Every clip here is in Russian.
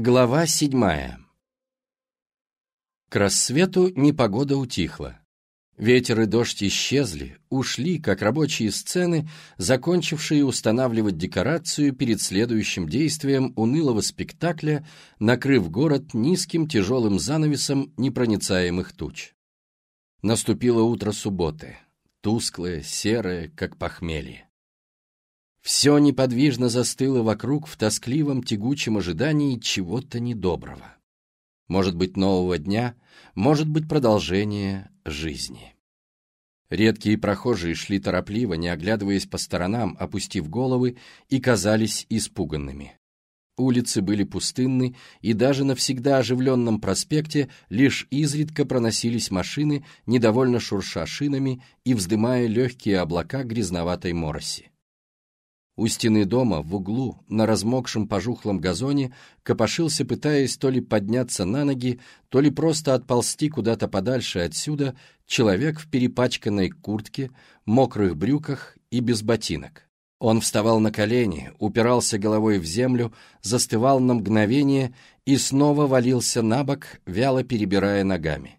Глава седьмая К рассвету непогода утихла. Ветер и дождь исчезли, ушли, как рабочие сцены, закончившие устанавливать декорацию перед следующим действием унылого спектакля, накрыв город низким тяжелым занавесом непроницаемых туч. Наступило утро субботы, тусклое, серое, как похмелье. Все неподвижно застыло вокруг в тоскливом тягучем ожидании чего-то недоброго. Может быть, нового дня, может быть, продолжение жизни. Редкие прохожие шли торопливо, не оглядываясь по сторонам, опустив головы, и казались испуганными. Улицы были пустынны, и даже на всегда оживленном проспекте лишь изредка проносились машины, недовольно шурша шинами и вздымая легкие облака грязноватой мороси. У стены дома, в углу, на размокшем пожухлом газоне, копошился, пытаясь то ли подняться на ноги, то ли просто отползти куда-то подальше отсюда, человек в перепачканной куртке, мокрых брюках и без ботинок. Он вставал на колени, упирался головой в землю, застывал на мгновение и снова валился на бок, вяло перебирая ногами.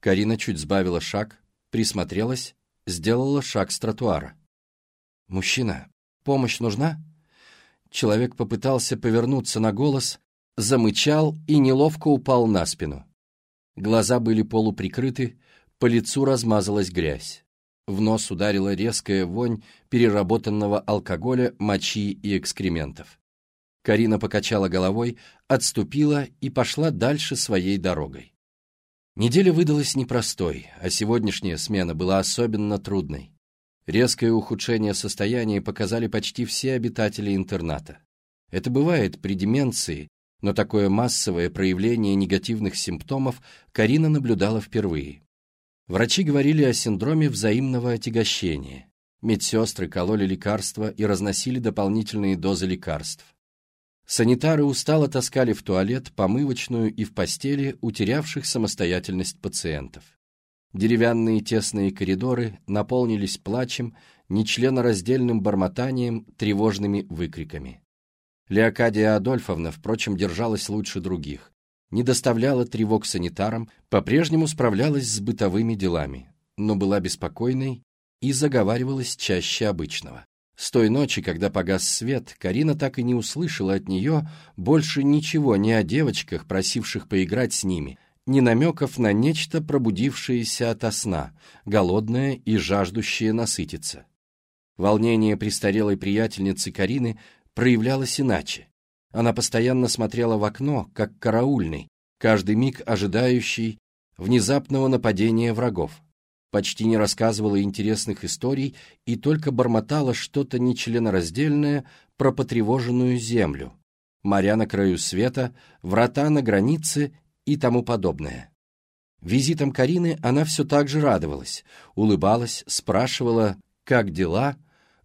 Карина чуть сбавила шаг, присмотрелась, сделала шаг с тротуара. «Мужчина, Помощь нужна?» Человек попытался повернуться на голос, замычал и неловко упал на спину. Глаза были полуприкрыты, по лицу размазалась грязь. В нос ударила резкая вонь переработанного алкоголя, мочи и экскрементов. Карина покачала головой, отступила и пошла дальше своей дорогой. Неделя выдалась непростой, а сегодняшняя смена была особенно трудной. Резкое ухудшение состояния показали почти все обитатели интерната. Это бывает при деменции, но такое массовое проявление негативных симптомов Карина наблюдала впервые. Врачи говорили о синдроме взаимного отягощения. Медсестры кололи лекарства и разносили дополнительные дозы лекарств. Санитары устало таскали в туалет, помывочную и в постели утерявших самостоятельность пациентов. Деревянные тесные коридоры наполнились плачем, нечленораздельным бормотанием, тревожными выкриками. Леокадия Адольфовна, впрочем, держалась лучше других, не доставляла тревог санитарам, по-прежнему справлялась с бытовыми делами, но была беспокойной и заговаривалась чаще обычного. С той ночи, когда погас свет, Карина так и не услышала от нее больше ничего ни о девочках, просивших поиграть с ними, ни намеков на нечто, пробудившееся ото сна, голодное и жаждущее насытиться. Волнение престарелой приятельницы Карины проявлялось иначе. Она постоянно смотрела в окно, как караульный, каждый миг ожидающий внезапного нападения врагов. Почти не рассказывала интересных историй и только бормотала что-то нечленораздельное про потревоженную землю. Моря на краю света, врата на границе и тому подобное. Визитом Карины она все так же радовалась, улыбалась, спрашивала, как дела,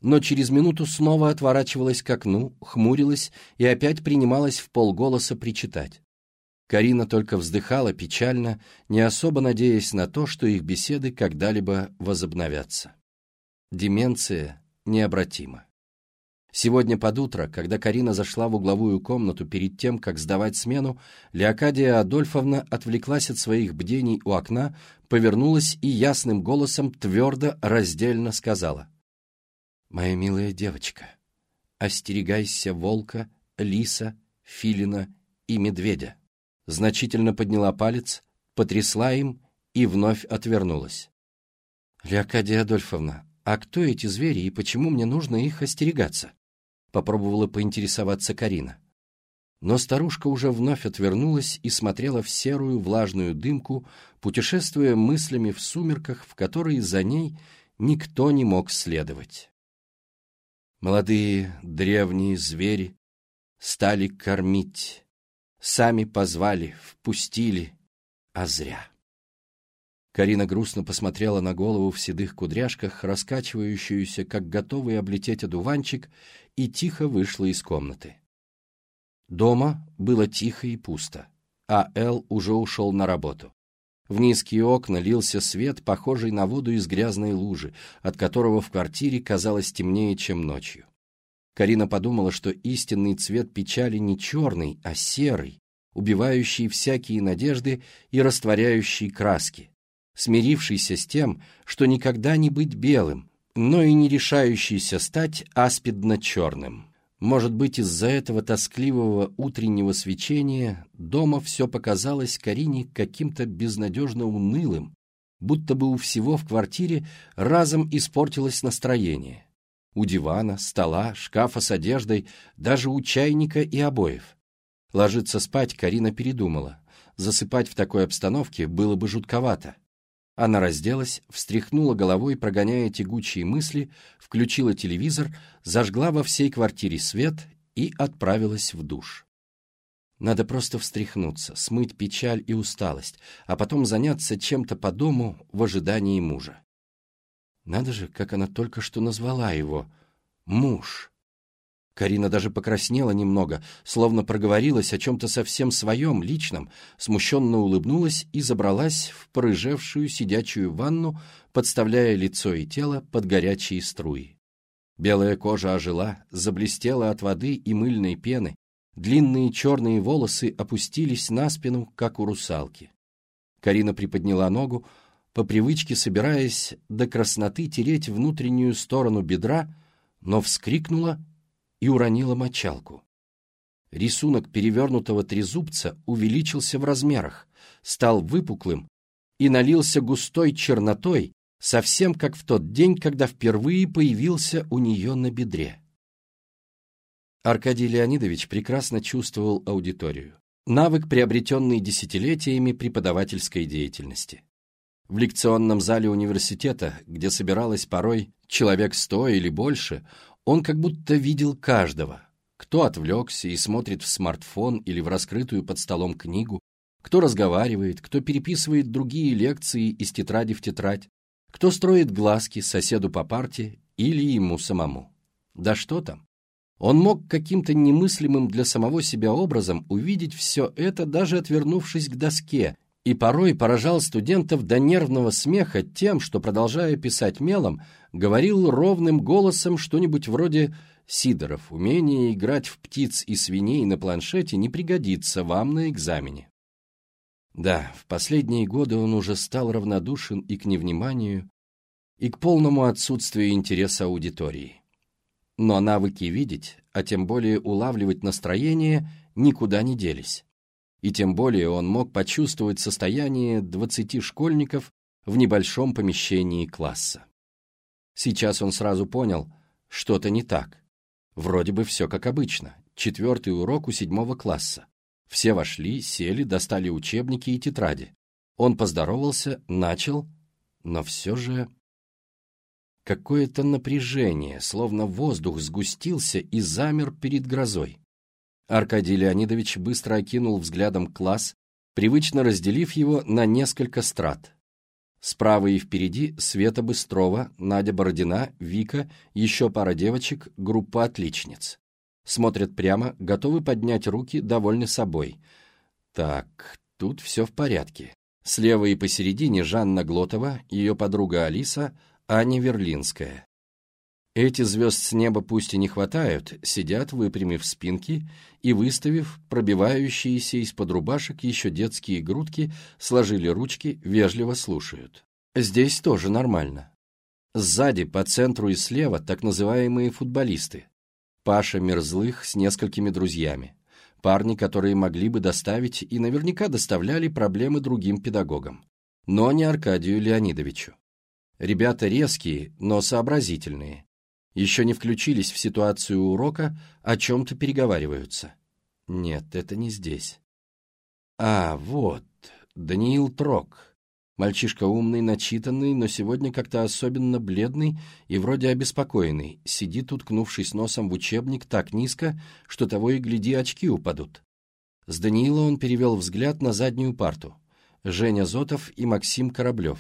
но через минуту снова отворачивалась к окну, хмурилась и опять принималась в полголоса причитать. Карина только вздыхала печально, не особо надеясь на то, что их беседы когда-либо возобновятся. Деменция необратима. Сегодня под утро, когда Карина зашла в угловую комнату перед тем, как сдавать смену, Леокадия Адольфовна отвлеклась от своих бдений у окна, повернулась и ясным голосом твердо, раздельно сказала. «Моя милая девочка, остерегайся волка, лиса, филина и медведя». Значительно подняла палец, потрясла им и вновь отвернулась. «Леокадия Адольфовна, а кто эти звери и почему мне нужно их остерегаться?» Попробовала поинтересоваться Карина. Но старушка уже вновь отвернулась и смотрела в серую влажную дымку, путешествуя мыслями в сумерках, в которые за ней никто не мог следовать. Молодые древние звери стали кормить, сами позвали, впустили, а зря. Карина грустно посмотрела на голову в седых кудряшках, раскачивающуюся, как готовый облететь одуванчик, и тихо вышла из комнаты. Дома было тихо и пусто, а Эл уже ушел на работу. В низкие окна лился свет, похожий на воду из грязной лужи, от которого в квартире казалось темнее, чем ночью. Карина подумала, что истинный цвет печали не черный, а серый, убивающий всякие надежды и растворяющий краски, смирившийся с тем, что никогда не быть белым, но и не решающийся стать аспидно-черным. Может быть, из-за этого тоскливого утреннего свечения дома все показалось Карине каким-то безнадежно унылым, будто бы у всего в квартире разом испортилось настроение. У дивана, стола, шкафа с одеждой, даже у чайника и обоев. Ложиться спать Карина передумала. Засыпать в такой обстановке было бы жутковато. Она разделась, встряхнула головой, прогоняя тягучие мысли, включила телевизор, зажгла во всей квартире свет и отправилась в душ. Надо просто встряхнуться, смыть печаль и усталость, а потом заняться чем-то по дому в ожидании мужа. Надо же, как она только что назвала его. Муж. Карина даже покраснела немного, словно проговорилась о чем-то совсем своем, личном, смущенно улыбнулась и забралась в порыжевшую сидячую ванну, подставляя лицо и тело под горячие струи. Белая кожа ожила, заблестела от воды и мыльной пены, длинные черные волосы опустились на спину, как у русалки. Карина приподняла ногу, по привычке собираясь до красноты тереть внутреннюю сторону бедра, но вскрикнула и уронила мочалку. Рисунок перевернутого трезубца увеличился в размерах, стал выпуклым и налился густой чернотой, совсем как в тот день, когда впервые появился у нее на бедре. Аркадий Леонидович прекрасно чувствовал аудиторию. Навык, приобретенный десятилетиями преподавательской деятельности. В лекционном зале университета, где собиралось порой человек сто или больше, он как будто видел каждого, кто отвлекся и смотрит в смартфон или в раскрытую под столом книгу, кто разговаривает, кто переписывает другие лекции из тетради в тетрадь, кто строит глазки соседу по парте или ему самому. Да что там? Он мог каким-то немыслимым для самого себя образом увидеть все это, даже отвернувшись к доске, и порой поражал студентов до нервного смеха тем, что, продолжая писать мелом, говорил ровным голосом что-нибудь вроде «Сидоров, умение играть в птиц и свиней на планшете не пригодится вам на экзамене». Да, в последние годы он уже стал равнодушен и к невниманию, и к полному отсутствию интереса аудитории. Но навыки видеть, а тем более улавливать настроение, никуда не делись и тем более он мог почувствовать состояние двадцати школьников в небольшом помещении класса. Сейчас он сразу понял, что-то не так. Вроде бы все как обычно, четвертый урок у седьмого класса. Все вошли, сели, достали учебники и тетради. Он поздоровался, начал, но все же... Какое-то напряжение, словно воздух сгустился и замер перед грозой. Аркадий Леонидович быстро окинул взглядом класс, привычно разделив его на несколько страт. Справа и впереди Света Быстрова, Надя Бородина, Вика, еще пара девочек, группа отличниц. Смотрят прямо, готовы поднять руки, довольны собой. Так, тут все в порядке. Слева и посередине Жанна Глотова, ее подруга Алиса, Аня Верлинская. Эти звезд с неба пусть и не хватают, сидят, выпрямив спинки и выставив пробивающиеся из-под рубашек еще детские грудки, сложили ручки, вежливо слушают. Здесь тоже нормально. Сзади, по центру и слева, так называемые футболисты. Паша Мерзлых с несколькими друзьями. Парни, которые могли бы доставить и наверняка доставляли проблемы другим педагогам. Но не Аркадию Леонидовичу. Ребята резкие, но сообразительные еще не включились в ситуацию урока, о чем-то переговариваются. Нет, это не здесь. А, вот, Даниил Трок. Мальчишка умный, начитанный, но сегодня как-то особенно бледный и вроде обеспокоенный, сидит, уткнувшись носом в учебник так низко, что того и гляди очки упадут. С Даниила он перевел взгляд на заднюю парту. Женя Зотов и Максим Кораблев.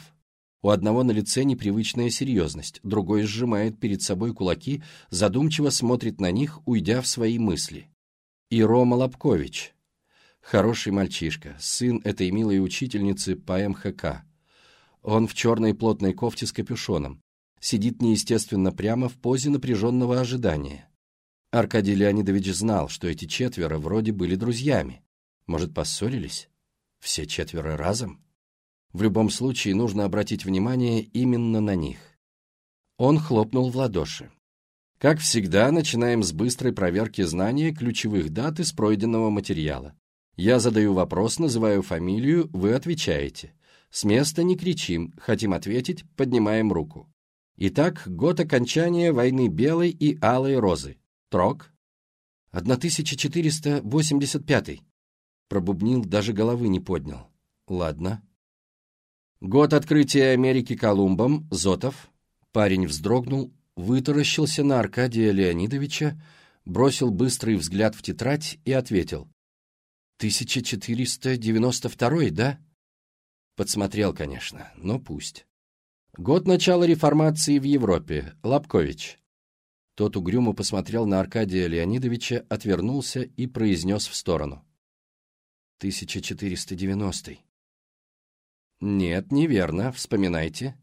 У одного на лице непривычная серьезность, другой сжимает перед собой кулаки, задумчиво смотрит на них, уйдя в свои мысли. И Рома Лобкович. Хороший мальчишка, сын этой милой учительницы по МХК. Он в черной плотной кофте с капюшоном. Сидит неестественно прямо в позе напряженного ожидания. Аркадий Леонидович знал, что эти четверо вроде были друзьями. Может, поссорились? Все четверо разом? В любом случае нужно обратить внимание именно на них. Он хлопнул в ладоши. Как всегда, начинаем с быстрой проверки знания ключевых дат из пройденного материала. Я задаю вопрос, называю фамилию, вы отвечаете. С места не кричим, хотим ответить, поднимаем руку. Итак, год окончания войны Белой и Алой Розы. Трок? 1485. Пробубнил, даже головы не поднял. Ладно. Год открытия Америки Колумбом, Зотов. Парень вздрогнул, вытаращился на Аркадия Леонидовича, бросил быстрый взгляд в тетрадь и ответил. 1492, да? Подсмотрел, конечно, но пусть. Год начала реформации в Европе. Лобкович. Тот угрюмо посмотрел на Аркадия Леонидовича, отвернулся и произнес в сторону. 1490. Нет, неверно, вспоминайте.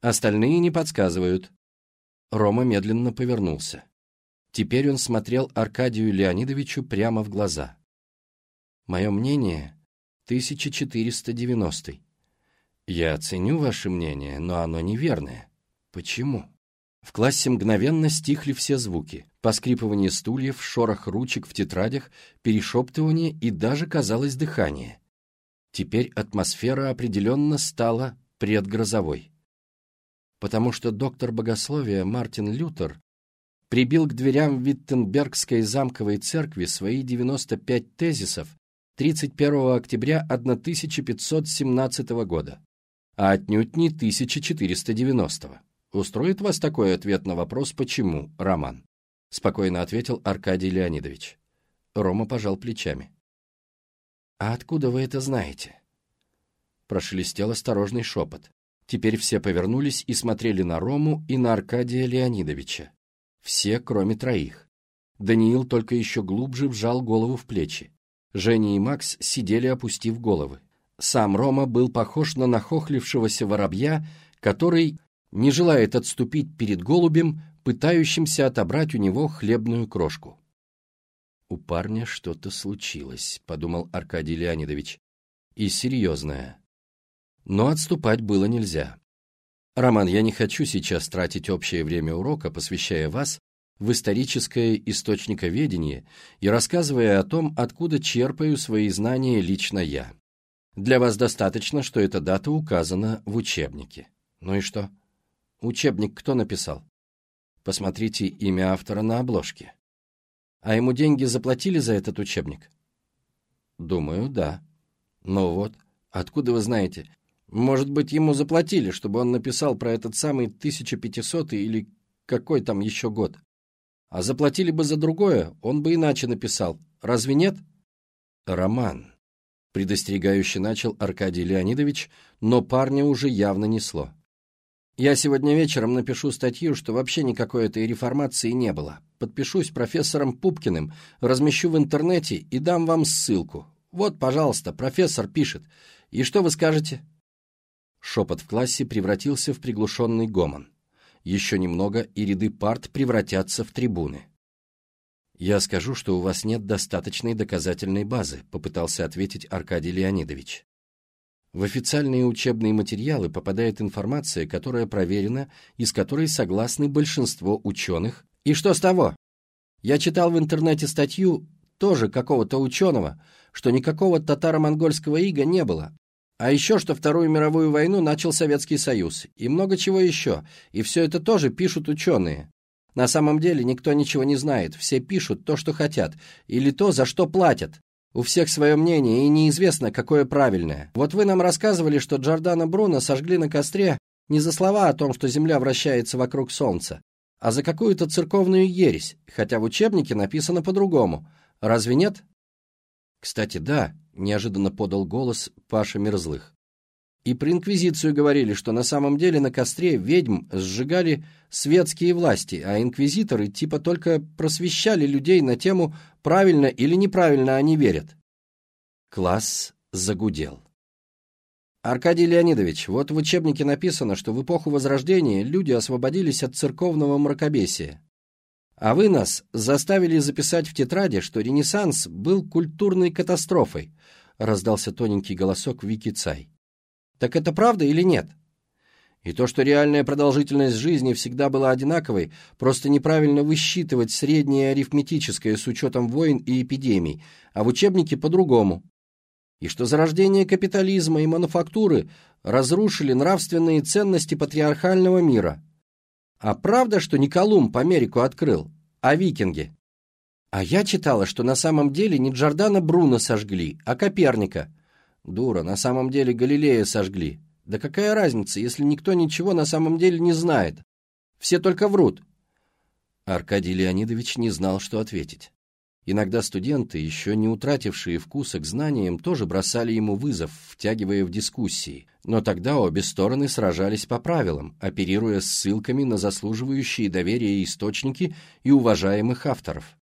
Остальные не подсказывают. Рома медленно повернулся. Теперь он смотрел Аркадию Леонидовичу прямо в глаза. Мое мнение — 1490. Я ценю ваше мнение, но оно неверное. Почему? В классе мгновенно стихли все звуки. Поскрипывание стульев, шорох ручек в тетрадях, перешептывание и даже, казалось, дыхание. Теперь атмосфера определенно стала предгрозовой. Потому что доктор богословия Мартин Лютер прибил к дверям Виттенбергской замковой церкви свои 95 тезисов 31 октября 1517 года, а отнюдь не 1490. Устроит вас такой ответ на вопрос «почему?» Роман? Спокойно ответил Аркадий Леонидович. Рома пожал плечами. «А откуда вы это знаете?» Прошелестел осторожный шепот. Теперь все повернулись и смотрели на Рому и на Аркадия Леонидовича. Все, кроме троих. Даниил только еще глубже вжал голову в плечи. Женя и Макс сидели, опустив головы. Сам Рома был похож на нахохлившегося воробья, который не желает отступить перед голубем, пытающимся отобрать у него хлебную крошку. «У парня что-то случилось», — подумал Аркадий Леонидович. «И серьезное». Но отступать было нельзя. «Роман, я не хочу сейчас тратить общее время урока, посвящая вас в историческое источниковедение и рассказывая о том, откуда черпаю свои знания лично я. Для вас достаточно, что эта дата указана в учебнике. Ну и что? Учебник кто написал? Посмотрите имя автора на обложке. А ему деньги заплатили за этот учебник? Думаю, да. Ну вот, откуда вы знаете? Может быть, ему заплатили, чтобы он написал про этот самый 1500 или какой там еще год? А заплатили бы за другое, он бы иначе написал. Разве нет? Роман. Предостерегающе начал Аркадий Леонидович, но парня уже явно несло. Я сегодня вечером напишу статью, что вообще никакой этой реформации не было. Подпишусь профессором Пупкиным, размещу в интернете и дам вам ссылку. Вот, пожалуйста, профессор пишет. И что вы скажете? Шепот в классе превратился в приглушенный гомон. Еще немного, и ряды парт превратятся в трибуны. «Я скажу, что у вас нет достаточной доказательной базы», попытался ответить Аркадий Леонидович. В официальные учебные материалы попадает информация, которая проверена и с которой согласны большинство ученых. И что с того? Я читал в интернете статью, тоже какого-то ученого, что никакого татаро-монгольского ига не было, а еще, что Вторую мировую войну начал Советский Союз. И много чего еще. И все это тоже пишут ученые. На самом деле никто ничего не знает. Все пишут то, что хотят. Или то, за что платят. У всех свое мнение, и неизвестно, какое правильное. Вот вы нам рассказывали, что Джордана Бруно сожгли на костре не за слова о том, что Земля вращается вокруг Солнца, а за какую-то церковную ересь, хотя в учебнике написано по-другому. Разве нет? Кстати, да, неожиданно подал голос Паша Мерзлых. И про инквизицию говорили, что на самом деле на костре ведьм сжигали светские власти, а инквизиторы типа только просвещали людей на тему, правильно или неправильно они верят. Класс загудел. Аркадий Леонидович, вот в учебнике написано, что в эпоху Возрождения люди освободились от церковного мракобесия. А вы нас заставили записать в тетради, что Ренессанс был культурной катастрофой, раздался тоненький голосок Вики Цай. Так это правда или нет? И то, что реальная продолжительность жизни всегда была одинаковой, просто неправильно высчитывать среднее арифметическое с учетом войн и эпидемий, а в учебнике по-другому. И что зарождение капитализма и мануфактуры разрушили нравственные ценности патриархального мира. А правда, что не Колумб Америку открыл, а викинги? А я читала, что на самом деле не Джордана Бруно сожгли, а Коперника. Дура, на самом деле Галилея сожгли. Да какая разница, если никто ничего на самом деле не знает? Все только врут. Аркадий Леонидович не знал, что ответить. Иногда студенты, еще не утратившие вкуса к знаниям, тоже бросали ему вызов, втягивая в дискуссии. Но тогда обе стороны сражались по правилам, оперируя ссылками на заслуживающие доверия источники и уважаемых авторов.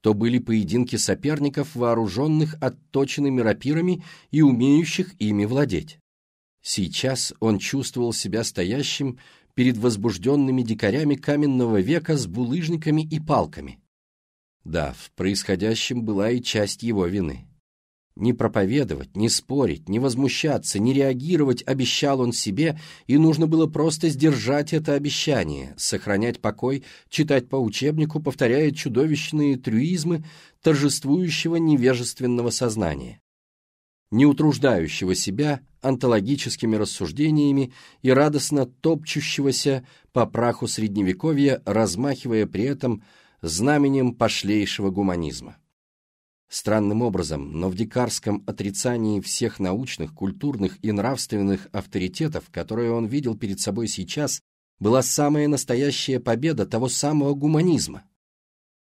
То были поединки соперников, вооруженных отточенными рапирами и умеющих ими владеть. Сейчас он чувствовал себя стоящим перед возбужденными дикарями каменного века с булыжниками и палками. Да, в происходящем была и часть его вины. Не проповедовать, не спорить, не возмущаться, не реагировать обещал он себе, и нужно было просто сдержать это обещание, сохранять покой, читать по учебнику, повторяя чудовищные трюизмы торжествующего невежественного сознания, не утруждающего себя антологическими рассуждениями и радостно топчущегося по праху Средневековья, размахивая при этом знаменем пошлейшего гуманизма. Странным образом, но в дикарском отрицании всех научных, культурных и нравственных авторитетов, которые он видел перед собой сейчас, была самая настоящая победа того самого гуманизма.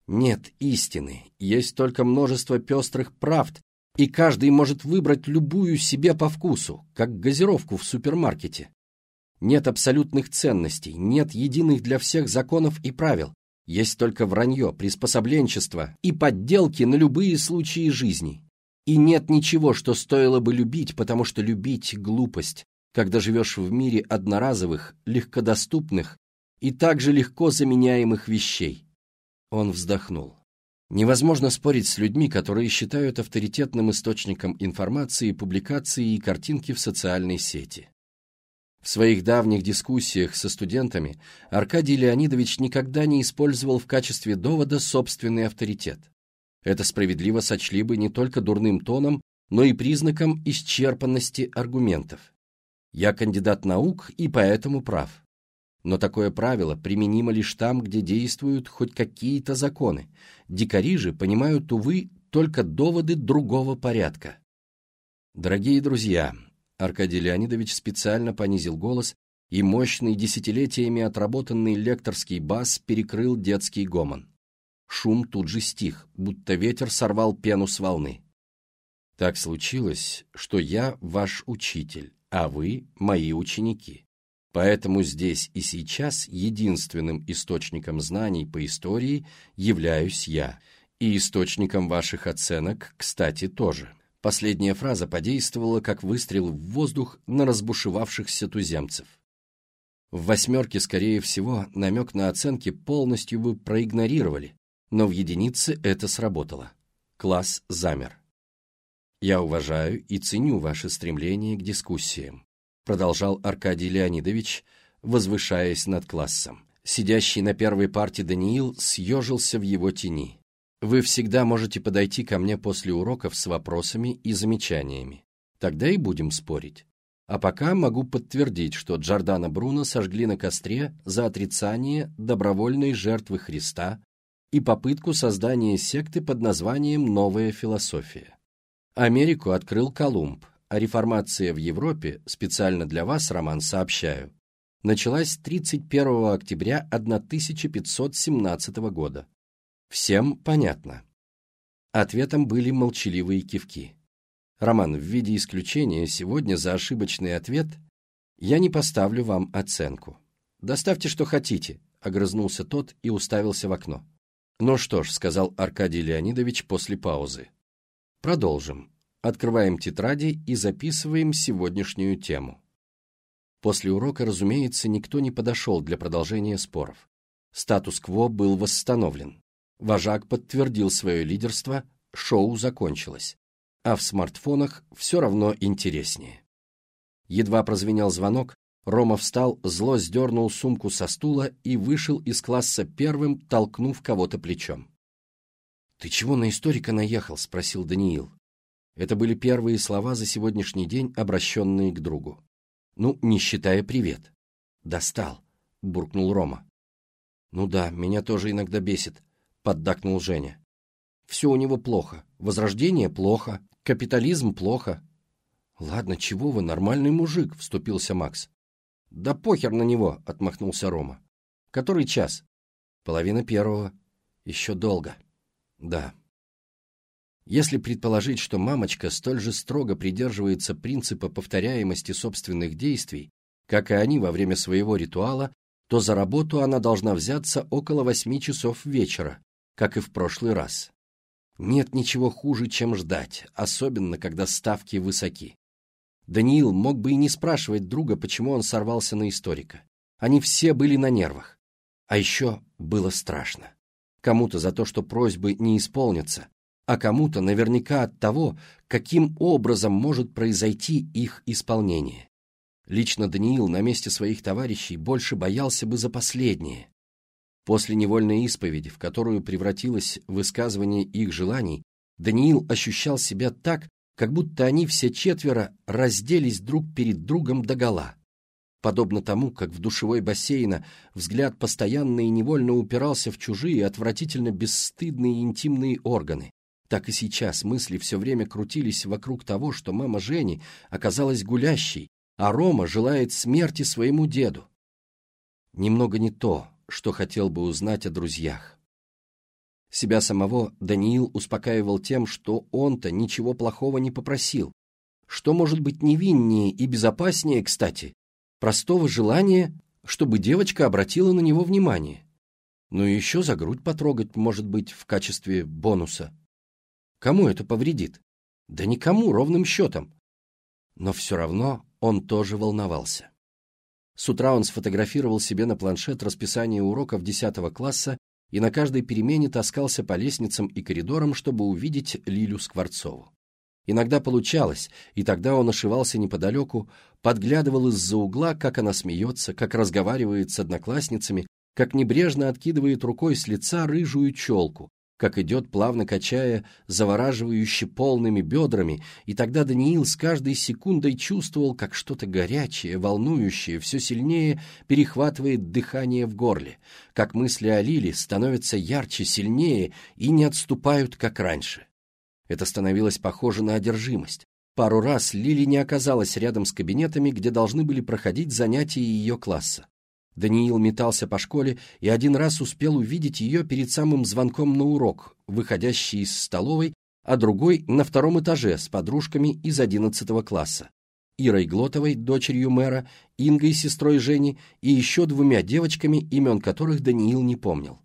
Нет истины, есть только множество пестрых правд, и каждый может выбрать любую себе по вкусу, как газировку в супермаркете. Нет абсолютных ценностей, нет единых для всех законов и правил, есть только вранье, приспособленчество и подделки на любые случаи жизни. И нет ничего, что стоило бы любить, потому что любить — глупость, когда живешь в мире одноразовых, легкодоступных и также легко заменяемых вещей. Он вздохнул. Невозможно спорить с людьми, которые считают авторитетным источником информации публикации и картинки в социальной сети. В своих давних дискуссиях со студентами Аркадий Леонидович никогда не использовал в качестве довода собственный авторитет. Это справедливо сочли бы не только дурным тоном, но и признаком исчерпанности аргументов. Я кандидат наук и поэтому прав. Но такое правило применимо лишь там, где действуют хоть какие-то законы. Дикари же понимают, увы, только доводы другого порядка. Дорогие друзья, Аркадий Леонидович специально понизил голос, и мощный десятилетиями отработанный лекторский бас перекрыл детский гомон. Шум тут же стих, будто ветер сорвал пену с волны. Так случилось, что я ваш учитель, а вы мои ученики. Поэтому здесь и сейчас единственным источником знаний по истории являюсь я, и источником ваших оценок, кстати, тоже. Последняя фраза подействовала, как выстрел в воздух на разбушевавшихся туземцев. В «восьмерке», скорее всего, намек на оценки полностью бы проигнорировали, но в единице это сработало. Класс замер. «Я уважаю и ценю ваше стремление к дискуссиям», продолжал Аркадий Леонидович, возвышаясь над классом. Сидящий на первой парте Даниил съежился в его тени. Вы всегда можете подойти ко мне после уроков с вопросами и замечаниями. Тогда и будем спорить. А пока могу подтвердить, что Джордана Бруно сожгли на костре за отрицание добровольной жертвы Христа и попытку создания секты под названием «Новая философия». Америку открыл Колумб, а реформация в Европе, специально для вас, Роман, сообщаю, началась 31 октября 1517 года Всем понятно. Ответом были молчаливые кивки. Роман, в виде исключения, сегодня за ошибочный ответ я не поставлю вам оценку. Доставьте, что хотите, огрызнулся тот и уставился в окно. Ну что ж, сказал Аркадий Леонидович после паузы. Продолжим. Открываем тетради и записываем сегодняшнюю тему. После урока, разумеется, никто не подошел для продолжения споров. Статус-кво был восстановлен. Вожак подтвердил свое лидерство, шоу закончилось. А в смартфонах все равно интереснее. Едва прозвенел звонок, Рома встал, зло сдернул сумку со стула и вышел из класса первым, толкнув кого-то плечом. «Ты чего на историка наехал?» — спросил Даниил. Это были первые слова за сегодняшний день, обращенные к другу. «Ну, не считая привет». «Достал», — буркнул Рома. «Ну да, меня тоже иногда бесит», — поддакнул Женя. «Все у него плохо. Возрождение плохо. Капитализм плохо». «Ладно, чего вы, нормальный мужик», — вступился Макс. «Да похер на него», — отмахнулся Рома. «Который час?» «Половина первого. Еще долго». «Да». Если предположить, что мамочка столь же строго придерживается принципа повторяемости собственных действий, как и они во время своего ритуала, то за работу она должна взяться около восьми часов вечера, как и в прошлый раз. Нет ничего хуже, чем ждать, особенно когда ставки высоки. Даниил мог бы и не спрашивать друга, почему он сорвался на историка. Они все были на нервах. А еще было страшно. Кому-то за то, что просьбы не исполнятся, а кому-то наверняка от того, каким образом может произойти их исполнение. Лично Даниил на месте своих товарищей больше боялся бы за последнее. После невольной исповеди, в которую превратилось высказывание их желаний, Даниил ощущал себя так, как будто они все четверо разделись друг перед другом догола. Подобно тому, как в душевой бассейна взгляд постоянно и невольно упирался в чужие, отвратительно бесстыдные интимные органы, так и сейчас мысли все время крутились вокруг того, что мама Жени оказалась гулящей, а Рома желает смерти своему деду. Немного не то, что хотел бы узнать о друзьях. Себя самого Даниил успокаивал тем, что он-то ничего плохого не попросил. Что может быть невиннее и безопаснее, кстати, простого желания, чтобы девочка обратила на него внимание. Ну и еще за грудь потрогать, может быть, в качестве бонуса. Кому это повредит? Да никому, ровным счетом. Но все равно он тоже волновался. С утра он сфотографировал себе на планшет расписание уроков 10 класса и на каждой перемене таскался по лестницам и коридорам, чтобы увидеть Лилю Скворцову. Иногда получалось, и тогда он ошивался неподалеку, подглядывал из-за угла, как она смеется, как разговаривает с одноклассницами, как небрежно откидывает рукой с лица рыжую челку, как идет, плавно качая, завораживающе полными бедрами, и тогда Даниил с каждой секундой чувствовал, как что-то горячее, волнующее, все сильнее перехватывает дыхание в горле, как мысли о Лиле становятся ярче, сильнее и не отступают, как раньше. Это становилось похоже на одержимость. Пару раз Лили не оказалась рядом с кабинетами, где должны были проходить занятия ее класса. Даниил метался по школе и один раз успел увидеть ее перед самым звонком на урок, выходящий из столовой, а другой на втором этаже с подружками из одиннадцатого класса. Ирой Глотовой, дочерью мэра, Ингой, сестрой Жени, и еще двумя девочками, имен которых Даниил не помнил.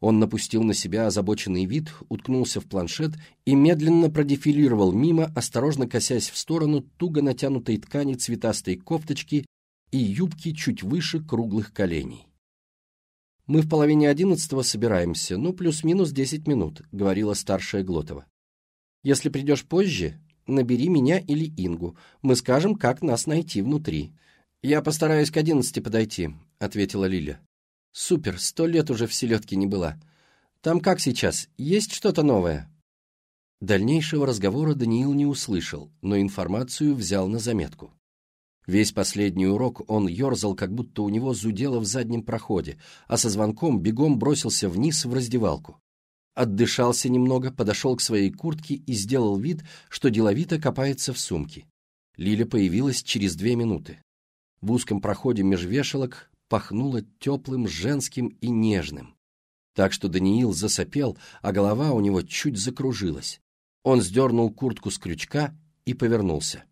Он напустил на себя озабоченный вид, уткнулся в планшет и медленно продефилировал мимо, осторожно косясь в сторону туго натянутой ткани цветастой кофточки и юбки чуть выше круглых коленей. «Мы в половине одиннадцатого собираемся, ну, плюс-минус десять минут», — говорила старшая Глотова. «Если придешь позже, набери меня или Ингу. Мы скажем, как нас найти внутри». «Я постараюсь к одиннадцати подойти», — ответила Лиля. «Супер, сто лет уже в селедке не была. Там как сейчас, есть что-то новое?» Дальнейшего разговора Даниил не услышал, но информацию взял на заметку. Весь последний урок он ерзал, как будто у него зудело в заднем проходе, а со звонком бегом бросился вниз в раздевалку. Отдышался немного, подошел к своей куртке и сделал вид, что деловито копается в сумке. Лиля появилась через две минуты. В узком проходе меж вешалок пахнуло теплым, женским и нежным. Так что Даниил засопел, а голова у него чуть закружилась. Он сдернул куртку с крючка и повернулся.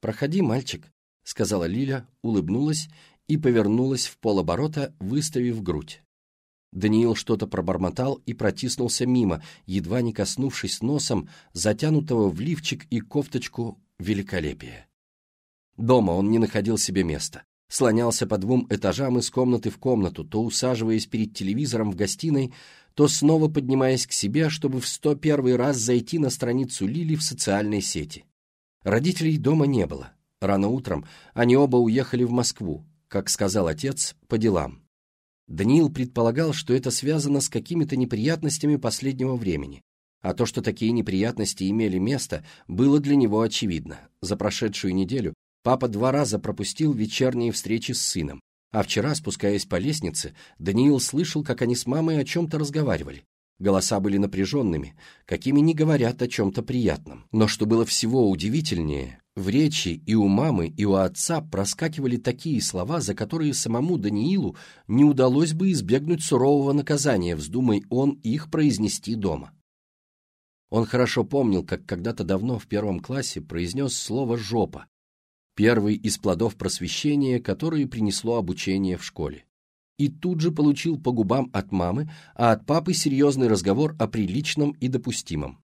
«Проходи, мальчик», — сказала Лиля, улыбнулась и повернулась в полоборота, выставив грудь. Даниил что-то пробормотал и протиснулся мимо, едва не коснувшись носом затянутого в лифчик и кофточку великолепия. Дома он не находил себе места. слонялся по двум этажам из комнаты в комнату, то усаживаясь перед телевизором в гостиной, то снова поднимаясь к себе, чтобы в сто первый раз зайти на страницу Лили в социальной сети. Родителей дома не было. Рано утром они оба уехали в Москву, как сказал отец, по делам. Даниил предполагал, что это связано с какими-то неприятностями последнего времени, а то, что такие неприятности имели место, было для него очевидно. За прошедшую неделю папа два раза пропустил вечерние встречи с сыном, а вчера, спускаясь по лестнице, Даниил слышал, как они с мамой о чем-то разговаривали. Голоса были напряженными, какими не говорят о чем-то приятном. Но что было всего удивительнее, в речи и у мамы, и у отца проскакивали такие слова, за которые самому Даниилу не удалось бы избегнуть сурового наказания, вздумай он их произнести дома. Он хорошо помнил, как когда-то давно в первом классе произнес слово «жопа», первый из плодов просвещения, которое принесло обучение в школе и тут же получил по губам от мамы, а от папы серьезный разговор о приличном и допустимом.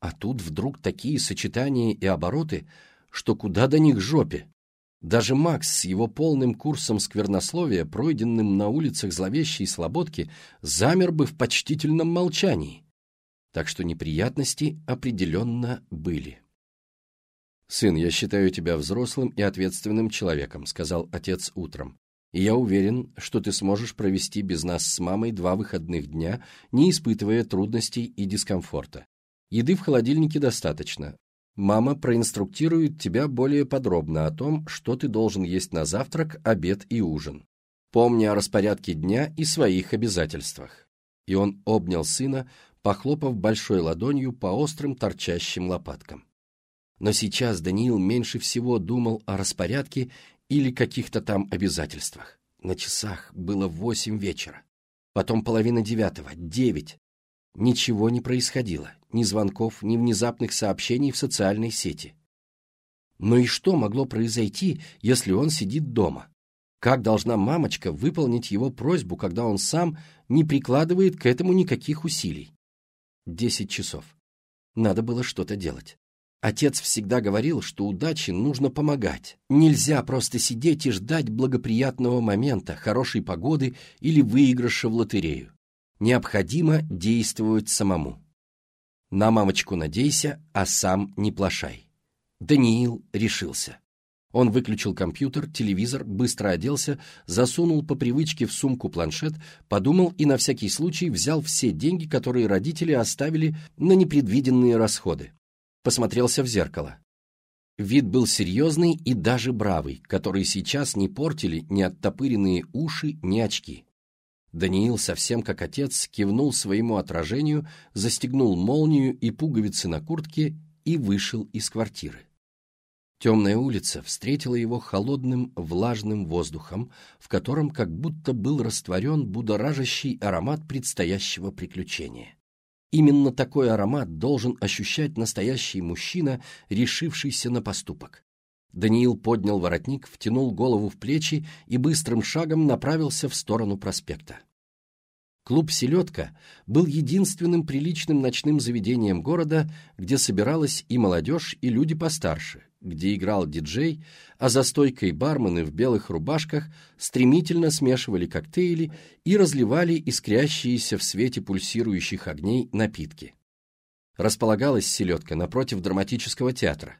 А тут вдруг такие сочетания и обороты, что куда до них жопе. Даже Макс с его полным курсом сквернословия, пройденным на улицах зловещей слободки, замер бы в почтительном молчании. Так что неприятности определенно были. «Сын, я считаю тебя взрослым и ответственным человеком», — сказал отец утром и я уверен, что ты сможешь провести без нас с мамой два выходных дня, не испытывая трудностей и дискомфорта. Еды в холодильнике достаточно. Мама проинструктирует тебя более подробно о том, что ты должен есть на завтрак, обед и ужин. Помни о распорядке дня и своих обязательствах. И он обнял сына, похлопав большой ладонью по острым торчащим лопаткам. Но сейчас Даниил меньше всего думал о распорядке или каких-то там обязательствах. На часах было восемь вечера, потом половина девятого, девять. Ничего не происходило, ни звонков, ни внезапных сообщений в социальной сети. Но и что могло произойти, если он сидит дома? Как должна мамочка выполнить его просьбу, когда он сам не прикладывает к этому никаких усилий? Десять часов. Надо было что-то делать. Отец всегда говорил, что удаче нужно помогать. Нельзя просто сидеть и ждать благоприятного момента, хорошей погоды или выигрыша в лотерею. Необходимо действовать самому. На мамочку надейся, а сам не плашай. Даниил решился. Он выключил компьютер, телевизор, быстро оделся, засунул по привычке в сумку планшет, подумал и на всякий случай взял все деньги, которые родители оставили на непредвиденные расходы посмотрелся в зеркало. Вид был серьезный и даже бравый, который сейчас не портили ни оттопыренные уши, ни очки. Даниил, совсем как отец, кивнул своему отражению, застегнул молнию и пуговицы на куртке и вышел из квартиры. Темная улица встретила его холодным влажным воздухом, в котором как будто был растворен будоражащий аромат предстоящего приключения. Именно такой аромат должен ощущать настоящий мужчина, решившийся на поступок. Даниил поднял воротник, втянул голову в плечи и быстрым шагом направился в сторону проспекта. Клуб «Селедка» был единственным приличным ночным заведением города, где собиралась и молодежь, и люди постарше, где играл диджей, а за стойкой бармены в белых рубашках стремительно смешивали коктейли и разливали искрящиеся в свете пульсирующих огней напитки. Располагалась селедка напротив драматического театра.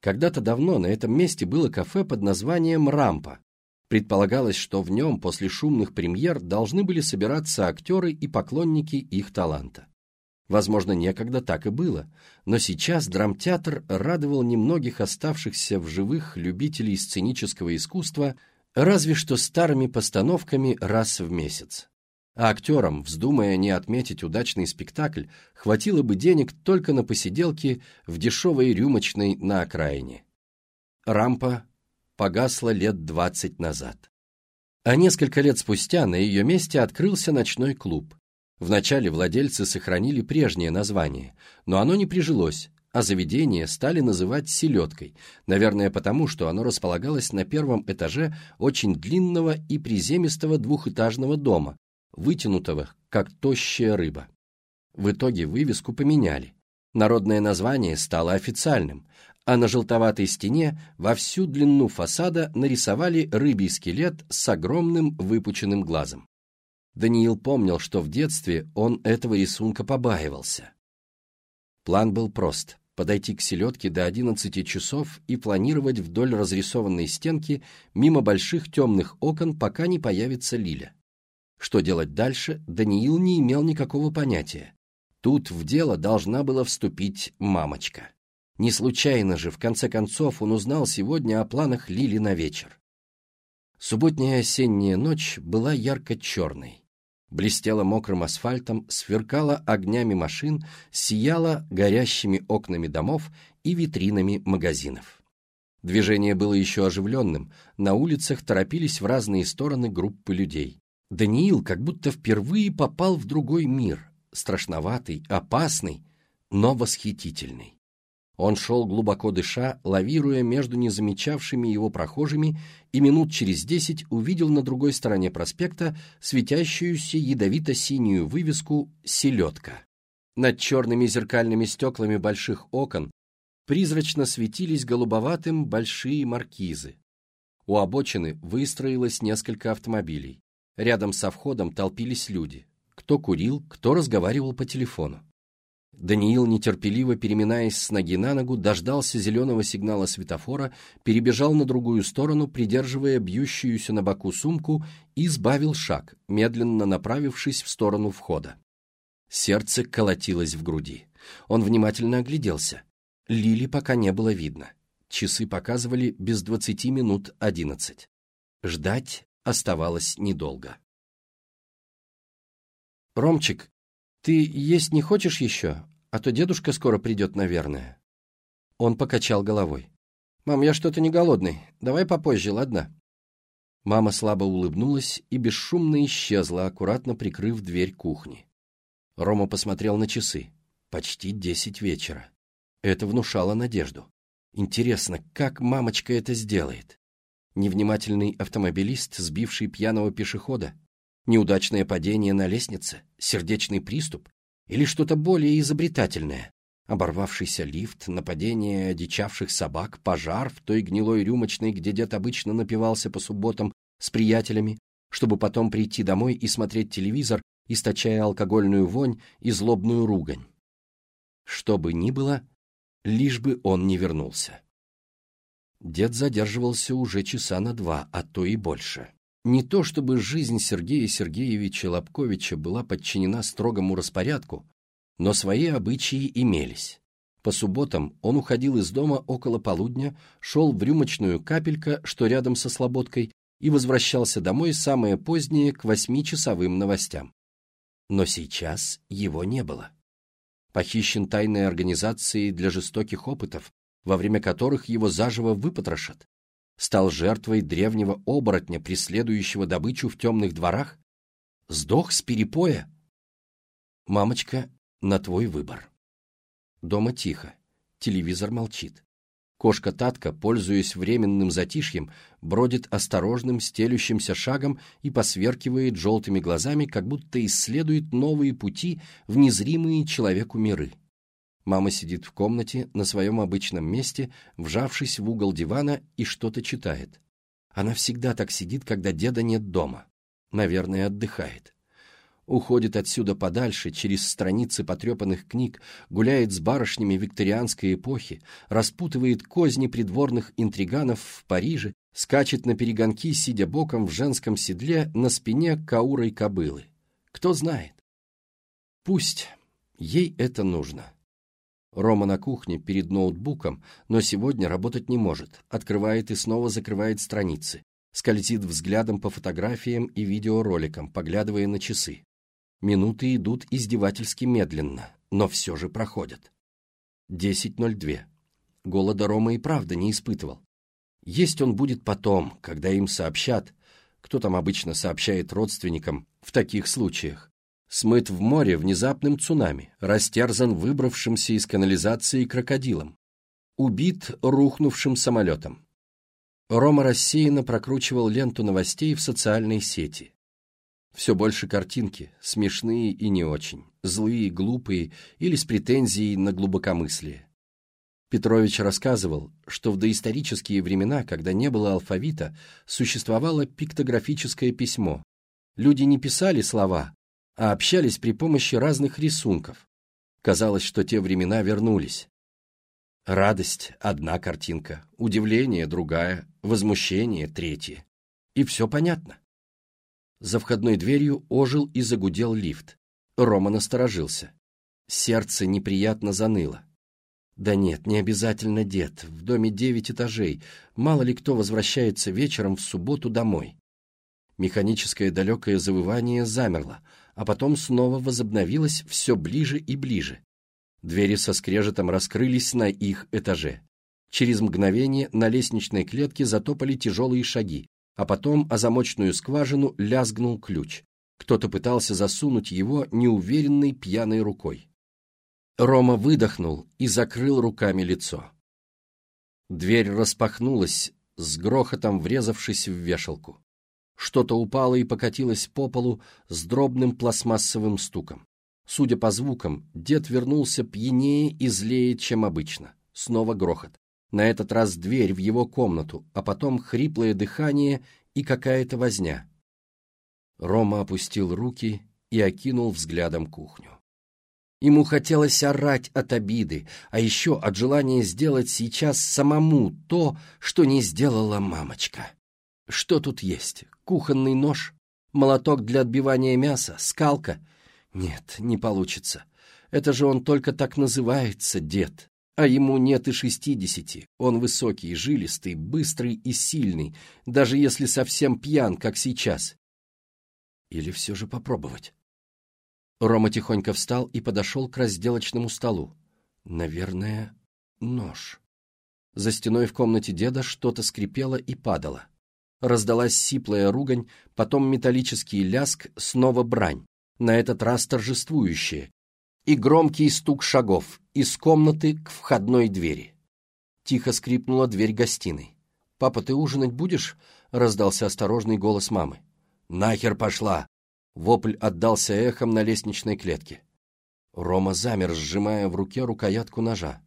Когда-то давно на этом месте было кафе под названием «Рампа». Предполагалось, что в нем после шумных премьер должны были собираться актеры и поклонники их таланта. Возможно, некогда так и было, но сейчас драмтеатр радовал немногих оставшихся в живых любителей сценического искусства разве что старыми постановками раз в месяц. А актерам, вздумая не отметить удачный спектакль, хватило бы денег только на посиделки в дешевой рюмочной на окраине. Рампа погасла лет двадцать назад. А несколько лет спустя на ее месте открылся ночной клуб, Вначале владельцы сохранили прежнее название, но оно не прижилось, а заведение стали называть «селедкой», наверное потому, что оно располагалось на первом этаже очень длинного и приземистого двухэтажного дома, вытянутого, как тощая рыба. В итоге вывеску поменяли. Народное название стало официальным, а на желтоватой стене во всю длину фасада нарисовали рыбий скелет с огромным выпученным глазом. Даниил помнил, что в детстве он этого рисунка побаивался. План был прост – подойти к селедке до 11 часов и планировать вдоль разрисованной стенки мимо больших темных окон, пока не появится Лиля. Что делать дальше, Даниил не имел никакого понятия. Тут в дело должна была вступить мамочка. Не случайно же, в конце концов, он узнал сегодня о планах Лили на вечер. Субботняя осенняя ночь была ярко-черной. Блестела мокрым асфальтом, сверкала огнями машин, сияла горящими окнами домов и витринами магазинов. Движение было еще оживленным, на улицах торопились в разные стороны группы людей. Даниил как будто впервые попал в другой мир, страшноватый, опасный, но восхитительный. Он шел глубоко дыша, лавируя между незамечавшими его прохожими, и минут через десять увидел на другой стороне проспекта светящуюся ядовито-синюю вывеску «Селедка». Над черными зеркальными стеклами больших окон призрачно светились голубоватым большие маркизы. У обочины выстроилось несколько автомобилей. Рядом со входом толпились люди. Кто курил, кто разговаривал по телефону. Даниил, нетерпеливо переминаясь с ноги на ногу, дождался зеленого сигнала светофора, перебежал на другую сторону, придерживая бьющуюся на боку сумку, и сбавил шаг, медленно направившись в сторону входа. Сердце колотилось в груди. Он внимательно огляделся. Лили пока не было видно. Часы показывали без двадцати минут одиннадцать. Ждать оставалось недолго. «Ромчик, «Ты есть не хочешь еще? А то дедушка скоро придет, наверное». Он покачал головой. «Мам, я что-то не голодный. Давай попозже, ладно?» Мама слабо улыбнулась и бесшумно исчезла, аккуратно прикрыв дверь кухни. Рома посмотрел на часы. Почти десять вечера. Это внушало надежду. Интересно, как мамочка это сделает? Невнимательный автомобилист, сбивший пьяного пешехода? Неудачное падение на лестнице? Сердечный приступ? Или что-то более изобретательное? Оборвавшийся лифт, нападение одичавших собак, пожар в той гнилой рюмочной, где дед обычно напивался по субботам с приятелями, чтобы потом прийти домой и смотреть телевизор, источая алкогольную вонь и злобную ругань. Что бы ни было, лишь бы он не вернулся. Дед задерживался уже часа на два, а то и больше. Не то чтобы жизнь Сергея Сергеевича Лобковича была подчинена строгому распорядку, но свои обычаи имелись. По субботам он уходил из дома около полудня, шел в рюмочную капелька, что рядом со Слободкой, и возвращался домой самое позднее к восьмичасовым новостям. Но сейчас его не было. Похищен тайной организацией для жестоких опытов, во время которых его заживо выпотрошат, стал жертвой древнего оборотня, преследующего добычу в темных дворах? Сдох с перепоя? Мамочка, на твой выбор. Дома тихо, телевизор молчит. Кошка Татка, пользуясь временным затишьем, бродит осторожным, стелющимся шагом и посверкивает желтыми глазами, как будто исследует новые пути в незримые человеку миры. Мама сидит в комнате на своем обычном месте, вжавшись в угол дивана и что-то читает. Она всегда так сидит, когда деда нет дома. Наверное, отдыхает. Уходит отсюда подальше, через страницы потрепанных книг, гуляет с барышнями викторианской эпохи, распутывает козни придворных интриганов в Париже, скачет на перегонки, сидя боком в женском седле на спине каурой кобылы. Кто знает? Пусть. Ей это нужно. Рома на кухне перед ноутбуком, но сегодня работать не может, открывает и снова закрывает страницы, скользит взглядом по фотографиям и видеороликам, поглядывая на часы. Минуты идут издевательски медленно, но все же проходят. 10.02. Голода Рома и правда не испытывал. Есть он будет потом, когда им сообщат, кто там обычно сообщает родственникам в таких случаях, смыт в море внезапным цунами, растерзан выбравшимся из канализации крокодилом, убит рухнувшим самолетом. Рома рассеянно прокручивал ленту новостей в социальной сети. Все больше картинки, смешные и не очень, злые, глупые или с претензией на глубокомыслие. Петрович рассказывал, что в доисторические времена, когда не было алфавита, существовало пиктографическое письмо. Люди не писали слова, а общались при помощи разных рисунков. Казалось, что те времена вернулись. Радость – одна картинка, удивление – другая, возмущение – третья. И все понятно. За входной дверью ожил и загудел лифт. Рома насторожился. Сердце неприятно заныло. Да нет, не обязательно дед. В доме девять этажей. Мало ли кто возвращается вечером в субботу домой. Механическое далекое завывание замерло, а потом снова возобновилось все ближе и ближе. Двери со скрежетом раскрылись на их этаже. Через мгновение на лестничной клетке затопали тяжелые шаги, а потом о замочную скважину лязгнул ключ. Кто-то пытался засунуть его неуверенной пьяной рукой. Рома выдохнул и закрыл руками лицо. Дверь распахнулась, с грохотом врезавшись в вешалку. Что-то упало и покатилось по полу с дробным пластмассовым стуком. Судя по звукам, дед вернулся пьянее и злее, чем обычно. Снова грохот. На этот раз дверь в его комнату, а потом хриплое дыхание и какая-то возня. Рома опустил руки и окинул взглядом кухню. Ему хотелось орать от обиды, а еще от желания сделать сейчас самому то, что не сделала мамочка. Что тут есть? Кухонный нож? Молоток для отбивания мяса? Скалка? Нет, не получится. Это же он только так называется, дед. А ему нет и шестидесяти. Он высокий, жилистый, быстрый и сильный, даже если совсем пьян, как сейчас. Или все же попробовать? Рома тихонько встал и подошел к разделочному столу. Наверное, нож. За стеной в комнате деда что-то скрипело и падало. Раздалась сиплая ругань, потом металлический ляск, снова брань, на этот раз торжествующая, и громкий стук шагов из комнаты к входной двери. Тихо скрипнула дверь гостиной. «Папа, ты ужинать будешь?» — раздался осторожный голос мамы. «Нахер пошла!» Вопль отдался эхом на лестничной клетке. Рома замер, сжимая в руке рукоятку ножа.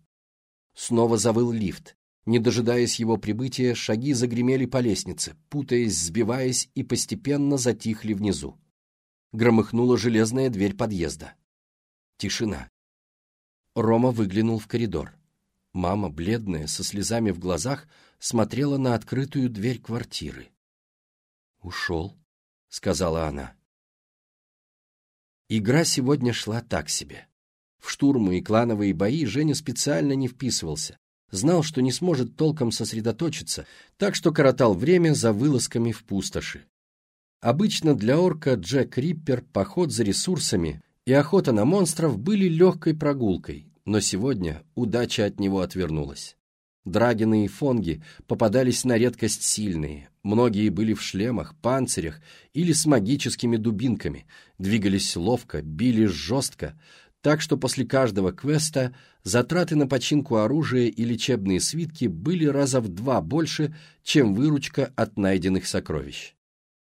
Снова завыл лифт. Не дожидаясь его прибытия, шаги загремели по лестнице, путаясь, сбиваясь и постепенно затихли внизу. Громыхнула железная дверь подъезда. Тишина. Рома выглянул в коридор. Мама, бледная, со слезами в глазах, смотрела на открытую дверь квартиры. «Ушел», — сказала она. Игра сегодня шла так себе. В штурмы и клановые бои Женя специально не вписывался. Знал, что не сможет толком сосредоточиться, так что коротал время за вылазками в пустоши. Обычно для орка Джек Риппер поход за ресурсами и охота на монстров были легкой прогулкой, но сегодня удача от него отвернулась. Драгины и фонги попадались на редкость сильные, многие были в шлемах, панцирях или с магическими дубинками, двигались ловко, били жестко, так что после каждого квеста затраты на починку оружия и лечебные свитки были раза в два больше, чем выручка от найденных сокровищ.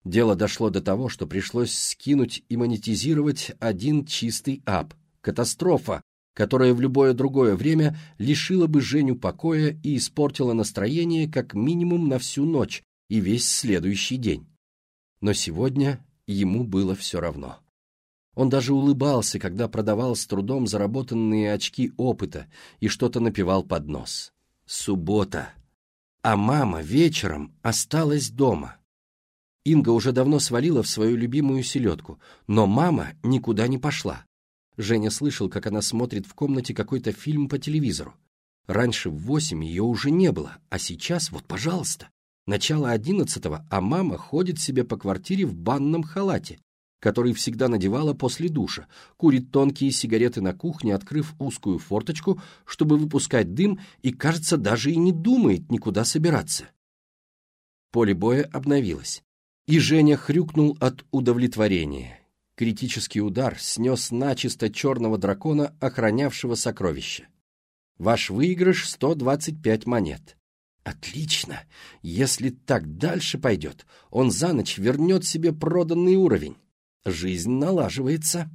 Дело дошло до того, что пришлось скинуть и монетизировать один чистый ап. Катастрофа, которая в любое другое время лишила бы Женю покоя и испортила настроение как минимум на всю ночь и весь следующий день. Но сегодня ему было все равно. Он даже улыбался, когда продавал с трудом заработанные очки опыта и что-то напевал под нос. Суббота. А мама вечером осталась дома. Инга уже давно свалила в свою любимую селедку, но мама никуда не пошла. Женя слышал, как она смотрит в комнате какой-то фильм по телевизору. Раньше в восемь ее уже не было, а сейчас вот, пожалуйста. Начало одиннадцатого, а мама ходит себе по квартире в банном халате, который всегда надевала после душа, курит тонкие сигареты на кухне, открыв узкую форточку, чтобы выпускать дым, и, кажется, даже и не думает никуда собираться. Поле боя обновилось, и Женя хрюкнул от удовлетворения. Критический удар снес начисто черного дракона, охранявшего сокровища. Ваш выигрыш — 125 монет. Отлично! Если так дальше пойдет, он за ночь вернет себе проданный уровень. Жизнь налаживается.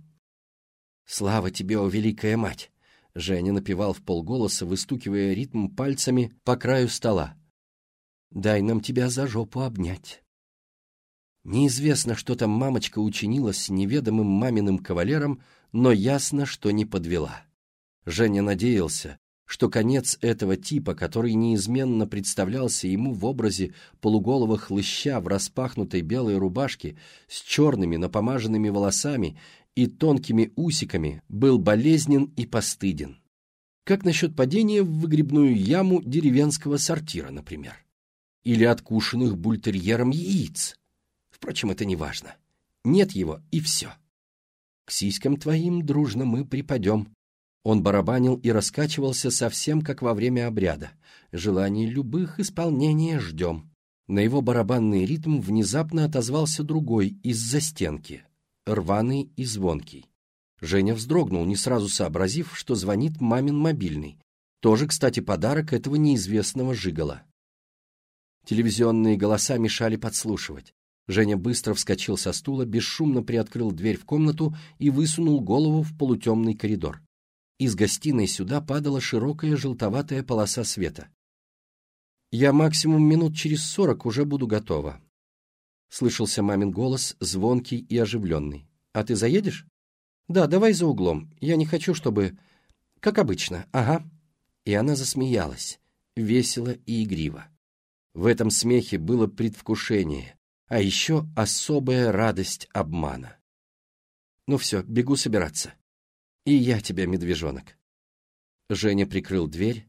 Слава тебе, о великая мать! Женя напевал в полголоса, выстукивая ритм пальцами по краю стола. «Дай нам тебя за жопу обнять». Неизвестно, что там мамочка учинила с неведомым маминым кавалером, но ясно, что не подвела. Женя надеялся, что конец этого типа, который неизменно представлялся ему в образе полуголого хлыща в распахнутой белой рубашке с черными напомаженными волосами и тонкими усиками, был болезнен и постыден. Как насчет падения в выгребную яму деревенского сортира, например? Или откушенных бультерьером яиц? Впрочем, это не важно. Нет его, и все. К сиськам твоим дружно мы припадем. Он барабанил и раскачивался совсем как во время обряда. Желаний любых исполнения ждем. На его барабанный ритм внезапно отозвался другой из-за стенки, рваный и звонкий. Женя вздрогнул, не сразу сообразив, что звонит мамин мобильный. Тоже, кстати, подарок этого неизвестного жигала. Телевизионные голоса мешали подслушивать. Женя быстро вскочил со стула, бесшумно приоткрыл дверь в комнату и высунул голову в полутемный коридор. Из гостиной сюда падала широкая желтоватая полоса света. «Я максимум минут через сорок уже буду готова», — слышался мамин голос, звонкий и оживленный. «А ты заедешь?» «Да, давай за углом. Я не хочу, чтобы...» «Как обычно, ага». И она засмеялась, весело и игриво. В этом смехе было предвкушение, а еще особая радость обмана. Ну все, бегу собираться. И я тебя, медвежонок. Женя прикрыл дверь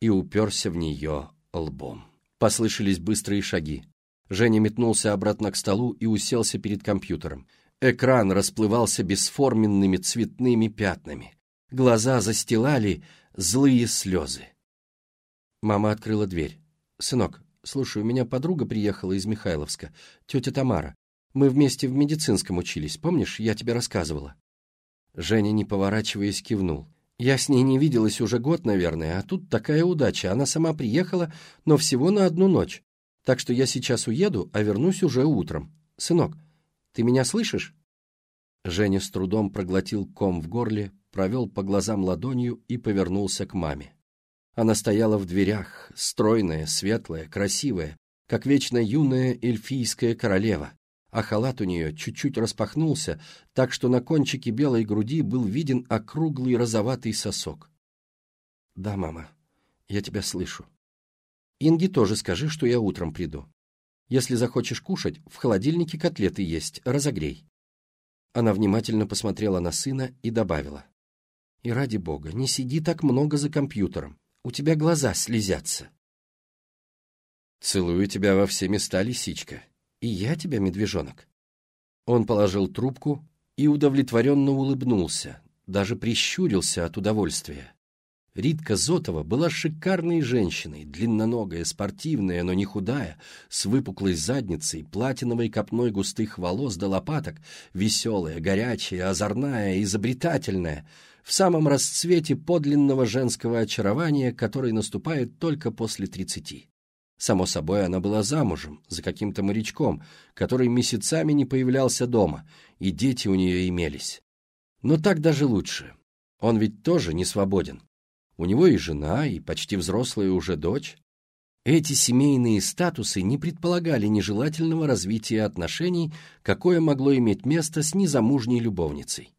и уперся в нее лбом. Послышались быстрые шаги. Женя метнулся обратно к столу и уселся перед компьютером. Экран расплывался бесформенными цветными пятнами. Глаза застилали злые слезы. Мама открыла дверь. «Сынок, Слушай, у меня подруга приехала из Михайловска, тетя Тамара. Мы вместе в медицинском учились, помнишь, я тебе рассказывала?» Женя, не поворачиваясь, кивнул. «Я с ней не виделась уже год, наверное, а тут такая удача. Она сама приехала, но всего на одну ночь. Так что я сейчас уеду, а вернусь уже утром. Сынок, ты меня слышишь?» Женя с трудом проглотил ком в горле, провел по глазам ладонью и повернулся к маме. Она стояла в дверях, стройная, светлая, красивая, как вечно юная эльфийская королева, а халат у нее чуть-чуть распахнулся, так что на кончике белой груди был виден округлый розоватый сосок. «Да, мама, я тебя слышу. Инге тоже скажи, что я утром приду. Если захочешь кушать, в холодильнике котлеты есть, разогрей». Она внимательно посмотрела на сына и добавила. «И ради бога, не сиди так много за компьютером у тебя глаза слезятся. Целую тебя во все места, лисичка. И я тебя, медвежонок. Он положил трубку и удовлетворенно улыбнулся, даже прищурился от удовольствия. Ритка Зотова была шикарной женщиной, длинноногая, спортивная, но не худая, с выпуклой задницей, платиновой копной густых волос до лопаток, веселая, горячая, озорная, изобретательная — в самом расцвете подлинного женского очарования, который наступает только после тридцати. Само собой, она была замужем за каким-то морячком, который месяцами не появлялся дома, и дети у нее имелись. Но так даже лучше. Он ведь тоже не свободен. У него и жена, и почти взрослая уже дочь. Эти семейные статусы не предполагали нежелательного развития отношений, какое могло иметь место с незамужней любовницей.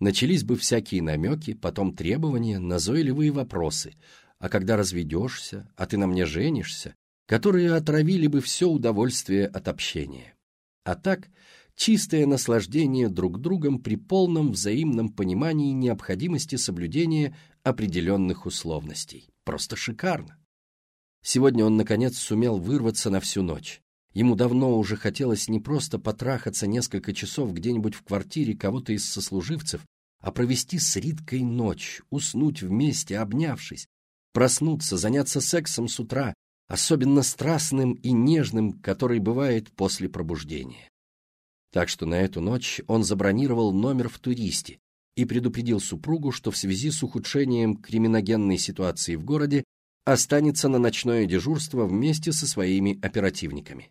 Начались бы всякие намеки, потом требования, назойливые вопросы. А когда разведешься, а ты на мне женишься, которые отравили бы все удовольствие от общения. А так, чистое наслаждение друг другом при полном взаимном понимании необходимости соблюдения определенных условностей. Просто шикарно. Сегодня он, наконец, сумел вырваться на всю ночь. Ему давно уже хотелось не просто потрахаться несколько часов где-нибудь в квартире кого-то из сослуживцев, а провести с Риткой ночь, уснуть вместе, обнявшись, проснуться, заняться сексом с утра, особенно страстным и нежным, который бывает после пробуждения. Так что на эту ночь он забронировал номер в туристе и предупредил супругу, что в связи с ухудшением криминогенной ситуации в городе останется на ночное дежурство вместе со своими оперативниками.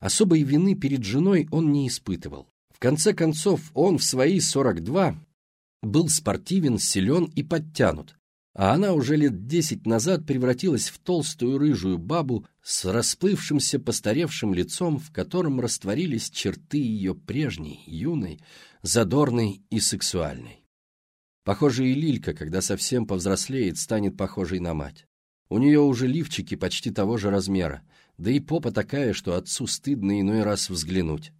Особой вины перед женой он не испытывал. В конце концов, он в свои 42 был спортивен, силен и подтянут, а она уже лет десять назад превратилась в толстую рыжую бабу с расплывшимся постаревшим лицом, в котором растворились черты ее прежней, юной, задорной и сексуальной. Похоже, и Лилька, когда совсем повзрослеет, станет похожей на мать. У нее уже лифчики почти того же размера, да и попа такая, что отцу стыдно иной раз взглянуть.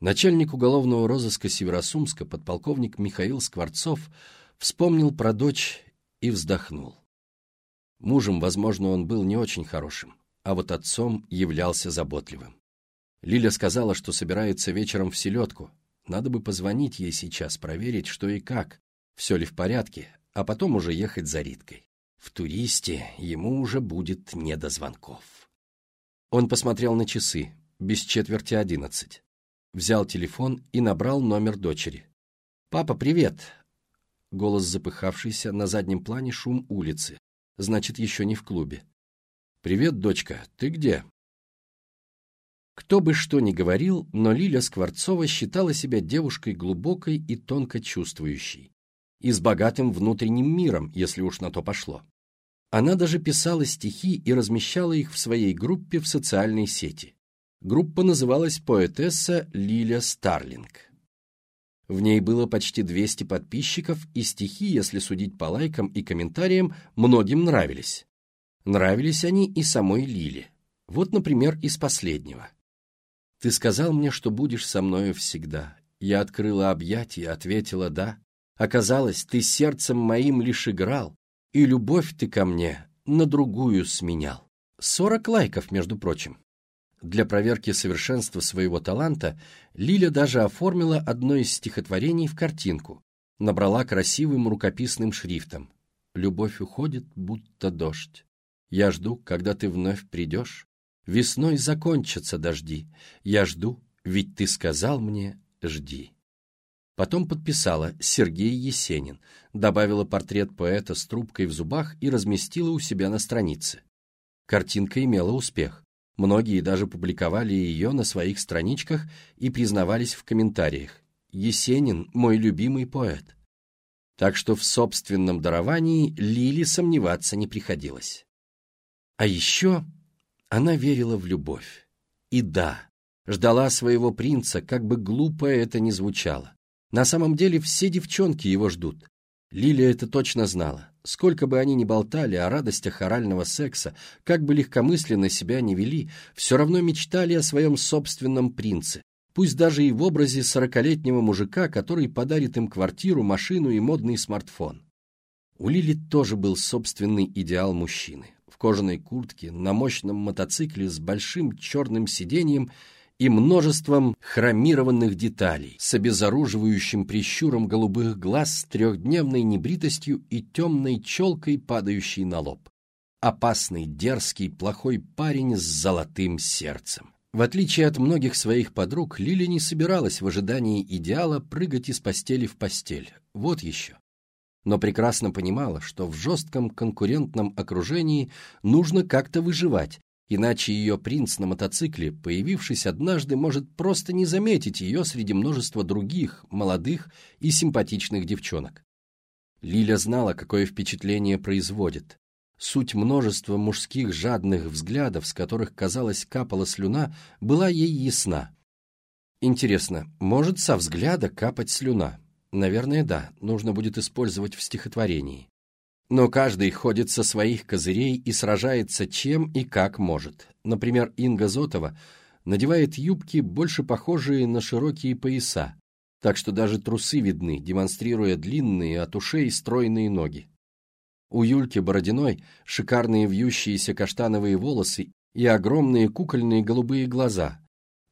Начальник уголовного розыска Северосумска, подполковник Михаил Скворцов, вспомнил про дочь и вздохнул. Мужем, возможно, он был не очень хорошим, а вот отцом являлся заботливым. Лиля сказала, что собирается вечером в селедку. Надо бы позвонить ей сейчас, проверить, что и как, все ли в порядке, а потом уже ехать за Риткой. В туристе ему уже будет не до звонков. Он посмотрел на часы, без четверти одиннадцать. Взял телефон и набрал номер дочери. «Папа, привет!» Голос запыхавшийся, на заднем плане шум улицы. Значит, еще не в клубе. «Привет, дочка, ты где?» Кто бы что ни говорил, но Лиля Скворцова считала себя девушкой глубокой и тонко чувствующей и с богатым внутренним миром, если уж на то пошло. Она даже писала стихи и размещала их в своей группе в социальной сети. Группа называлась «Поэтесса Лиля Старлинг». В ней было почти 200 подписчиков, и стихи, если судить по лайкам и комментариям, многим нравились. Нравились они и самой Лиле. Вот, например, из последнего. «Ты сказал мне, что будешь со мною всегда. Я открыла объятия, ответила «да». Оказалось, ты сердцем моим лишь играл, и любовь ты ко мне на другую сменял. Сорок лайков, между прочим. Для проверки совершенства своего таланта Лиля даже оформила одно из стихотворений в картинку, набрала красивым рукописным шрифтом. «Любовь уходит, будто дождь. Я жду, когда ты вновь придешь. Весной закончатся дожди. Я жду, ведь ты сказал мне «жди». Потом подписала «Сергей Есенин», добавила портрет поэта с трубкой в зубах и разместила у себя на странице. Картинка имела успех. Многие даже публиковали ее на своих страничках и признавались в комментариях. «Есенин – мой любимый поэт». Так что в собственном даровании Лили сомневаться не приходилось. А еще она верила в любовь. И да, ждала своего принца, как бы глупо это ни звучало. На самом деле все девчонки его ждут. Лилия это точно знала. Сколько бы они ни болтали о радостях орального секса, как бы легкомысленно себя не вели, все равно мечтали о своем собственном принце, пусть даже и в образе сорокалетнего мужика, который подарит им квартиру, машину и модный смартфон. У Лили тоже был собственный идеал мужчины. В кожаной куртке, на мощном мотоцикле с большим черным сиденьем и множеством хромированных деталей с обезоруживающим прищуром голубых глаз с трехдневной небритостью и темной челкой, падающей на лоб. Опасный, дерзкий, плохой парень с золотым сердцем. В отличие от многих своих подруг, Лили не собиралась в ожидании идеала прыгать из постели в постель. Вот еще. Но прекрасно понимала, что в жестком конкурентном окружении нужно как-то выживать, Иначе ее принц на мотоцикле, появившись однажды, может просто не заметить ее среди множества других, молодых и симпатичных девчонок. Лиля знала, какое впечатление производит. Суть множества мужских жадных взглядов, с которых, казалось, капала слюна, была ей ясна. Интересно, может со взгляда капать слюна? Наверное, да, нужно будет использовать в стихотворении. Но каждый ходит со своих козырей и сражается чем и как может. Например, Инга Зотова надевает юбки, больше похожие на широкие пояса, так что даже трусы видны, демонстрируя длинные от ушей стройные ноги. У Юльки Бородиной шикарные вьющиеся каштановые волосы и огромные кукольные голубые глаза,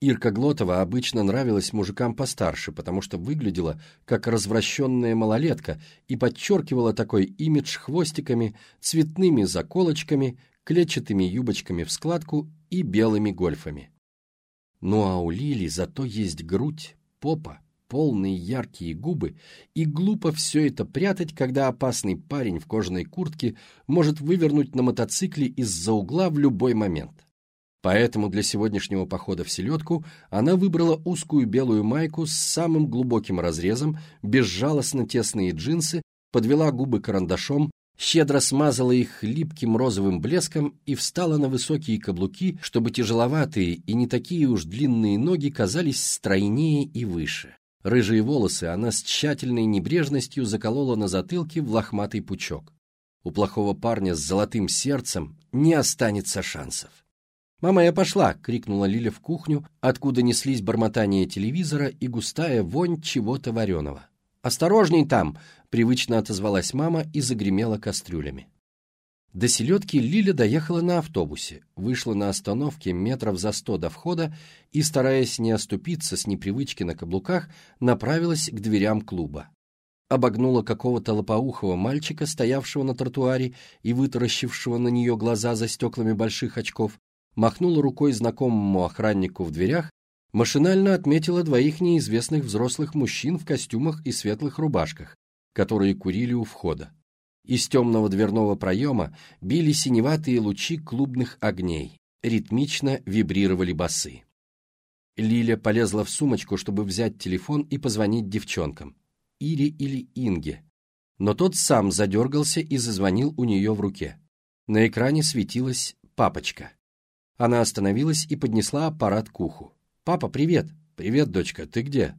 Ирка Глотова обычно нравилась мужикам постарше, потому что выглядела как развращенная малолетка и подчеркивала такой имидж хвостиками, цветными заколочками, клетчатыми юбочками в складку и белыми гольфами. Ну а у Лили зато есть грудь, попа, полные яркие губы, и глупо все это прятать, когда опасный парень в кожаной куртке может вывернуть на мотоцикле из-за угла в любой момент. Поэтому для сегодняшнего похода в селедку она выбрала узкую белую майку с самым глубоким разрезом, безжалостно тесные джинсы, подвела губы карандашом, щедро смазала их липким розовым блеском и встала на высокие каблуки, чтобы тяжеловатые и не такие уж длинные ноги казались стройнее и выше. Рыжие волосы она с тщательной небрежностью заколола на затылке в лохматый пучок. У плохого парня с золотым сердцем не останется шансов. «Мама, я пошла!» — крикнула Лиля в кухню, откуда неслись бормотание телевизора и густая вонь чего-то вареного. «Осторожней там!» — привычно отозвалась мама и загремела кастрюлями. До селедки Лиля доехала на автобусе, вышла на остановке метров за сто до входа и, стараясь не оступиться с непривычки на каблуках, направилась к дверям клуба. Обогнула какого-то лопоухого мальчика, стоявшего на тротуаре и вытаращившего на нее глаза за стеклами больших очков, махнула рукой знакомому охраннику в дверях, машинально отметила двоих неизвестных взрослых мужчин в костюмах и светлых рубашках, которые курили у входа. Из темного дверного проема били синеватые лучи клубных огней, ритмично вибрировали басы. Лиля полезла в сумочку, чтобы взять телефон и позвонить девчонкам, Ире или Инге, но тот сам задергался и зазвонил у нее в руке. На экране светилась «папочка». Она остановилась и поднесла аппарат к уху. «Папа, привет!» «Привет, дочка, ты где?»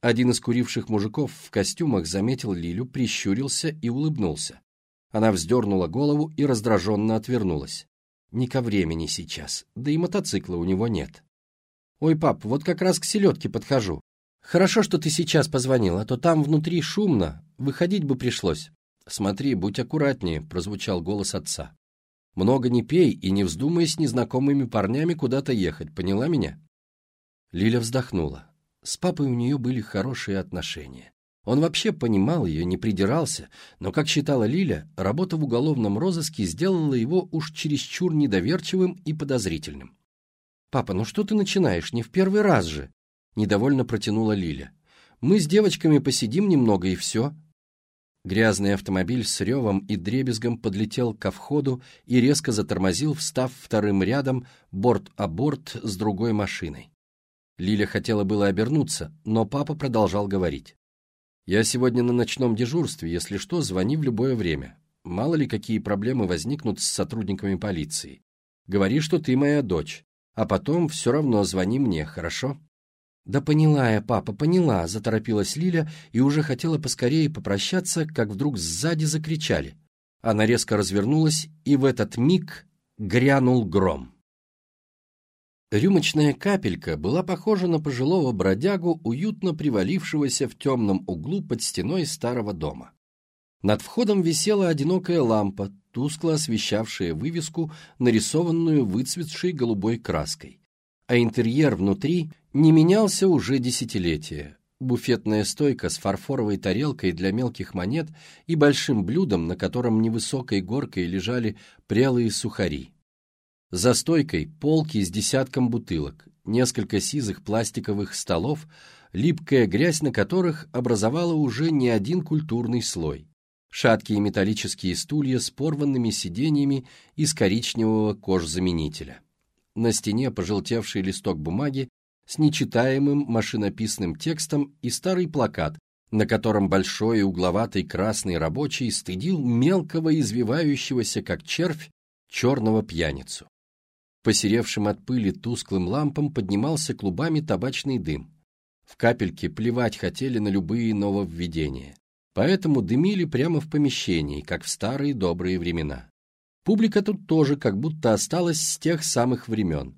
Один из куривших мужиков в костюмах заметил Лилю, прищурился и улыбнулся. Она вздернула голову и раздраженно отвернулась. Не ко времени сейчас, да и мотоцикла у него нет. «Ой, пап, вот как раз к селедке подхожу. Хорошо, что ты сейчас позвонил, а то там внутри шумно, выходить бы пришлось». «Смотри, будь аккуратнее», — прозвучал голос отца. Много не пей и не вздумай с незнакомыми парнями куда-то ехать, поняла меня?» Лиля вздохнула. С папой у нее были хорошие отношения. Он вообще понимал ее, не придирался, но, как считала Лиля, работа в уголовном розыске сделала его уж чересчур недоверчивым и подозрительным. «Папа, ну что ты начинаешь? Не в первый раз же!» — недовольно протянула Лиля. «Мы с девочками посидим немного и все. Грязный автомобиль с ревом и дребезгом подлетел ко входу и резко затормозил, встав вторым рядом борт о борт с другой машиной. Лиля хотела было обернуться, но папа продолжал говорить. «Я сегодня на ночном дежурстве, если что, звони в любое время. Мало ли какие проблемы возникнут с сотрудниками полиции. Говори, что ты моя дочь, а потом все равно звони мне, хорошо?» «Да поняла я, папа, поняла», — заторопилась Лиля и уже хотела поскорее попрощаться, как вдруг сзади закричали. Она резко развернулась, и в этот миг грянул гром. Рюмочная капелька была похожа на пожилого бродягу, уютно привалившегося в темном углу под стеной старого дома. Над входом висела одинокая лампа, тускло освещавшая вывеску, нарисованную выцветшей голубой краской а интерьер внутри не менялся уже десятилетия. Буфетная стойка с фарфоровой тарелкой для мелких монет и большим блюдом, на котором невысокой горкой лежали прелые сухари. За стойкой полки с десятком бутылок, несколько сизых пластиковых столов, липкая грязь на которых образовала уже не один культурный слой. Шаткие металлические стулья с порванными сиденьями из коричневого кожзаменителя на стене пожелтевший листок бумаги с нечитаемым машинописным текстом и старый плакат, на котором большой угловатый красный рабочий стыдил мелкого извивающегося, как червь, черного пьяницу. Посеревшим от пыли тусклым лампам поднимался клубами табачный дым. В капельке плевать хотели на любые нововведения. Поэтому дымили прямо в помещении, как в старые добрые времена. Публика тут тоже как будто осталась с тех самых времен.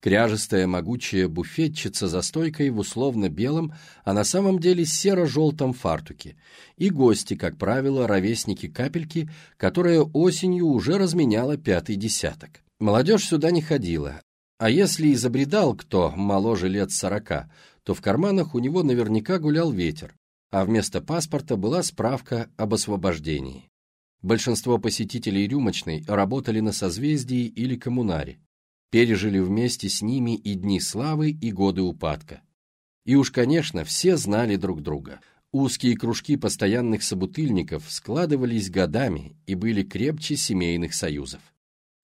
Кряжестая могучая буфетчица за стойкой в условно-белом, а на самом деле серо-желтом фартуке. И гости, как правило, ровесники капельки, которая осенью уже разменяла пятый десяток. Молодежь сюда не ходила, а если и забредал кто моложе лет сорока, то в карманах у него наверняка гулял ветер, а вместо паспорта была справка об освобождении. Большинство посетителей рюмочной работали на созвездии или коммунаре, пережили вместе с ними и дни славы, и годы упадка. И уж, конечно, все знали друг друга. Узкие кружки постоянных собутыльников складывались годами и были крепче семейных союзов.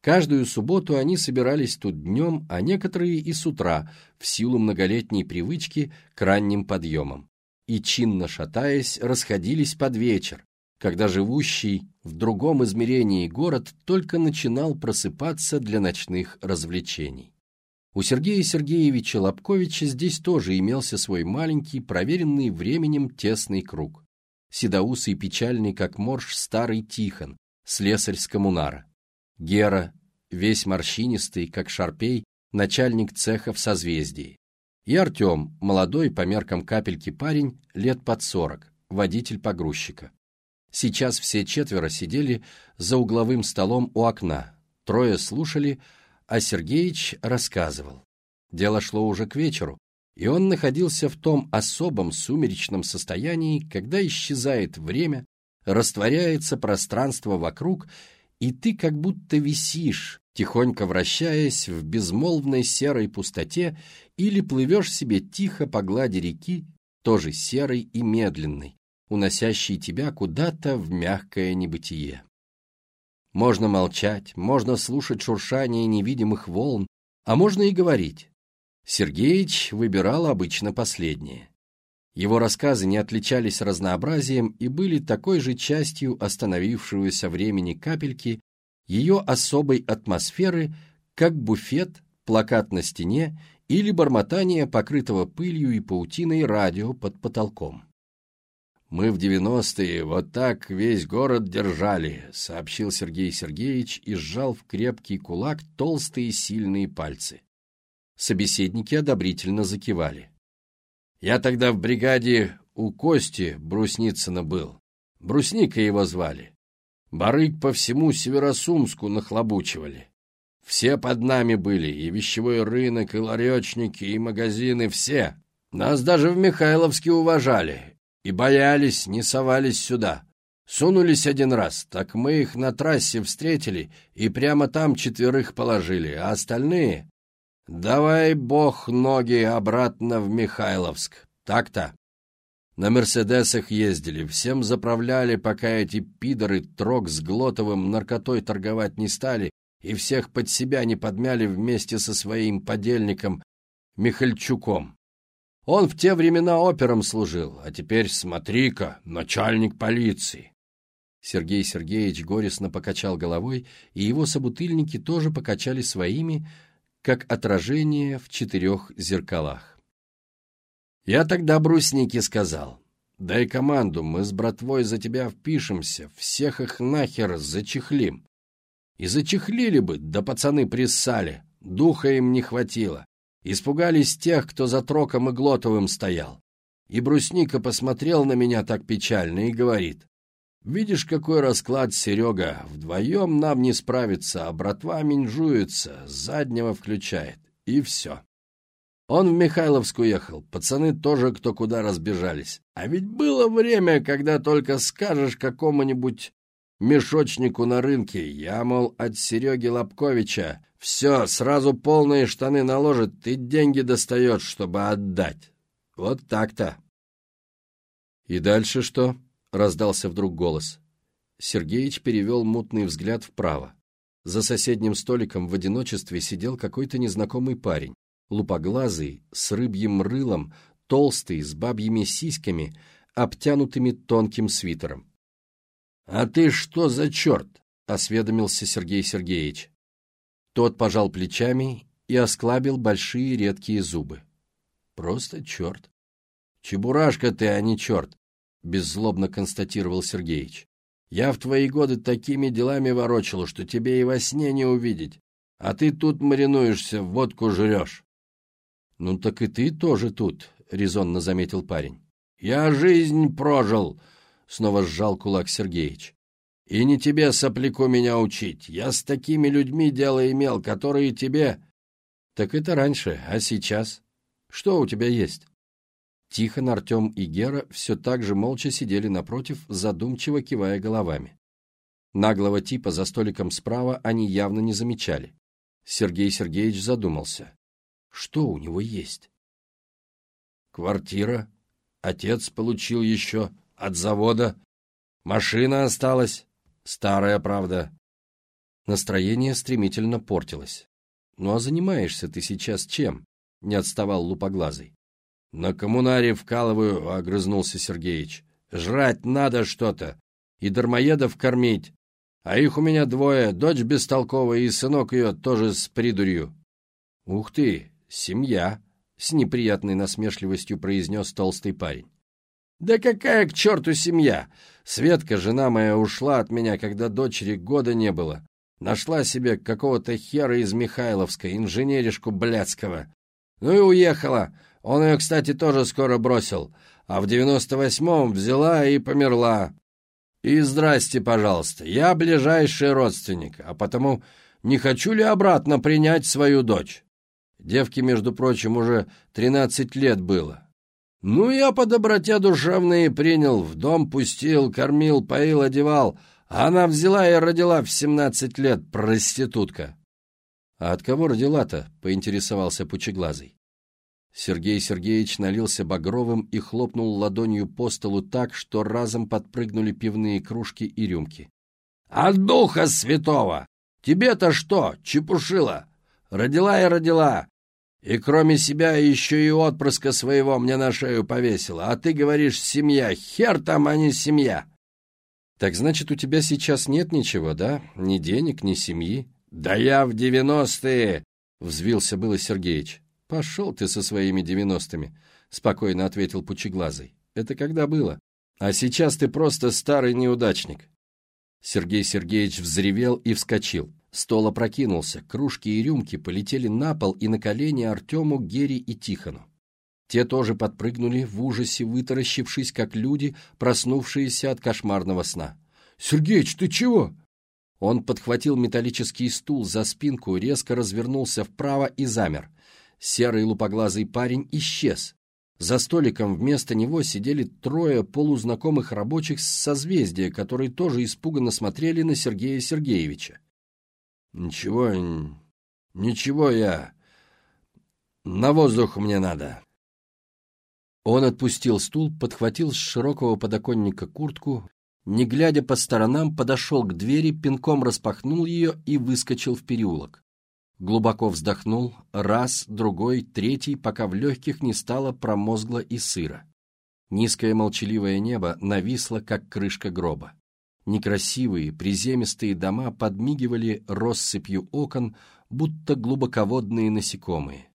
Каждую субботу они собирались тут днем, а некоторые и с утра, в силу многолетней привычки к ранним подъемам. И, чинно шатаясь, расходились под вечер, когда живущий в другом измерении город только начинал просыпаться для ночных развлечений. У Сергея Сергеевича Лобковича здесь тоже имелся свой маленький, проверенный временем тесный круг. Седоусый печальный, как морж, старый Тихон, слесарь с коммунара. Гера, весь морщинистый, как шарпей, начальник цеха в созвездии. И Артем, молодой, по меркам капельки парень, лет под сорок, водитель погрузчика. Сейчас все четверо сидели за угловым столом у окна, трое слушали, а Сергеич рассказывал. Дело шло уже к вечеру, и он находился в том особом сумеречном состоянии, когда исчезает время, растворяется пространство вокруг, и ты как будто висишь, тихонько вращаясь в безмолвной серой пустоте или плывешь себе тихо по глади реки, тоже серой и медленной, уносящей тебя куда-то в мягкое небытие. Можно молчать, можно слушать шуршание невидимых волн, а можно и говорить. Сергеич выбирал обычно последнее. Его рассказы не отличались разнообразием и были такой же частью остановившегося времени капельки, ее особой атмосферы, как буфет, плакат на стене или бормотание покрытого пылью и паутиной радио под потолком. «Мы в девяностые вот так весь город держали», — сообщил Сергей Сергеевич и сжал в крепкий кулак толстые сильные пальцы. Собеседники одобрительно закивали. «Я тогда в бригаде у Кости Брусницына был. Брусника его звали. Барык по всему Северосумску нахлобучивали. Все под нами были, и вещевой рынок, и ларечники, и магазины, все. Нас даже в Михайловске уважали, и боялись, не совались сюда. Сунулись один раз, так мы их на трассе встретили и прямо там четверых положили, а остальные... Давай, бог, ноги обратно в Михайловск. Так-то. На «Мерседесах» ездили, всем заправляли, пока эти пидоры трог с Глотовым наркотой торговать не стали и всех под себя не подмяли вместе со своим подельником Михальчуком. Он в те времена опером служил, а теперь, смотри-ка, начальник полиции. Сергей Сергеевич горестно покачал головой, и его собутыльники тоже покачали своими, как отражение в четырех зеркалах. Я тогда бруснике сказал, дай команду, мы с братвой за тебя впишемся, всех их нахер зачехлим. И зачехлили бы, да пацаны приссали, духа им не хватило. Испугались тех, кто за Троком и Глотовым стоял. И Брусника посмотрел на меня так печально и говорит, «Видишь, какой расклад, Серега, вдвоем нам не справиться, а братва минжуется, заднего включает, и все». Он в Михайловск уехал, пацаны тоже кто куда разбежались. А ведь было время, когда только скажешь какому-нибудь мешочнику на рынке, я, мол, от Сереги Лобковича, все, сразу полные штаны наложит и деньги достает, чтобы отдать. Вот так-то. «И дальше что?» — раздался вдруг голос. Сергеич перевел мутный взгляд вправо. За соседним столиком в одиночестве сидел какой-то незнакомый парень, лупоглазый, с рыбьим рылом, толстый, с бабьими сиськами, обтянутыми тонким свитером. «А ты что за черт?» — осведомился Сергей Сергеевич. Тот пожал плечами и осклабил большие редкие зубы. «Просто черт». «Чебурашка ты, а не черт», — беззлобно констатировал Сергеич. «Я в твои годы такими делами ворочал, что тебе и во сне не увидеть, а ты тут маринуешься, водку жрешь». «Ну так и ты тоже тут», — резонно заметил парень. «Я жизнь прожил», — снова сжал кулак Сергеич. И не тебе, сопляку, меня учить. Я с такими людьми дело имел, которые тебе... Так это раньше, а сейчас? Что у тебя есть? Тихон, Артем и Гера все так же молча сидели напротив, задумчиво кивая головами. Наглого типа за столиком справа они явно не замечали. Сергей Сергеевич задумался. Что у него есть? Квартира. Отец получил еще от завода. Машина осталась. Старая правда. Настроение стремительно портилось. «Ну а занимаешься ты сейчас чем?» — не отставал лупоглазый. «На коммунаре вкалываю», — огрызнулся Сергеич. «Жрать надо что-то, и дармоедов кормить. А их у меня двое, дочь бестолковая и сынок ее тоже с придурью». «Ух ты, семья!» — с неприятной насмешливостью произнес толстый парень. «Да какая к черту семья! Светка, жена моя, ушла от меня, когда дочери года не было. Нашла себе какого-то хера из Михайловска, инженеришку блядского. Ну и уехала. Он ее, кстати, тоже скоро бросил. А в девяносто восьмом взяла и померла. И здрасте, пожалуйста, я ближайший родственник, а потому не хочу ли обратно принять свою дочь? Девке, между прочим, уже тринадцать лет было. Ну, я по доброте душевной принял, в дом пустил, кормил, поил, одевал, а она взяла и родила в семнадцать лет, проститутка. — А от кого родила-то? — поинтересовался Пучеглазый. Сергей Сергеевич налился багровым и хлопнул ладонью по столу так, что разом подпрыгнули пивные кружки и рюмки. — От духа святого! Тебе-то что, чепушила? Родила и родила. И кроме себя еще и отпрыска своего мне на шею повесила. А ты говоришь, семья. Хер там, а не семья. Так значит, у тебя сейчас нет ничего, да? Ни денег, ни семьи? Да я в девяностые! Взвился было Сергеич. Пошел ты со своими девяностыми, спокойно ответил Пучеглазый. Это когда было? А сейчас ты просто старый неудачник. Сергей Сергеевич взревел и вскочил. Стол опрокинулся, кружки и рюмки полетели на пол и на колени Артему, Гере и Тихону. Те тоже подпрыгнули в ужасе, вытаращившись, как люди, проснувшиеся от кошмарного сна. «Сергеич, ты чего?» Он подхватил металлический стул за спинку, резко развернулся вправо и замер. Серый лупоглазый парень исчез. За столиком вместо него сидели трое полузнакомых рабочих с созвездия, которые тоже испуганно смотрели на Сергея Сергеевича. «Ничего, ничего я... На воздух мне надо». Он отпустил стул, подхватил с широкого подоконника куртку, не глядя по сторонам, подошел к двери, пинком распахнул ее и выскочил в переулок. Глубоко вздохнул, раз, другой, третий, пока в легких не стало промозгло и сыро. Низкое молчаливое небо нависло, как крышка гроба. Некрасивые, приземистые дома подмигивали россыпью окон, будто глубоководные насекомые.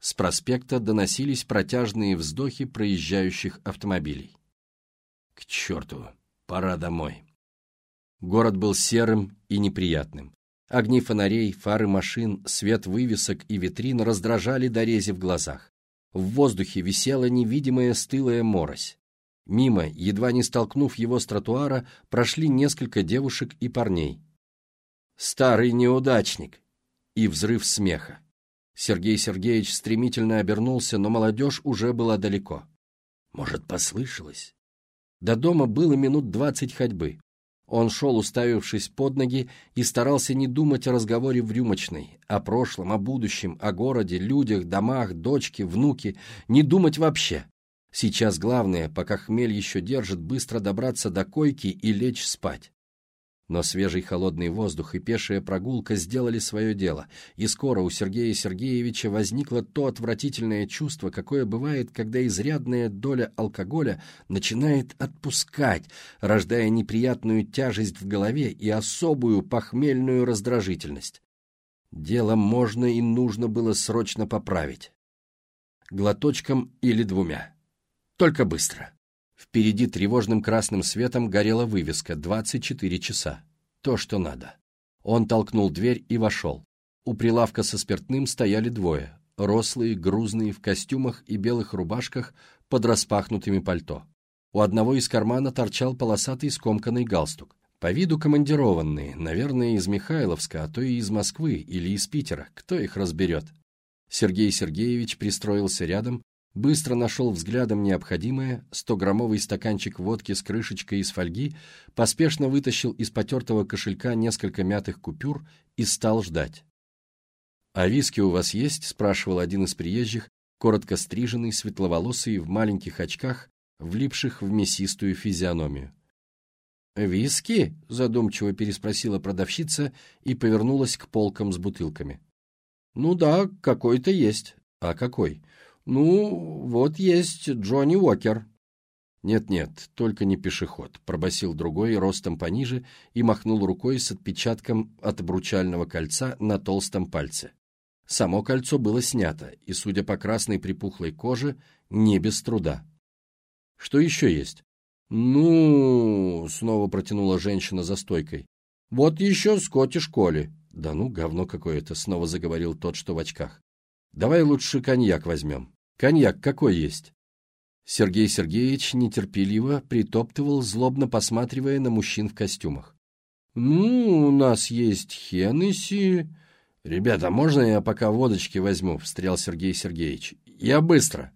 С проспекта доносились протяжные вздохи проезжающих автомобилей. К черту, пора домой. Город был серым и неприятным. Огни фонарей, фары машин, свет вывесок и витрин раздражали дорези в глазах. В воздухе висела невидимая стылая морось. Мимо, едва не столкнув его с тротуара, прошли несколько девушек и парней. «Старый неудачник!» И взрыв смеха. Сергей Сергеевич стремительно обернулся, но молодежь уже была далеко. Может, послышалось? До дома было минут двадцать ходьбы. Он шел, уставившись под ноги, и старался не думать о разговоре в рюмочной, о прошлом, о будущем, о городе, людях, домах, дочке, внуке, не думать вообще. Сейчас главное, пока хмель еще держит, быстро добраться до койки и лечь спать. Но свежий холодный воздух и пешая прогулка сделали свое дело, и скоро у Сергея Сергеевича возникло то отвратительное чувство, какое бывает, когда изрядная доля алкоголя начинает отпускать, рождая неприятную тяжесть в голове и особую похмельную раздражительность. Дело можно и нужно было срочно поправить. Глоточком или двумя. Только быстро. Впереди тревожным красным светом горела вывеска «24 часа». То, что надо. Он толкнул дверь и вошел. У прилавка со спиртным стояли двое. Рослые, грузные, в костюмах и белых рубашках под распахнутыми пальто. У одного из кармана торчал полосатый скомканный галстук. По виду командированные, наверное, из Михайловска, а то и из Москвы или из Питера. Кто их разберет? Сергей Сергеевич пристроился рядом, быстро нашел взглядом необходимое, стограммовый стаканчик водки с крышечкой из фольги, поспешно вытащил из потертого кошелька несколько мятых купюр и стал ждать. «А виски у вас есть?» — спрашивал один из приезжих, коротко стриженный, светловолосый, в маленьких очках, влипших в мясистую физиономию. «Виски?» — задумчиво переспросила продавщица и повернулась к полкам с бутылками. «Ну да, какой-то есть. А какой?» «Ну, вот есть Джонни Уокер». «Нет-нет, только не пешеход», — пробасил другой, ростом пониже, и махнул рукой с отпечатком от обручального кольца на толстом пальце. Само кольцо было снято, и, судя по красной припухлой коже, не без труда. «Что еще есть?» «Ну...» — снова протянула женщина за стойкой. «Вот еще Скотиш Коли». «Да ну, говно какое-то», — снова заговорил тот, что в очках. «Давай лучше коньяк возьмем». «Коньяк какой есть?» Сергей Сергеевич нетерпеливо притоптывал, злобно посматривая на мужчин в костюмах. «Ну, у нас есть Хеннесси...» «Ребята, можно я пока водочки возьму?» — встрял Сергей Сергеевич. «Я быстро!»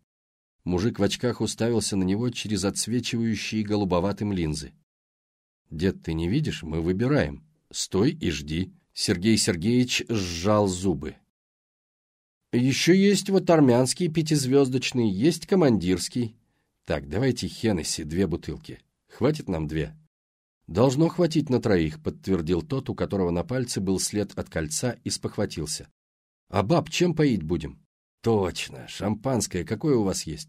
Мужик в очках уставился на него через отсвечивающие голубоватым линзы. «Дед, ты не видишь? Мы выбираем. Стой и жди». Сергей Сергеевич сжал зубы. Еще есть вот армянский пятизвездочный, есть командирский. Так, давайте Хеннесси, две бутылки. Хватит нам две? Должно хватить на троих, подтвердил тот, у которого на пальце был след от кольца, и спохватился. А баб чем поить будем? Точно, шампанское какое у вас есть?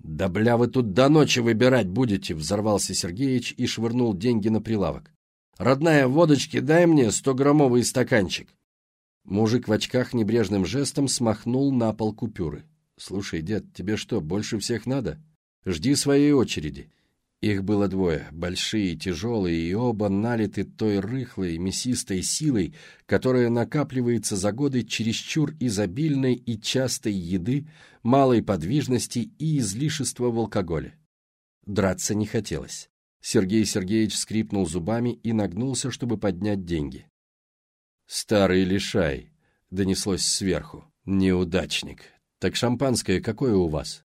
«Да бля, вы тут до ночи выбирать будете!» — взорвался Сергеич и швырнул деньги на прилавок. «Родная, водочки дай мне стограммовый стаканчик!» Мужик в очках небрежным жестом смахнул на пол купюры. «Слушай, дед, тебе что, больше всех надо? Жди своей очереди». Их было двое, большие, тяжелые, и оба налиты той рыхлой, мясистой силой, которая накапливается за годы чересчур изобильной и частой еды, малой подвижности и излишества в алкоголе. Драться не хотелось. Сергей Сергеевич скрипнул зубами и нагнулся, чтобы поднять деньги. «Старый лишай», — донеслось сверху. «Неудачник. Так шампанское какое у вас?»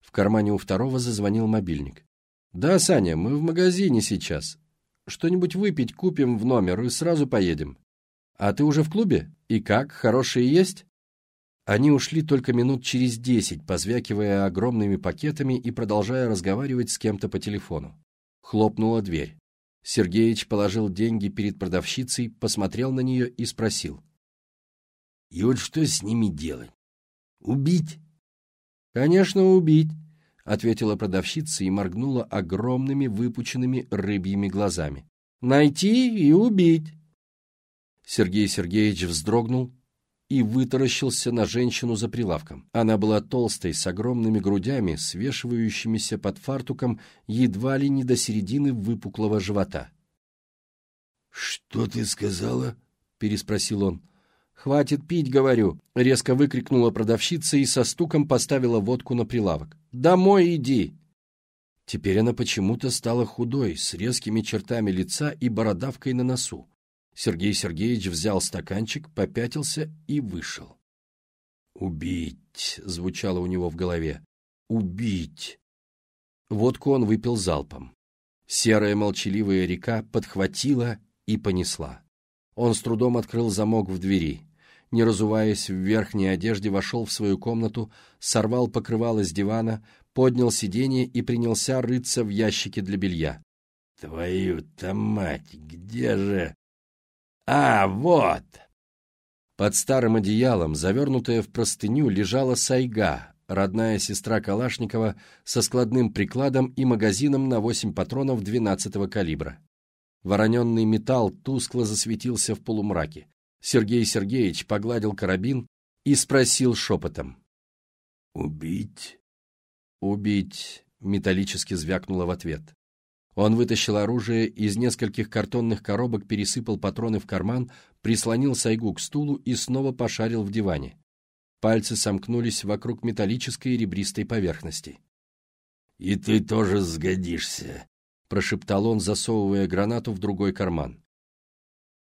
В кармане у второго зазвонил мобильник. «Да, Саня, мы в магазине сейчас. Что-нибудь выпить купим в номер и сразу поедем. А ты уже в клубе? И как, хорошие есть?» Они ушли только минут через десять, позвякивая огромными пакетами и продолжая разговаривать с кем-то по телефону. Хлопнула дверь. Сергеич положил деньги перед продавщицей, посмотрел на нее и спросил. «И вот что с ними делать? Убить?» «Конечно, убить», — ответила продавщица и моргнула огромными выпученными рыбьими глазами. «Найти и убить». Сергей Сергеевич вздрогнул, и вытаращился на женщину за прилавком. Она была толстой, с огромными грудями, свешивающимися под фартуком едва ли не до середины выпуклого живота. «Что ты сказала?» — переспросил он. «Хватит пить, говорю!» — резко выкрикнула продавщица и со стуком поставила водку на прилавок. «Домой иди!» Теперь она почему-то стала худой, с резкими чертами лица и бородавкой на носу. Сергей Сергеевич взял стаканчик, попятился и вышел. «Убить!» — звучало у него в голове. «Убить!» Водку он выпил залпом. Серая молчаливая река подхватила и понесла. Он с трудом открыл замок в двери. Не разуваясь в верхней одежде, вошел в свою комнату, сорвал покрывало с дивана, поднял сиденье и принялся рыться в ящике для белья. «Твою-то мать, где же...» «А, вот!» Под старым одеялом, завернутая в простыню, лежала Сайга, родная сестра Калашникова со складным прикладом и магазином на 8 патронов 12-го калибра. Вороненный металл тускло засветился в полумраке. Сергей Сергеевич погладил карабин и спросил шепотом. «Убить?» «Убить», — металлически звякнуло в ответ. Он вытащил оружие, из нескольких картонных коробок пересыпал патроны в карман, прислонил Сайгу к стулу и снова пошарил в диване. Пальцы сомкнулись вокруг металлической ребристой поверхности. «И ты тоже сгодишься», — прошептал он, засовывая гранату в другой карман.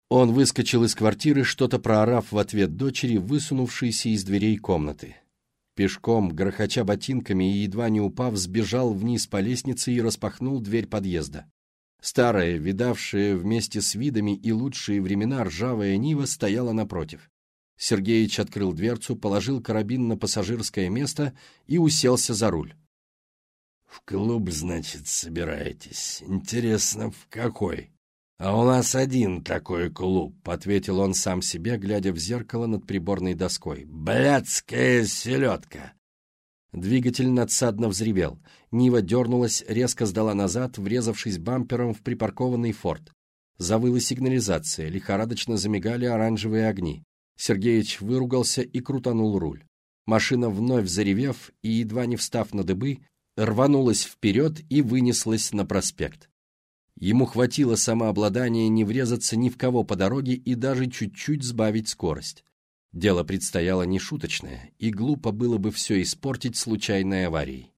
Он выскочил из квартиры, что-то проорав в ответ дочери, высунувшейся из дверей комнаты. Пешком, грохоча ботинками и едва не упав, сбежал вниз по лестнице и распахнул дверь подъезда. Старая, видавшая вместе с видами и лучшие времена ржавая Нива стояла напротив. Сергеич открыл дверцу, положил карабин на пассажирское место и уселся за руль. В клуб, значит, собираетесь. Интересно, в какой? А у нас один такой клуб, ответил он сам себе, глядя в зеркало над приборной доской. Блядская селедка. Двигатель надсадно взревел. Нива дернулась, резко сдала назад, врезавшись бампером в припаркованный форт. Завыла сигнализация, лихорадочно замигали оранжевые огни. Сергеич выругался и крутанул руль. Машина, вновь заревев и едва не встав на дыбы, рванулась вперед и вынеслась на проспект. Ему хватило самообладания не врезаться ни в кого по дороге и даже чуть-чуть сбавить скорость. Дело предстояло нешуточное, и глупо было бы все испортить случайной аварией.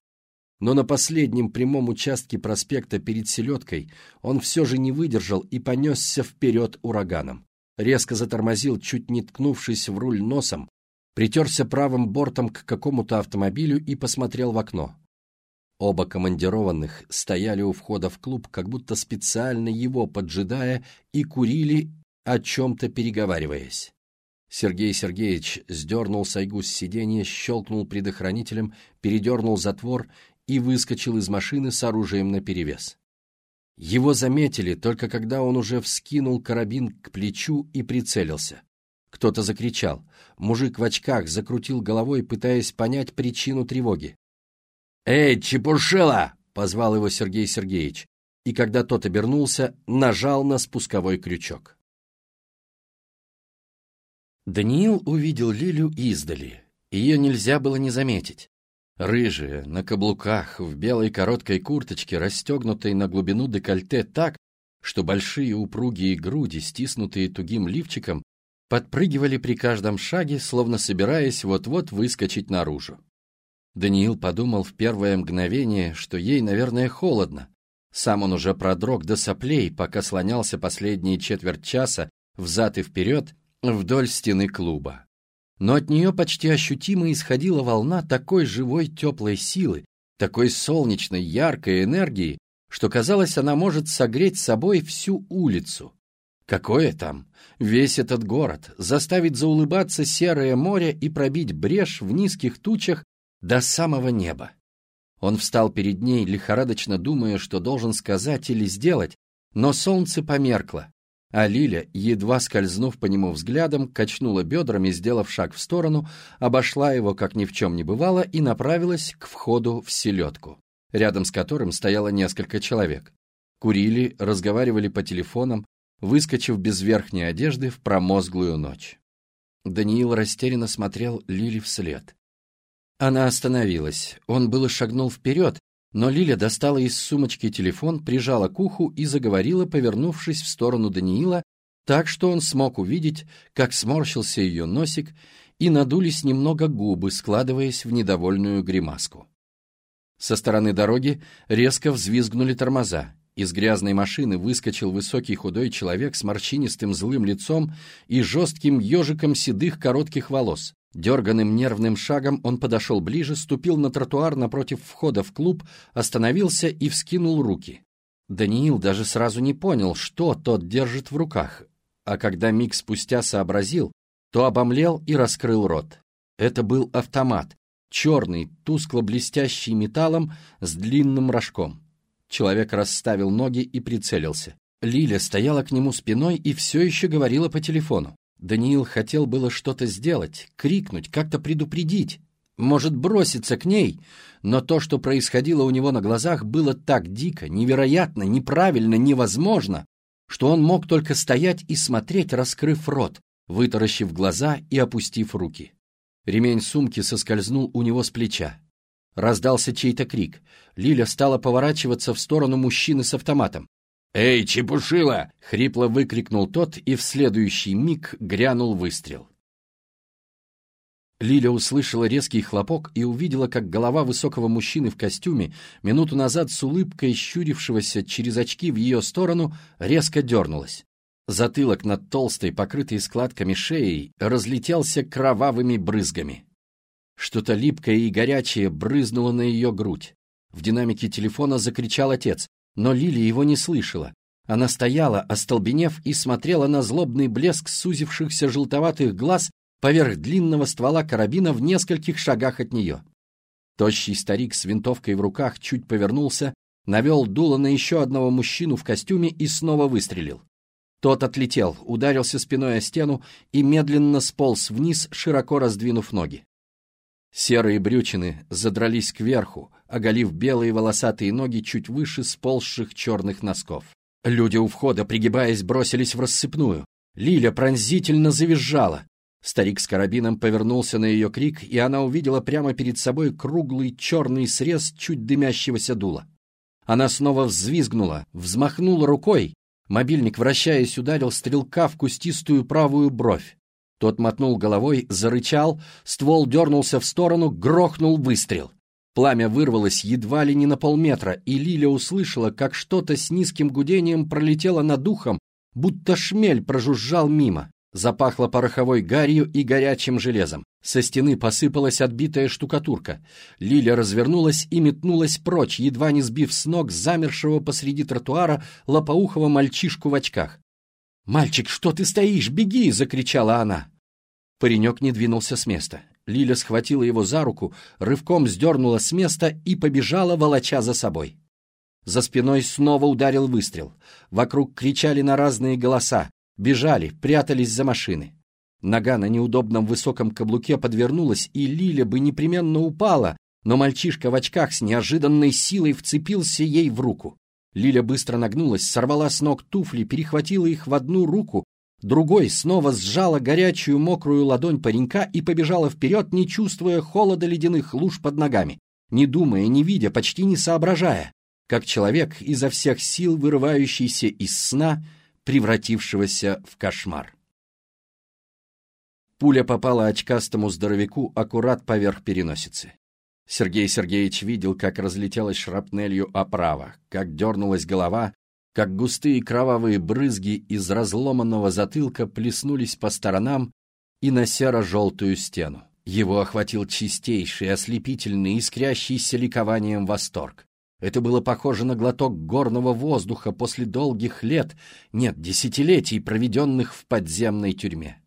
Но на последнем прямом участке проспекта перед селедкой он все же не выдержал и понесся вперед ураганом. Резко затормозил, чуть не ткнувшись в руль носом, притерся правым бортом к какому-то автомобилю и посмотрел в окно. Оба командированных стояли у входа в клуб, как будто специально его поджидая, и курили, о чем-то переговариваясь. Сергей Сергеевич сдернул сайгу с сиденья, щелкнул предохранителем, передернул затвор и выскочил из машины с оружием наперевес. Его заметили, только когда он уже вскинул карабин к плечу и прицелился. Кто-то закричал. Мужик в очках закрутил головой, пытаясь понять причину тревоги. «Эй, чепушила!» — позвал его Сергей Сергеевич, и когда тот обернулся, нажал на спусковой крючок. Даниил увидел Лилю издали. Ее нельзя было не заметить. Рыжая, на каблуках, в белой короткой курточке, расстегнутой на глубину декольте так, что большие упругие груди, стиснутые тугим лифчиком, подпрыгивали при каждом шаге, словно собираясь вот-вот выскочить наружу. Даниил подумал в первое мгновение, что ей, наверное, холодно. Сам он уже продрог до соплей, пока слонялся последние четверть часа взад и вперед вдоль стены клуба. Но от нее почти ощутимо исходила волна такой живой теплой силы, такой солнечной, яркой энергии, что казалось, она может согреть собой всю улицу. Какое там? Весь этот город, заставить заулыбаться серое море и пробить брешь в низких тучах до самого неба. Он встал перед ней, лихорадочно думая, что должен сказать или сделать, но солнце померкло, а Лиля, едва скользнув по нему взглядом, качнула бедрами, сделав шаг в сторону, обошла его, как ни в чем не бывало, и направилась к входу в селедку, рядом с которым стояло несколько человек. Курили, разговаривали по телефонам, выскочив без верхней одежды в промозглую ночь. Даниил растерянно смотрел Лиле вслед. Она остановилась. Он было шагнул вперед, но Лиля достала из сумочки телефон, прижала к уху и заговорила, повернувшись в сторону Даниила, так что он смог увидеть, как сморщился ее носик, и надулись немного губы, складываясь в недовольную гримаску. Со стороны дороги резко взвизгнули тормоза. Из грязной машины выскочил высокий худой человек с морщинистым злым лицом и жестким ежиком седых коротких волос. Дерганным нервным шагом он подошел ближе, ступил на тротуар напротив входа в клуб, остановился и вскинул руки. Даниил даже сразу не понял, что тот держит в руках, а когда миг спустя сообразил, то обомлел и раскрыл рот. Это был автомат, черный, тускло-блестящий металлом с длинным рожком. Человек расставил ноги и прицелился. Лиля стояла к нему спиной и все еще говорила по телефону. Даниил хотел было что-то сделать, крикнуть, как-то предупредить, может, броситься к ней, но то, что происходило у него на глазах, было так дико, невероятно, неправильно, невозможно, что он мог только стоять и смотреть, раскрыв рот, вытаращив глаза и опустив руки. Ремень сумки соскользнул у него с плеча. Раздался чей-то крик. Лиля стала поворачиваться в сторону мужчины с автоматом. «Эй, чепушила!» — хрипло выкрикнул тот, и в следующий миг грянул выстрел. Лиля услышала резкий хлопок и увидела, как голова высокого мужчины в костюме, минуту назад с улыбкой щурившегося через очки в ее сторону, резко дернулась. Затылок над толстой, покрытой складками шеей, разлетелся кровавыми брызгами. Что-то липкое и горячее брызнуло на ее грудь. В динамике телефона закричал отец. Но Лили его не слышала. Она стояла, остолбенев, и смотрела на злобный блеск сузившихся желтоватых глаз поверх длинного ствола карабина в нескольких шагах от нее. Тощий старик с винтовкой в руках чуть повернулся, навел дуло на еще одного мужчину в костюме и снова выстрелил. Тот отлетел, ударился спиной о стену и медленно сполз вниз, широко раздвинув ноги. Серые брючины задрались кверху, оголив белые волосатые ноги чуть выше сползших черных носков. Люди у входа, пригибаясь, бросились в рассыпную. Лиля пронзительно завизжала. Старик с карабином повернулся на ее крик, и она увидела прямо перед собой круглый черный срез чуть дымящегося дула. Она снова взвизгнула, взмахнула рукой. Мобильник, вращаясь, ударил стрелка в кустистую правую бровь. Тот мотнул головой, зарычал, ствол дернулся в сторону, грохнул выстрел. Пламя вырвалось едва ли не на полметра, и Лиля услышала, как что-то с низким гудением пролетело над духом, будто шмель прожужжал мимо. Запахло пороховой гарью и горячим железом. Со стены посыпалась отбитая штукатурка. Лиля развернулась и метнулась прочь, едва не сбив с ног замершего посреди тротуара лопоухого мальчишку в очках. «Мальчик, что ты стоишь? Беги!» — закричала она. Паренек не двинулся с места. Лиля схватила его за руку, рывком сдернула с места и побежала, волоча за собой. За спиной снова ударил выстрел. Вокруг кричали на разные голоса. Бежали, прятались за машины. Нога на неудобном высоком каблуке подвернулась, и Лиля бы непременно упала, но мальчишка в очках с неожиданной силой вцепился ей в руку. Лиля быстро нагнулась, сорвала с ног туфли, перехватила их в одну руку, другой снова сжала горячую мокрую ладонь паренька и побежала вперед, не чувствуя холода ледяных луж под ногами, не думая, не видя, почти не соображая, как человек изо всех сил вырывающийся из сна — превратившегося в кошмар. Пуля попала очкастому здоровяку аккурат поверх переносицы. Сергей Сергеевич видел, как разлетелась шрапнелью оправа, как дернулась голова, как густые кровавые брызги из разломанного затылка плеснулись по сторонам и на серо-желтую стену. Его охватил чистейший, ослепительный, искрящийся ликованием восторг. Это было похоже на глоток горного воздуха после долгих лет, нет, десятилетий, проведенных в подземной тюрьме.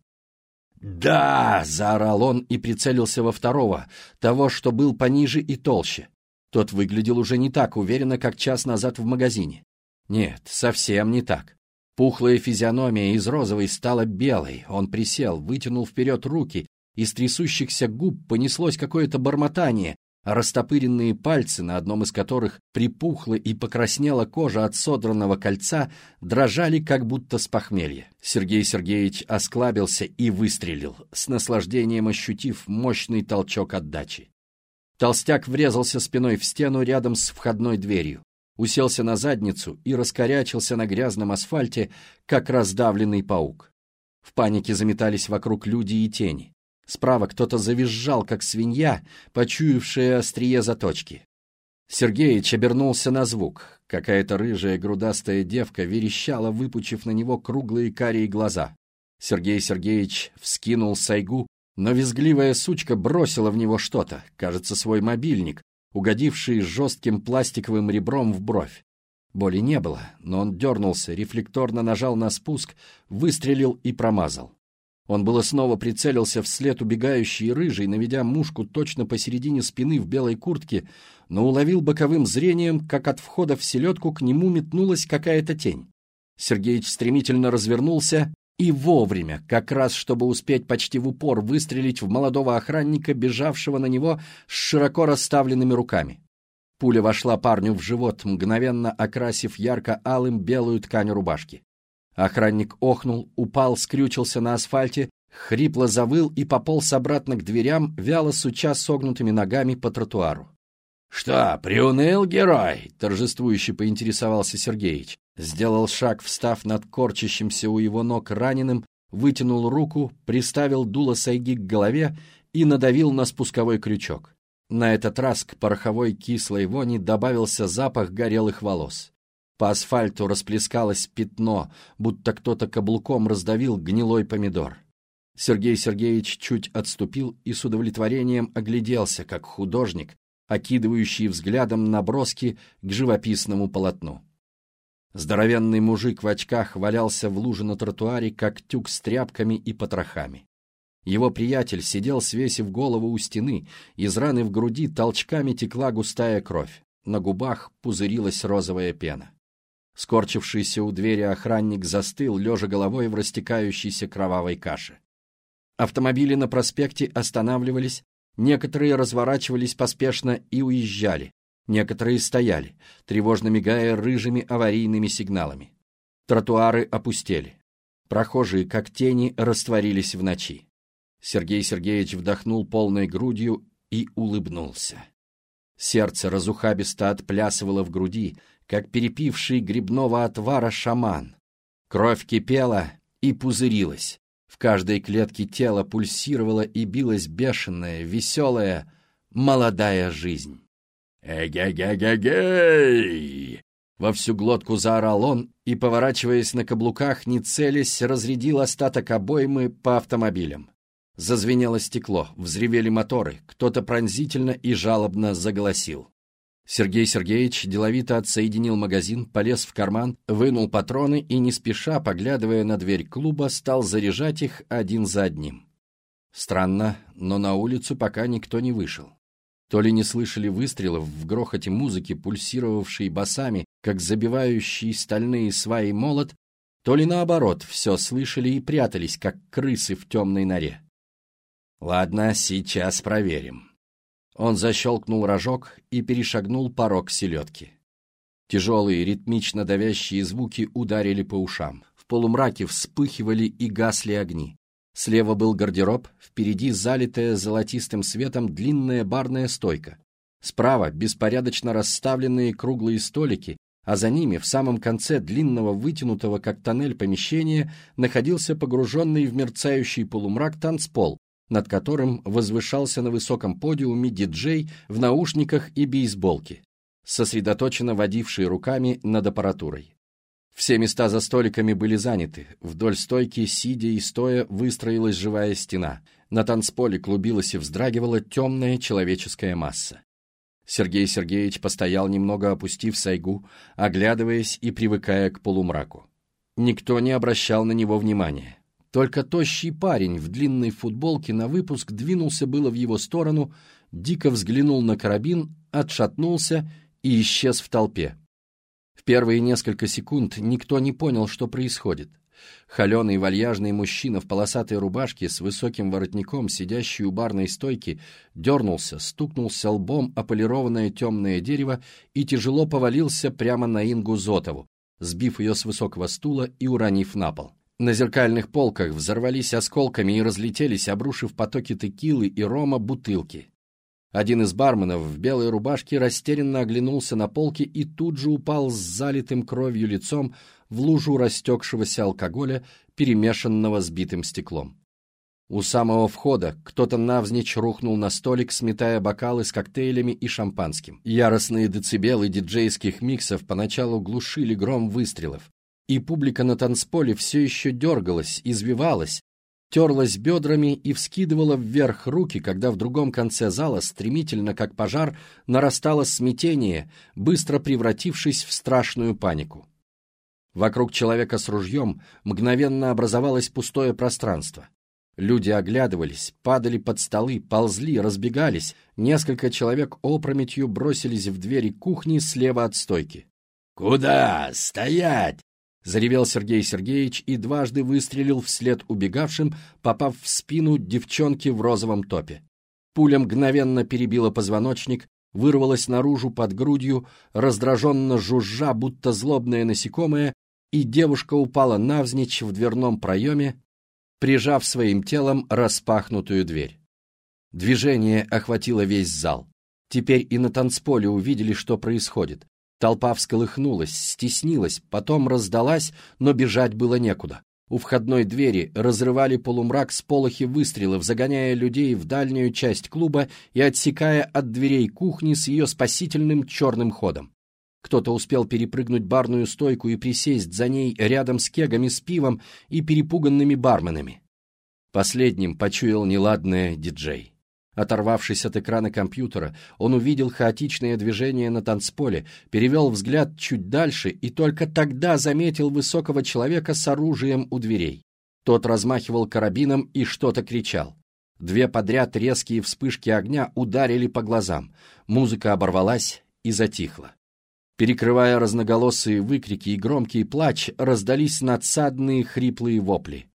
«Да!» — заорал он и прицелился во второго, того, что был пониже и толще. Тот выглядел уже не так уверенно, как час назад в магазине. Нет, совсем не так. Пухлая физиономия из розовой стала белой, он присел, вытянул вперед руки, из трясущихся губ понеслось какое-то бормотание, растопыренные пальцы, на одном из которых припухла и покраснела кожа от содранного кольца, дрожали как будто с похмелья. Сергей Сергеевич осклабился и выстрелил, с наслаждением ощутив мощный толчок отдачи. Толстяк врезался спиной в стену рядом с входной дверью, уселся на задницу и раскорячился на грязном асфальте, как раздавленный паук. В панике заметались вокруг люди и тени. Справа кто-то завизжал, как свинья, почуявшая острие заточки. Сергеич обернулся на звук. Какая-то рыжая грудастая девка верещала, выпучив на него круглые карие глаза. Сергей Сергеевич вскинул сайгу, но визгливая сучка бросила в него что-то, кажется, свой мобильник, угодивший жестким пластиковым ребром в бровь. Боли не было, но он дернулся, рефлекторно нажал на спуск, выстрелил и промазал. Он было снова прицелился вслед убегающей рыжей, наведя мушку точно посередине спины в белой куртке, но уловил боковым зрением, как от входа в селедку к нему метнулась какая-то тень. Сергеич стремительно развернулся и вовремя, как раз чтобы успеть почти в упор выстрелить в молодого охранника, бежавшего на него с широко расставленными руками. Пуля вошла парню в живот, мгновенно окрасив ярко-алым белую ткань рубашки. Охранник охнул, упал, скрючился на асфальте, хрипло завыл и пополз обратно к дверям, вяло суча согнутыми ногами по тротуару. «Что, приуныл герой?» — торжествующе поинтересовался Сергеич. Сделал шаг, встав над корчащимся у его ног раненым, вытянул руку, приставил дуло сайги к голове и надавил на спусковой крючок. На этот раз к пороховой кислой вони добавился запах горелых волос. По асфальту расплескалось пятно, будто кто-то каблуком раздавил гнилой помидор. Сергей Сергеевич чуть отступил и с удовлетворением огляделся, как художник, окидывающий взглядом наброски к живописному полотну. Здоровенный мужик в очках валялся в луже на тротуаре, как тюк с тряпками и потрохами. Его приятель сидел, свесив голову у стены, из раны в груди толчками текла густая кровь. На губах пузырилась розовая пена. Скорчившийся у двери охранник застыл, лежа головой в растекающейся кровавой каше. Автомобили на проспекте останавливались, некоторые разворачивались поспешно и уезжали, некоторые стояли, тревожно мигая рыжими аварийными сигналами. Тротуары опустели. Прохожие, как тени, растворились в ночи. Сергей Сергеевич вдохнул полной грудью и улыбнулся. Сердце разухабисто отплясывало в груди, как перепивший грибного отвара шаман. Кровь кипела и пузырилась. В каждой клетке тела пульсировала и билась бешеная, веселая, молодая жизнь. «Эгей-гей-гей-гей!» Во всю глотку заорал он и, поворачиваясь на каблуках, не целясь, разрядил остаток обоймы по автомобилям. Зазвенело стекло, взревели моторы, кто-то пронзительно и жалобно заголосил. Сергей Сергеевич деловито отсоединил магазин, полез в карман, вынул патроны и, не спеша, поглядывая на дверь клуба, стал заряжать их один за одним. Странно, но на улицу пока никто не вышел. То ли не слышали выстрелов в грохоте музыки, пульсировавшей басами, как забивающий стальные сваи молот, то ли наоборот, все слышали и прятались, как крысы в темной норе. Ладно, сейчас проверим. Он защелкнул рожок и перешагнул порог селедки. Тяжелые, ритмично давящие звуки ударили по ушам. В полумраке вспыхивали и гасли огни. Слева был гардероб, впереди залитая золотистым светом длинная барная стойка. Справа беспорядочно расставленные круглые столики, а за ними, в самом конце длинного вытянутого как тоннель помещения, находился погруженный в мерцающий полумрак танцпол, над которым возвышался на высоком подиуме диджей в наушниках и бейсболке, сосредоточенно водивший руками над аппаратурой. Все места за столиками были заняты, вдоль стойки, сидя и стоя, выстроилась живая стена. На танцполе клубилась и вздрагивала темная человеческая масса. Сергей Сергеевич постоял немного опустив сайгу, оглядываясь и привыкая к полумраку. Никто не обращал на него внимания. Только тощий парень в длинной футболке на выпуск двинулся было в его сторону, дико взглянул на карабин, отшатнулся и исчез в толпе. В первые несколько секунд никто не понял, что происходит. Холеный вальяжный мужчина в полосатой рубашке с высоким воротником, сидящий у барной стойки, дернулся, стукнулся лбом о полированное темное дерево и тяжело повалился прямо на Ингу Зотову, сбив ее с высокого стула и уронив на пол. На зеркальных полках взорвались осколками и разлетелись, обрушив потоки текилы и рома бутылки. Один из барменов в белой рубашке растерянно оглянулся на полке и тут же упал с залитым кровью лицом в лужу растекшегося алкоголя, перемешанного с битым стеклом. У самого входа кто-то навзничь рухнул на столик, сметая бокалы с коктейлями и шампанским. Яростные децибелы диджейских миксов поначалу глушили гром выстрелов, и публика на танцполе все еще дергалась, извивалась, терлась бедрами и вскидывала вверх руки, когда в другом конце зала, стремительно как пожар, нарастало смятение, быстро превратившись в страшную панику. Вокруг человека с ружьем мгновенно образовалось пустое пространство. Люди оглядывались, падали под столы, ползли, разбегались. Несколько человек опрометью бросились в двери кухни слева от стойки. «Куда? Стоять!» Заревел Сергей Сергеевич и дважды выстрелил вслед убегавшим, попав в спину девчонки в розовом топе. Пуля мгновенно перебила позвоночник, вырвалась наружу под грудью, раздраженно жужжа, будто злобное насекомое, и девушка упала навзничь в дверном проеме, прижав своим телом распахнутую дверь. Движение охватило весь зал. Теперь и на танцполе увидели, что происходит. Толпа всколыхнулась, стеснилась, потом раздалась, но бежать было некуда. У входной двери разрывали полумрак с полохи выстрелов, загоняя людей в дальнюю часть клуба и отсекая от дверей кухни с ее спасительным черным ходом. Кто-то успел перепрыгнуть барную стойку и присесть за ней рядом с кегами с пивом и перепуганными барменами. Последним почуял неладное диджей. Оторвавшись от экрана компьютера, он увидел хаотичное движение на танцполе, перевел взгляд чуть дальше и только тогда заметил высокого человека с оружием у дверей. Тот размахивал карабином и что-то кричал. Две подряд резкие вспышки огня ударили по глазам. Музыка оборвалась и затихла. Перекрывая разноголосые выкрики и громкий плач, раздались надсадные хриплые вопли.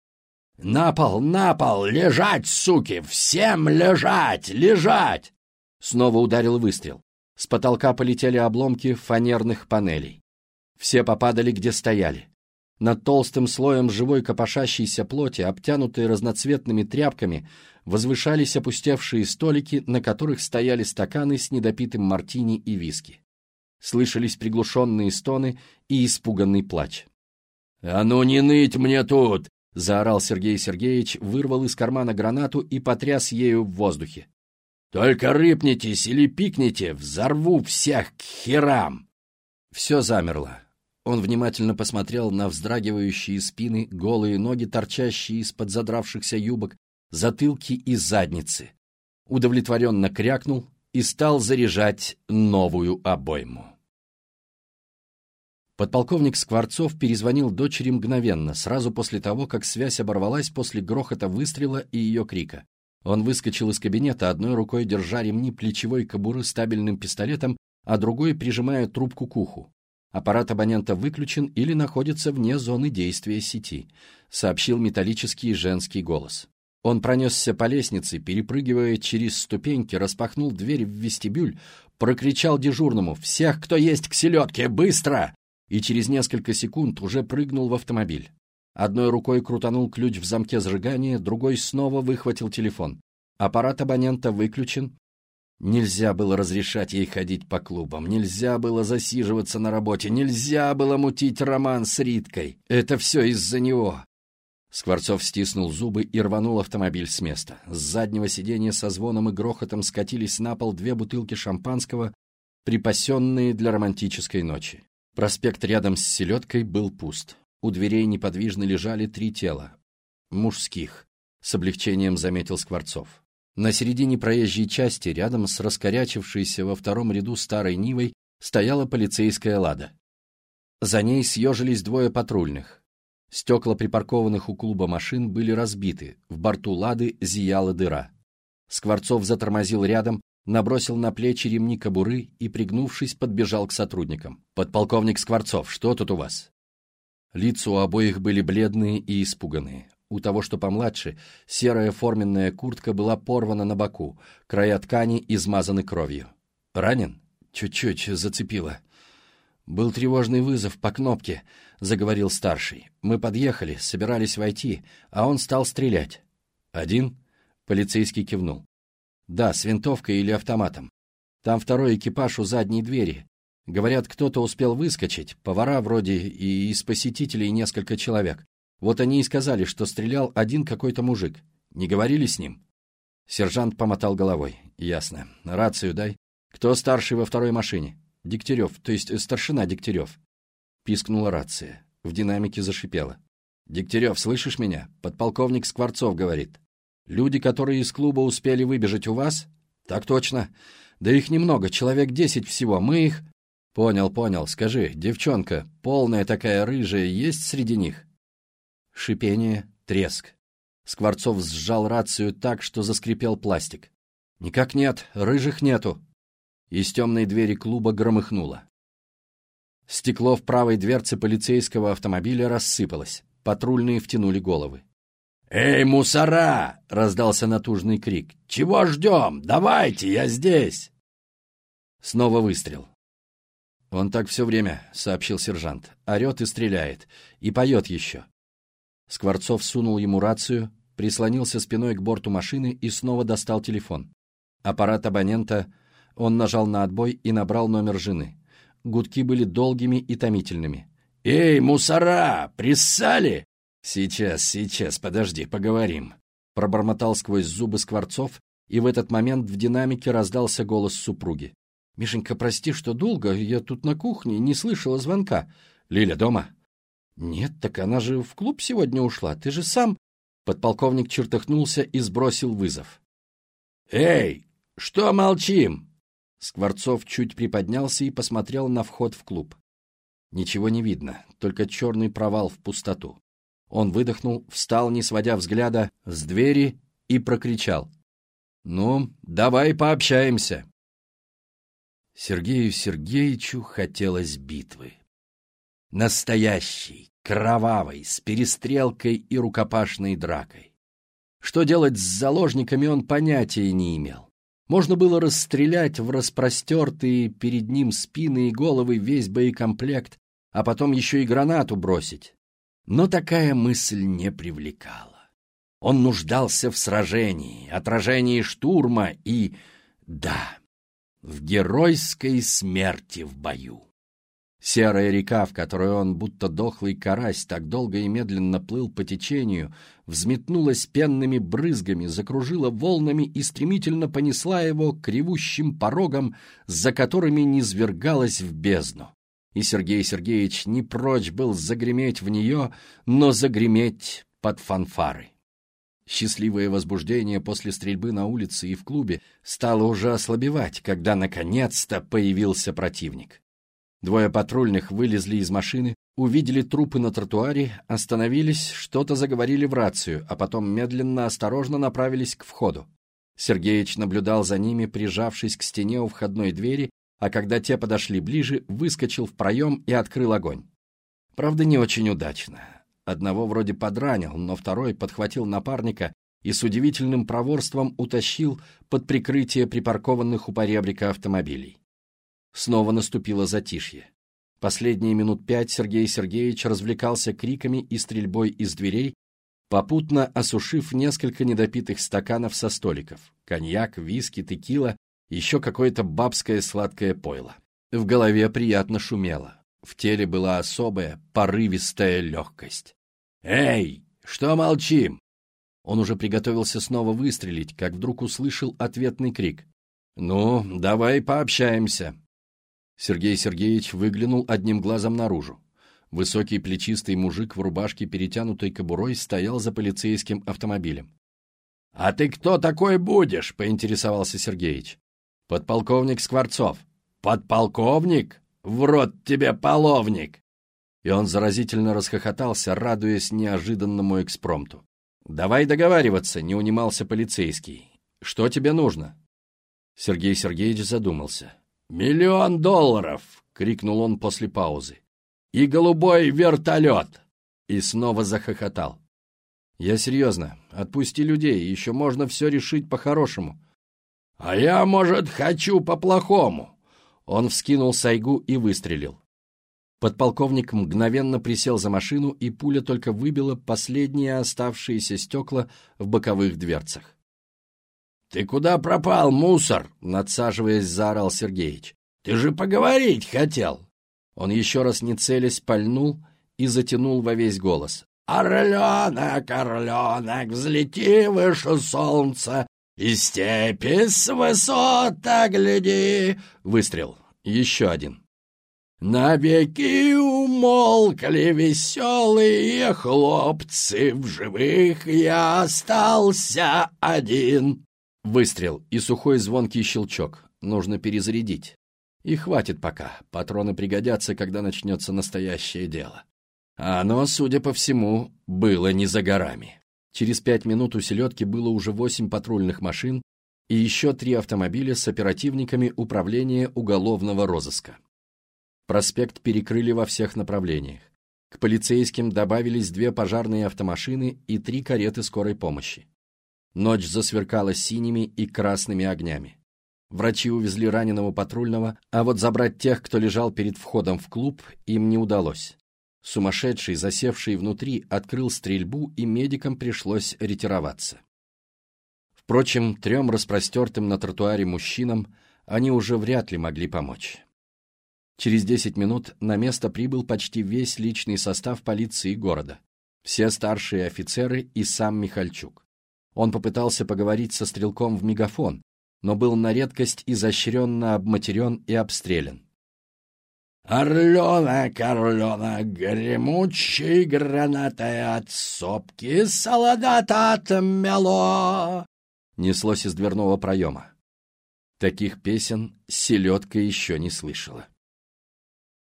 «На пол, на пол! Лежать, суки! Всем лежать! Лежать!» Снова ударил выстрел. С потолка полетели обломки фанерных панелей. Все попадали, где стояли. Над толстым слоем живой копошащейся плоти, обтянутой разноцветными тряпками, возвышались опустевшие столики, на которых стояли стаканы с недопитым мартини и виски. Слышались приглушенные стоны и испуганный плач. «А ну не ныть мне тут!» — заорал Сергей Сергеевич, вырвал из кармана гранату и потряс ею в воздухе. «Только рыпнитесь или пикните, взорву всех к херам!» Все замерло. Он внимательно посмотрел на вздрагивающие спины, голые ноги, торчащие из-под задравшихся юбок, затылки и задницы. Удовлетворенно крякнул и стал заряжать новую обойму. Подполковник Скворцов перезвонил дочери мгновенно, сразу после того, как связь оборвалась после грохота выстрела и ее крика. Он выскочил из кабинета, одной рукой держа ремни плечевой кобуры стабильным пистолетом, а другой прижимая трубку к уху. Аппарат абонента выключен или находится вне зоны действия сети, сообщил металлический женский голос. Он пронесся по лестнице, перепрыгивая через ступеньки, распахнул дверь в вестибюль, прокричал дежурному «Всех, кто есть к селедке, быстро!» И через несколько секунд уже прыгнул в автомобиль. Одной рукой крутанул ключ в замке зажигания, другой снова выхватил телефон. Аппарат абонента выключен, Нельзя было разрешать ей ходить по клубам, нельзя было засиживаться на работе, нельзя было мутить роман с Риткой. Это все из-за него. Скворцов стиснул зубы и рванул автомобиль с места. С заднего сиденья со звоном и грохотом скатились на пол две бутылки шампанского, припасенные для романтической ночи. Проспект рядом с селедкой был пуст. У дверей неподвижно лежали три тела. Мужских, с облегчением заметил Скворцов. На середине проезжей части, рядом с раскорячившейся во втором ряду старой Нивой, стояла полицейская «Лада». За ней съежились двое патрульных. Стекла припаркованных у клуба машин были разбиты, в борту «Лады» зияла дыра. Скворцов затормозил рядом, набросил на плечи ремни кобуры и, пригнувшись, подбежал к сотрудникам. «Подполковник Скворцов, что тут у вас?» Лица у обоих были бледные и испуганные. У того, что помладше, серая форменная куртка была порвана на боку, края ткани измазаны кровью. «Ранен?» «Чуть-чуть зацепило». «Был тревожный вызов по кнопке», — заговорил старший. «Мы подъехали, собирались войти, а он стал стрелять». «Один?» — полицейский кивнул. «Да, с винтовкой или автоматом. Там второй экипаж у задней двери. Говорят, кто-то успел выскочить, повара вроде и из посетителей несколько человек. Вот они и сказали, что стрелял один какой-то мужик. Не говорили с ним?» Сержант помотал головой. «Ясно. Рацию дай. Кто старший во второй машине?» «Дегтярев, то есть старшина Дегтярев». Пискнула рация. В динамике зашипела. «Дегтярев, слышишь меня? Подполковник Скворцов говорит. Люди, которые из клуба успели выбежать у вас?» «Так точно. Да их немного, человек десять всего. Мы их...» «Понял, понял. Скажи, девчонка, полная такая рыжая, есть среди них?» Шипение, треск. Скворцов сжал рацию так, что заскрипел пластик. «Никак нет, рыжих нету». Из темной двери клуба громыхнуло. Стекло в правой дверце полицейского автомобиля рассыпалось. Патрульные втянули головы. «Эй, мусора!» — раздался натужный крик. «Чего ждем? Давайте, я здесь!» Снова выстрел. «Он так все время», — сообщил сержант. «Орет и стреляет. И поет еще. Скворцов сунул ему рацию, прислонился спиной к борту машины и снова достал телефон. Аппарат абонента, он нажал на отбой и набрал номер жены. Гудки были долгими и томительными. «Эй, мусора, приссали!» «Сейчас, сейчас, подожди, поговорим», — пробормотал сквозь зубы Скворцов, и в этот момент в динамике раздался голос супруги. «Мишенька, прости, что долго, я тут на кухне, не слышала звонка. Лиля дома?» «Нет, так она же в клуб сегодня ушла, ты же сам...» Подполковник чертыхнулся и сбросил вызов. «Эй, что молчим?» Скворцов чуть приподнялся и посмотрел на вход в клуб. Ничего не видно, только черный провал в пустоту. Он выдохнул, встал, не сводя взгляда, с двери и прокричал. «Ну, давай пообщаемся!» Сергею Сергеевичу хотелось битвы. Настоящей, кровавой, с перестрелкой и рукопашной дракой. Что делать с заложниками он понятия не имел. Можно было расстрелять в распростертые перед ним спины и головы весь боекомплект, а потом еще и гранату бросить. Но такая мысль не привлекала. Он нуждался в сражении, отражении штурма и, да, в геройской смерти в бою. Серая река, в которой он, будто дохлый карась, так долго и медленно плыл по течению, взметнулась пенными брызгами, закружила волнами и стремительно понесла его к ревущим порогам, за которыми низвергалась в бездну. И Сергей Сергеевич не прочь был загреметь в нее, но загреметь под фанфары. Счастливое возбуждение после стрельбы на улице и в клубе стало уже ослабевать, когда наконец-то появился противник. Двое патрульных вылезли из машины, увидели трупы на тротуаре, остановились, что-то заговорили в рацию, а потом медленно, осторожно направились к входу. Сергеич наблюдал за ними, прижавшись к стене у входной двери, а когда те подошли ближе, выскочил в проем и открыл огонь. Правда, не очень удачно. Одного вроде подранил, но второй подхватил напарника и с удивительным проворством утащил под прикрытие припаркованных у поребрика автомобилей. Снова наступило затишье. Последние минут пять Сергей Сергеевич развлекался криками и стрельбой из дверей, попутно осушив несколько недопитых стаканов со столиков. Коньяк, виски, текила, еще какое-то бабское сладкое пойло. В голове приятно шумело. В теле была особая, порывистая легкость. «Эй, что молчим?» Он уже приготовился снова выстрелить, как вдруг услышал ответный крик. «Ну, давай пообщаемся». Сергей Сергеевич выглянул одним глазом наружу. Высокий плечистый мужик в рубашке, перетянутой кобурой, стоял за полицейским автомобилем. «А ты кто такой будешь?» — поинтересовался Сергеич. «Подполковник Скворцов». «Подполковник? В рот тебе половник!» И он заразительно расхохотался, радуясь неожиданному экспромту. «Давай договариваться», — не унимался полицейский. «Что тебе нужно?» Сергей Сергеевич задумался. «Миллион долларов!» — крикнул он после паузы. «И голубой вертолет!» И снова захохотал. «Я серьезно. Отпусти людей, еще можно все решить по-хорошему». «А я, может, хочу по-плохому!» Он вскинул сайгу и выстрелил. Подполковник мгновенно присел за машину, и пуля только выбила последние оставшиеся стекла в боковых дверцах. «Ты куда пропал, мусор?» — надсаживаясь, заорал Сергеич. «Ты же поговорить хотел!» Он еще раз не целясь пальнул и затянул во весь голос. «Орленок, орленок, взлети выше солнца, и степи с высота гляди!» Выстрел. Еще один. Навеки умолкли веселые хлопцы, В живых я остался один. Выстрел и сухой звонкий щелчок. Нужно перезарядить. И хватит пока. Патроны пригодятся, когда начнется настоящее дело. А оно, судя по всему, было не за горами. Через пять минут у селедки было уже восемь патрульных машин и еще три автомобиля с оперативниками управления уголовного розыска. Проспект перекрыли во всех направлениях. К полицейским добавились две пожарные автомашины и три кареты скорой помощи. Ночь засверкала синими и красными огнями. Врачи увезли раненого патрульного, а вот забрать тех, кто лежал перед входом в клуб, им не удалось. Сумасшедший, засевший внутри, открыл стрельбу, и медикам пришлось ретироваться. Впрочем, трем распростертым на тротуаре мужчинам они уже вряд ли могли помочь. Через десять минут на место прибыл почти весь личный состав полиции города, все старшие офицеры и сам Михальчук. Он попытался поговорить со стрелком в мегафон, но был на редкость изощренно обматерен и обстрелян. «Орленок, орленок, гремучий гранатой от сопки солодата отмело!» Неслось из дверного проема. Таких песен селедка еще не слышала.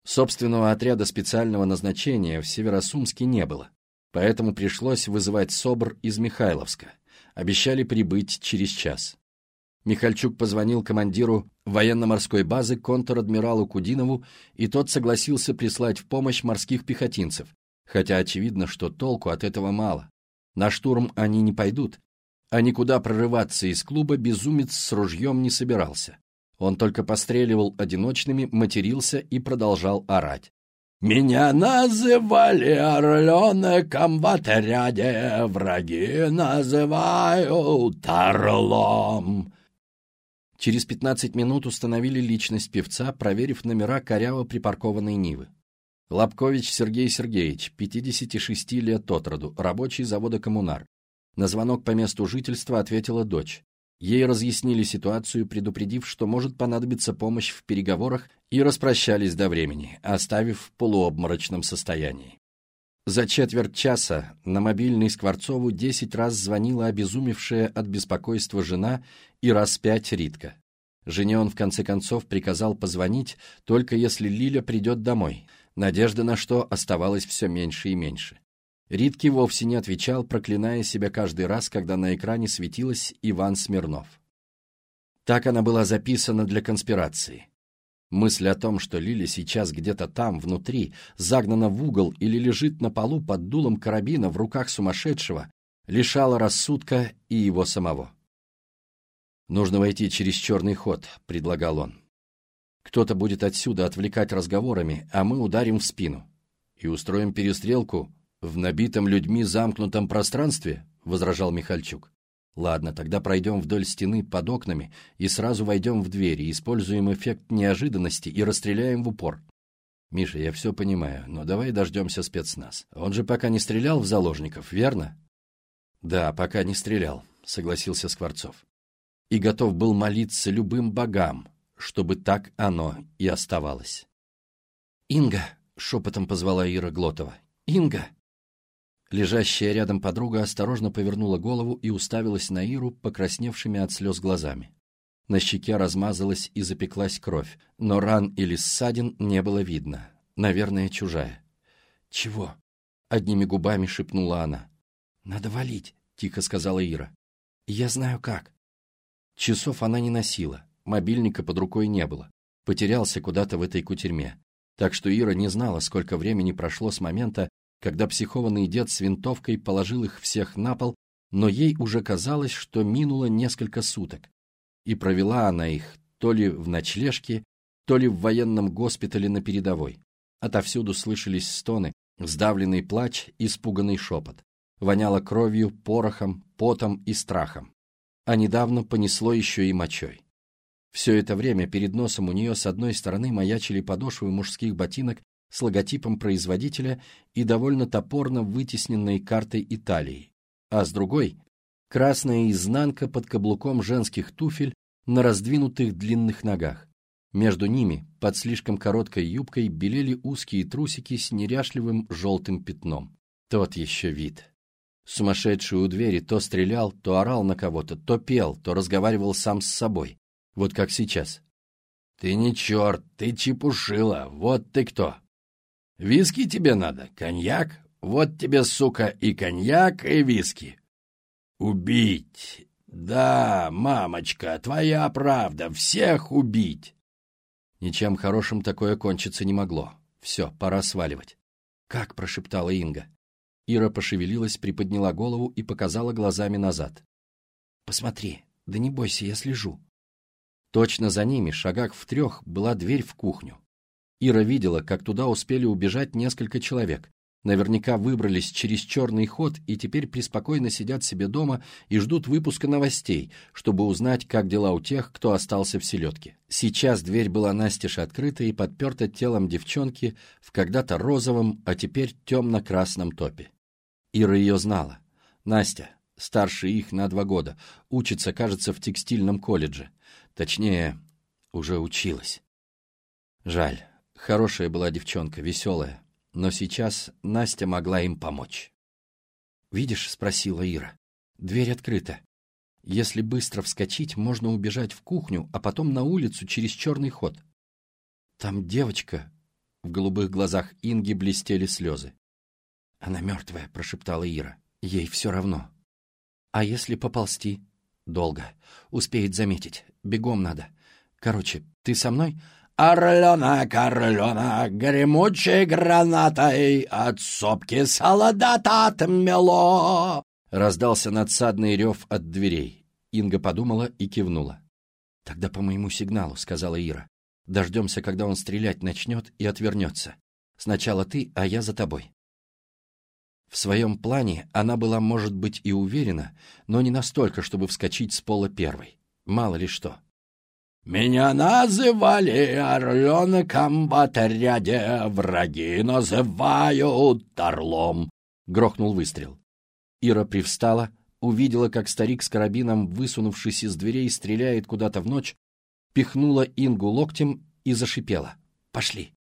Собственного отряда специального назначения в Северосумске не было. Поэтому пришлось вызывать СОБР из Михайловска. Обещали прибыть через час. Михальчук позвонил командиру военно-морской базы контр-адмиралу Кудинову, и тот согласился прислать в помощь морских пехотинцев, хотя очевидно, что толку от этого мало. На штурм они не пойдут, а никуда прорываться из клуба безумец с ружьем не собирался. Он только постреливал одиночными, матерился и продолжал орать. Меня называли орленоком в отряде, враги называют орлом. Через пятнадцать минут установили личность певца, проверив номера коряво припаркованной Нивы. Лобкович Сергей Сергеевич, 56 лет от роду, рабочий завода «Коммунар». На звонок по месту жительства ответила дочь. Ей разъяснили ситуацию, предупредив, что может понадобиться помощь в переговорах, и распрощались до времени, оставив в полуобморочном состоянии. За четверть часа на мобильный Скворцову десять раз звонила обезумевшая от беспокойства жена и раз пять Ритка. Жене он в конце концов приказал позвонить, только если Лиля придет домой. Надежда на что оставалась все меньше и меньше. Ритке вовсе не отвечал, проклиная себя каждый раз, когда на экране светилась Иван Смирнов. Так она была записана для конспирации. Мысль о том, что Лиля сейчас где-то там, внутри, загнана в угол или лежит на полу под дулом карабина в руках сумасшедшего, лишала рассудка и его самого. «Нужно войти через черный ход», — предлагал он. «Кто-то будет отсюда отвлекать разговорами, а мы ударим в спину. И устроим перестрелку в набитом людьми замкнутом пространстве», — возражал Михальчук. Ладно, тогда пройдем вдоль стены под окнами и сразу войдем в двери, используем эффект неожиданности и расстреляем в упор. Миша, я все понимаю, но давай дождемся спецназ. Он же пока не стрелял в заложников, верно? Да, пока не стрелял, согласился Скворцов. И готов был молиться любым богам, чтобы так оно и оставалось. «Инга!» — шепотом позвала Ира Глотова. «Инга!» Лежащая рядом подруга осторожно повернула голову и уставилась на Иру покрасневшими от слез глазами. На щеке размазалась и запеклась кровь, но ран или ссадин не было видно. Наверное, чужая. «Чего?» — одними губами шепнула она. «Надо валить», — тихо сказала Ира. «Я знаю как». Часов она не носила, мобильника под рукой не было. Потерялся куда-то в этой кутерьме. Так что Ира не знала, сколько времени прошло с момента, когда психованный дед с винтовкой положил их всех на пол, но ей уже казалось, что минуло несколько суток. И провела она их то ли в ночлежке, то ли в военном госпитале на передовой. Отовсюду слышались стоны, сдавленный плач, испуганный шепот. Воняло кровью, порохом, потом и страхом. А недавно понесло еще и мочой. Все это время перед носом у нее с одной стороны маячили подошвы мужских ботинок с логотипом производителя и довольно топорно вытесненной картой Италии, а с другой — красная изнанка под каблуком женских туфель на раздвинутых длинных ногах. Между ними, под слишком короткой юбкой, белели узкие трусики с неряшливым желтым пятном. Тот еще вид. Сумасшедший у двери то стрелял, то орал на кого-то, то пел, то разговаривал сам с собой. Вот как сейчас. «Ты не черт, ты чепушила, вот ты кто!» Виски тебе надо? Коньяк? Вот тебе, сука, и коньяк, и виски. Убить. Да, мамочка, твоя правда, всех убить. Ничем хорошим такое кончиться не могло. Все, пора сваливать. Как прошептала Инга. Ира пошевелилась, приподняла голову и показала глазами назад. «Посмотри, да не бойся, я слежу». Точно за ними, шагах в трех, была дверь в кухню. Ира видела, как туда успели убежать несколько человек. Наверняка выбрались через черный ход и теперь преспокойно сидят себе дома и ждут выпуска новостей, чтобы узнать, как дела у тех, кто остался в селедке. Сейчас дверь была настежь открыта и подперта телом девчонки в когда-то розовом, а теперь темно-красном топе. Ира ее знала. Настя, старше их на два года, учится, кажется, в текстильном колледже. Точнее, уже училась. Жаль. Хорошая была девчонка, веселая, но сейчас Настя могла им помочь. «Видишь?» — спросила Ира. «Дверь открыта. Если быстро вскочить, можно убежать в кухню, а потом на улицу через черный ход. Там девочка...» В голубых глазах Инги блестели слезы. «Она мертвая», — прошептала Ира. «Ей все равно». «А если поползти?» «Долго. Успеет заметить. Бегом надо. Короче, ты со мной?» «Орленок, орленок, гремучей гранатой от сопки солдата отмело!» Раздался надсадный рев от дверей. Инга подумала и кивнула. «Тогда по моему сигналу», — сказала Ира. «Дождемся, когда он стрелять начнет и отвернется. Сначала ты, а я за тобой». В своем плане она была, может быть, и уверена, но не настолько, чтобы вскочить с пола первой. Мало ли что. «Меня называли орленком в отряде, враги называют орлом», — грохнул выстрел. Ира привстала, увидела, как старик с карабином, высунувшись из дверей, стреляет куда-то в ночь, пихнула Ингу локтем и зашипела. «Пошли!»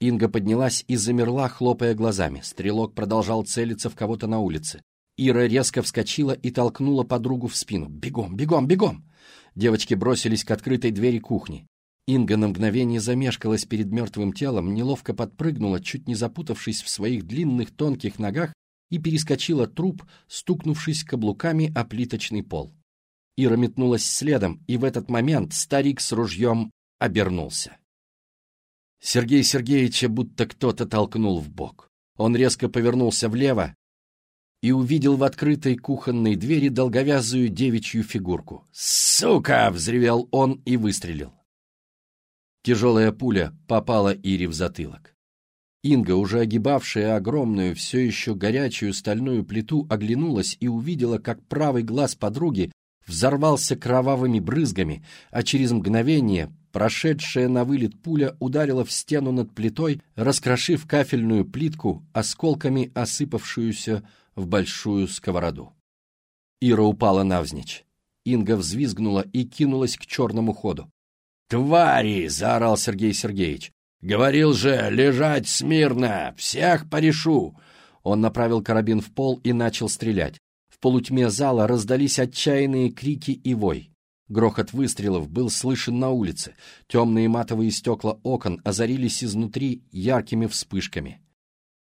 Инга поднялась и замерла, хлопая глазами. Стрелок продолжал целиться в кого-то на улице. Ира резко вскочила и толкнула подругу в спину. «Бегом, бегом, бегом!» Девочки бросились к открытой двери кухни. Инга на мгновение замешкалась перед мертвым телом, неловко подпрыгнула, чуть не запутавшись в своих длинных тонких ногах, и перескочила труп, стукнувшись каблуками о плиточный пол. Ира метнулась следом, и в этот момент старик с ружьем обернулся. Сергей Сергеевича будто кто-то толкнул в бок. Он резко повернулся влево и увидел в открытой кухонной двери долговязую девичью фигурку. «Сука!» — взревел он и выстрелил. Тяжелая пуля попала Ире в затылок. Инга, уже огибавшая огромную, все еще горячую стальную плиту, оглянулась и увидела, как правый глаз подруги взорвался кровавыми брызгами, а через мгновение Прошедшая на вылет пуля ударила в стену над плитой, раскрошив кафельную плитку, осколками осыпавшуюся в большую сковороду. Ира упала навзничь. Инга взвизгнула и кинулась к черному ходу. «Твари!» — заорал Сергей Сергеевич. «Говорил же, лежать смирно! Всех порешу!» Он направил карабин в пол и начал стрелять. В полутьме зала раздались отчаянные крики и вой. Грохот выстрелов был слышен на улице. Темные матовые стекла окон озарились изнутри яркими вспышками.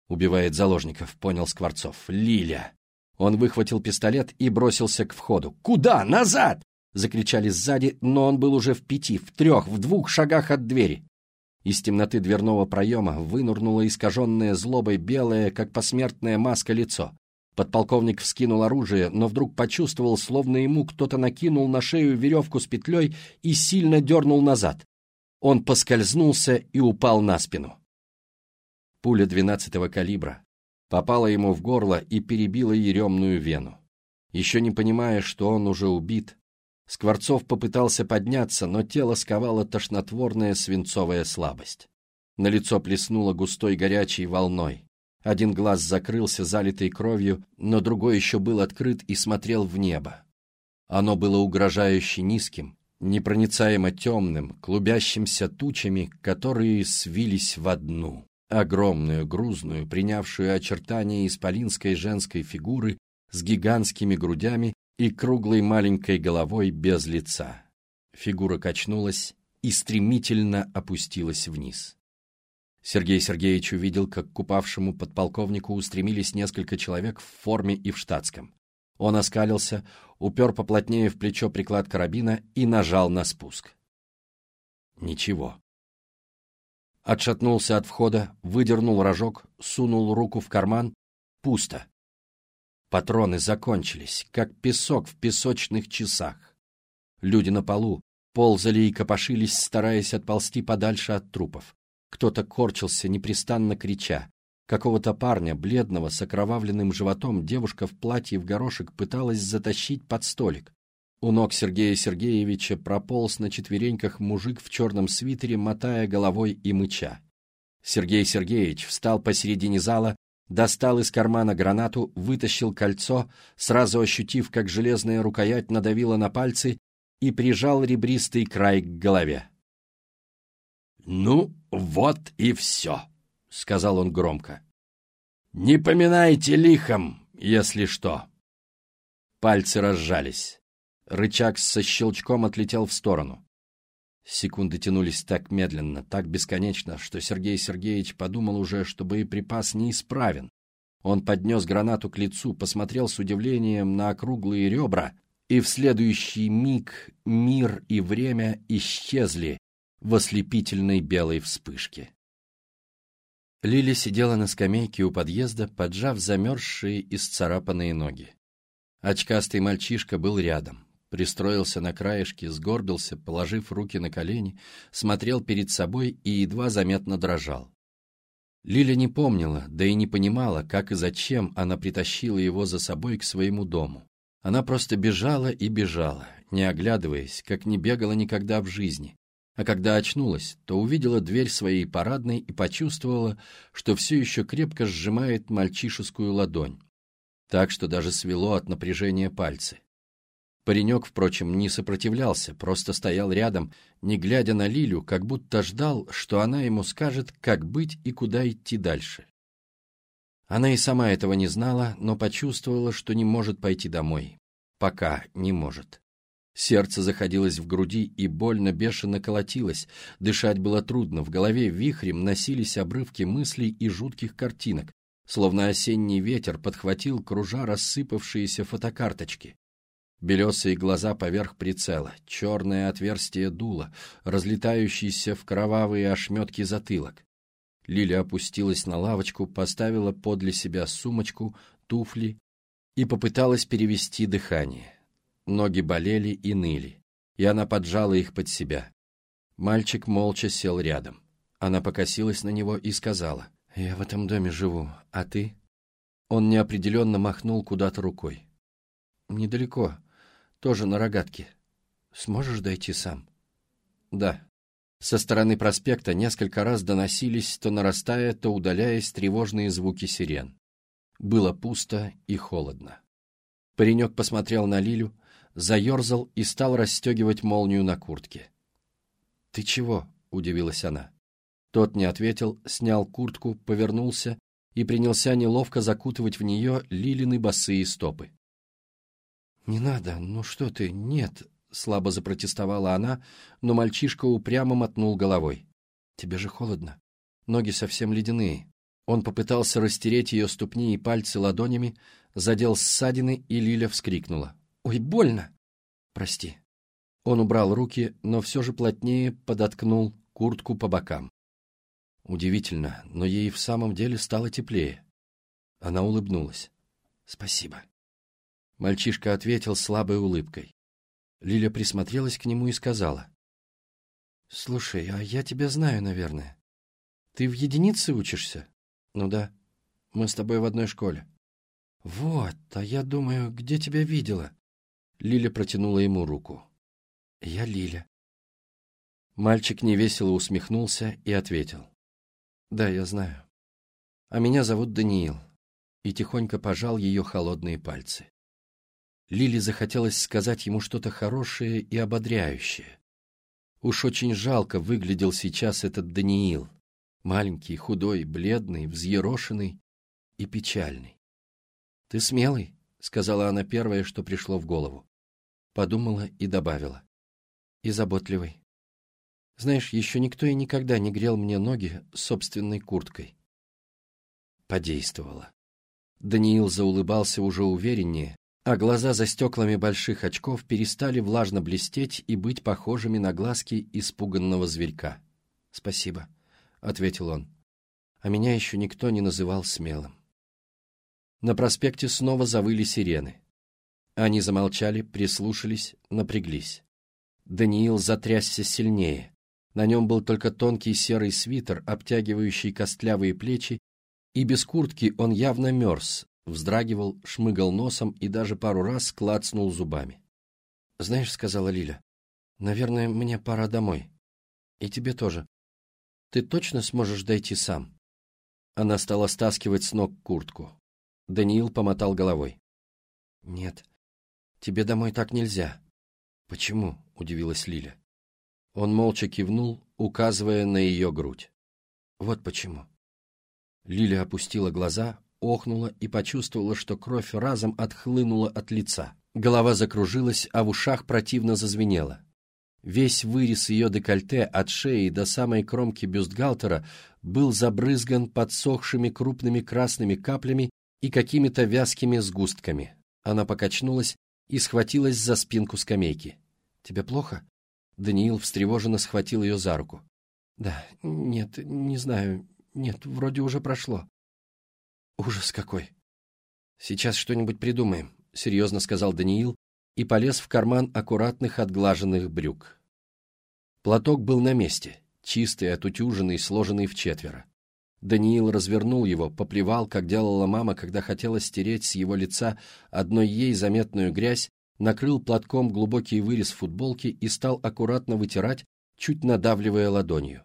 «Убивает заложников», — понял Скворцов. «Лиля!» Он выхватил пистолет и бросился к входу. «Куда? Назад!» — закричали сзади, но он был уже в пяти, в трех, в двух шагах от двери. Из темноты дверного проема вынурнуло искаженное злобой белое, как посмертная маска, лицо. Подполковник вскинул оружие, но вдруг почувствовал, словно ему кто-то накинул на шею веревку с петлей и сильно дернул назад. Он поскользнулся и упал на спину. Пуля двенадцатого калибра попала ему в горло и перебила еремную вену. Еще не понимая, что он уже убит, Скворцов попытался подняться, но тело сковала тошнотворная свинцовая слабость. На лицо плеснуло густой горячей волной. Один глаз закрылся, залитый кровью, но другой еще был открыт и смотрел в небо. Оно было угрожающе низким, непроницаемо темным, клубящимся тучами, которые свились в одну, огромную, грузную, принявшую очертания исполинской женской фигуры с гигантскими грудями и круглой маленькой головой без лица. Фигура качнулась и стремительно опустилась вниз. Сергей Сергеевич увидел, как к упавшему подполковнику устремились несколько человек в форме и в штатском. Он оскалился, упер поплотнее в плечо приклад карабина и нажал на спуск. Ничего. Отшатнулся от входа, выдернул рожок, сунул руку в карман. Пусто. Патроны закончились, как песок в песочных часах. Люди на полу ползали и копошились, стараясь отползти подальше от трупов. Кто-то корчился, непрестанно крича. Какого-то парня, бледного, с окровавленным животом, девушка в платье в горошек пыталась затащить под столик. У ног Сергея Сергеевича прополз на четвереньках мужик в черном свитере, мотая головой и мыча. Сергей Сергеевич встал посередине зала, достал из кармана гранату, вытащил кольцо, сразу ощутив, как железная рукоять надавила на пальцы, и прижал ребристый край к голове. «Ну, вот и все», — сказал он громко. «Не поминайте лихом, если что». Пальцы разжались. Рычаг со щелчком отлетел в сторону. Секунды тянулись так медленно, так бесконечно, что Сергей Сергеевич подумал уже, что боеприпас неисправен. Он поднес гранату к лицу, посмотрел с удивлением на округлые ребра, и в следующий миг мир и время исчезли в ослепительной белой вспышке. Лили сидела на скамейке у подъезда, поджав замерзшие и сцарапанные ноги. Очкастый мальчишка был рядом, пристроился на краешке, сгорбился, положив руки на колени, смотрел перед собой и едва заметно дрожал. Лиля не помнила, да и не понимала, как и зачем она притащила его за собой к своему дому. Она просто бежала и бежала, не оглядываясь, как не бегала никогда в жизни. А когда очнулась, то увидела дверь своей парадной и почувствовала, что все еще крепко сжимает мальчишескую ладонь, так что даже свело от напряжения пальцы. Паренек, впрочем, не сопротивлялся, просто стоял рядом, не глядя на Лилю, как будто ждал, что она ему скажет, как быть и куда идти дальше. Она и сама этого не знала, но почувствовала, что не может пойти домой. Пока не может. Сердце заходилось в груди и больно бешено колотилось, дышать было трудно, в голове вихрем носились обрывки мыслей и жутких картинок, словно осенний ветер подхватил кружа рассыпавшиеся фотокарточки. Белесые глаза поверх прицела, черное отверстие дула, разлетающийся в кровавые ошметки затылок. Лиля опустилась на лавочку, поставила подле себя сумочку, туфли и попыталась перевести дыхание. Ноги болели и ныли, и она поджала их под себя. Мальчик молча сел рядом. Она покосилась на него и сказала, «Я в этом доме живу, а ты?» Он неопределенно махнул куда-то рукой. «Недалеко, тоже на рогатке. Сможешь дойти сам? Да. Со стороны проспекта несколько раз доносились, то нарастая, то удаляясь, тревожные звуки сирен. Было пусто и холодно. Паренек посмотрел на Лилю, заерзал и стал расстегивать молнию на куртке. «Ты чего?» — удивилась она. Тот не ответил, снял куртку, повернулся и принялся неловко закутывать в нее Лилины босые стопы. «Не надо, ну что ты, нет!» — слабо запротестовала она, но мальчишка упрямо мотнул головой. «Тебе же холодно. Ноги совсем ледяные». Он попытался растереть ее ступни и пальцы ладонями, задел ссадины, и Лиля вскрикнула. «Ой, больно!» «Прости». Он убрал руки, но все же плотнее подоткнул куртку по бокам. Удивительно, но ей в самом деле стало теплее. Она улыбнулась. «Спасибо». Мальчишка ответил слабой улыбкой. Лиля присмотрелась к нему и сказала. «Слушай, а я тебя знаю, наверное. Ты в единице учишься?» «Ну да. Мы с тобой в одной школе». «Вот, а я думаю, где тебя видела?» Лиля протянула ему руку. «Я Лиля». Мальчик невесело усмехнулся и ответил. «Да, я знаю. А меня зовут Даниил». И тихонько пожал ее холодные пальцы. Лили захотелось сказать ему что-то хорошее и ободряющее. Уж очень жалко выглядел сейчас этот Даниил. Маленький, худой, бледный, взъерошенный и печальный. «Ты смелый», — сказала она первое, что пришло в голову. Подумала и добавила. «И заботливый. Знаешь, еще никто и никогда не грел мне ноги собственной курткой». Подействовало. Даниил заулыбался уже увереннее, а глаза за стеклами больших очков перестали влажно блестеть и быть похожими на глазки испуганного зверька. «Спасибо», — ответил он. «А меня еще никто не называл смелым». На проспекте снова завыли сирены. Они замолчали, прислушались, напряглись. Даниил затрясся сильнее. На нем был только тонкий серый свитер, обтягивающий костлявые плечи, и без куртки он явно мерз, вздрагивал, шмыгал носом и даже пару раз клацнул зубами. «Знаешь, — сказала Лиля, — наверное, мне пора домой. И тебе тоже. Ты точно сможешь дойти сам?» Она стала стаскивать с ног куртку. Даниил помотал головой. «Нет, тебе домой так нельзя». «Почему?» — удивилась Лиля. Он молча кивнул, указывая на ее грудь. «Вот почему». Лиля опустила глаза, охнула и почувствовала, что кровь разом отхлынула от лица. Голова закружилась, а в ушах противно зазвенело. Весь вырез ее декольте от шеи до самой кромки бюстгальтера был забрызган подсохшими крупными красными каплями и какими-то вязкими сгустками. Она покачнулась и схватилась за спинку скамейки. «Тебе плохо?» Даниил встревоженно схватил ее за руку. «Да, нет, не знаю. Нет, вроде уже прошло». «Ужас какой!» «Сейчас что-нибудь придумаем», — серьезно сказал Даниил и полез в карман аккуратных отглаженных брюк. Платок был на месте, чистый, отутюженный, сложенный в четверо. Даниил развернул его, поплевал, как делала мама, когда хотела стереть с его лица одной ей заметную грязь, накрыл платком глубокий вырез футболки и стал аккуратно вытирать, чуть надавливая ладонью.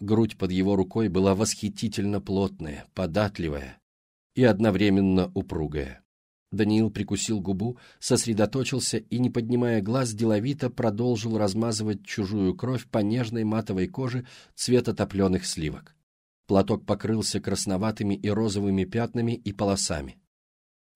Грудь под его рукой была восхитительно плотная, податливая и одновременно упругая. Даниил прикусил губу, сосредоточился и, не поднимая глаз, деловито продолжил размазывать чужую кровь по нежной матовой коже цвета топленых сливок. Платок покрылся красноватыми и розовыми пятнами и полосами.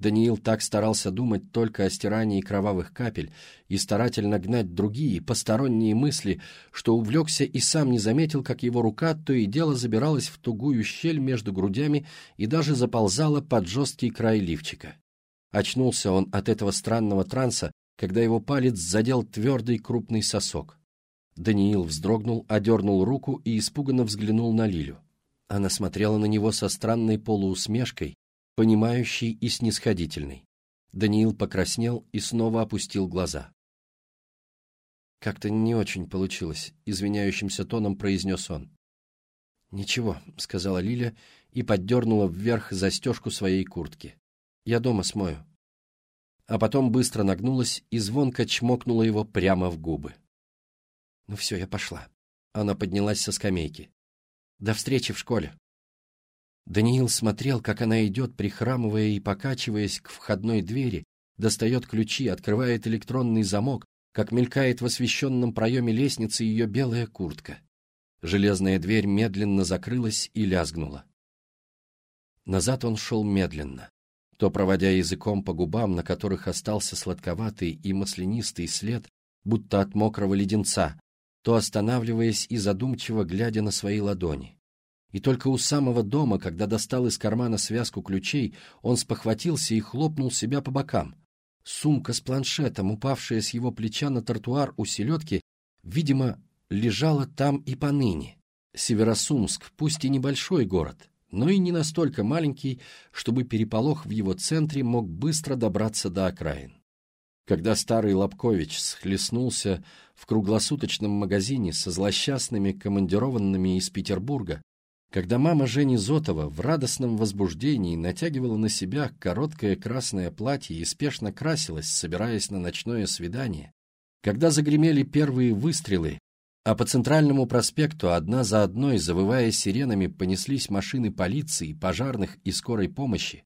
Даниил так старался думать только о стирании кровавых капель и старательно гнать другие, посторонние мысли, что увлекся и сам не заметил, как его рука то и дело забиралась в тугую щель между грудями и даже заползала под жесткий край лифчика. Очнулся он от этого странного транса, когда его палец задел твердый крупный сосок. Даниил вздрогнул, одернул руку и испуганно взглянул на Лилю. Она смотрела на него со странной полуусмешкой, понимающей и снисходительной. Даниил покраснел и снова опустил глаза. «Как-то не очень получилось», — извиняющимся тоном произнес он. «Ничего», — сказала Лиля и поддернула вверх застежку своей куртки. Я дома смою. А потом быстро нагнулась и звонко чмокнула его прямо в губы. Ну все, я пошла. Она поднялась со скамейки. До встречи в школе. Даниил смотрел, как она идет, прихрамывая и покачиваясь к входной двери, достает ключи, открывает электронный замок, как мелькает в освещенном проеме лестницы ее белая куртка. Железная дверь медленно закрылась и лязгнула. Назад он шел медленно то проводя языком по губам, на которых остался сладковатый и маслянистый след, будто от мокрого леденца, то останавливаясь и задумчиво глядя на свои ладони. И только у самого дома, когда достал из кармана связку ключей, он спохватился и хлопнул себя по бокам. Сумка с планшетом, упавшая с его плеча на тротуар у селедки, видимо, лежала там и поныне. Северосумск, пусть и небольшой город, но и не настолько маленький, чтобы переполох в его центре мог быстро добраться до окраин. Когда старый Лобкович схлестнулся в круглосуточном магазине со злосчастными командированными из Петербурга, когда мама Жени Зотова в радостном возбуждении натягивала на себя короткое красное платье и спешно красилась, собираясь на ночное свидание, когда загремели первые выстрелы, а по центральному проспекту одна за одной, завывая сиренами, понеслись машины полиции, пожарных и скорой помощи.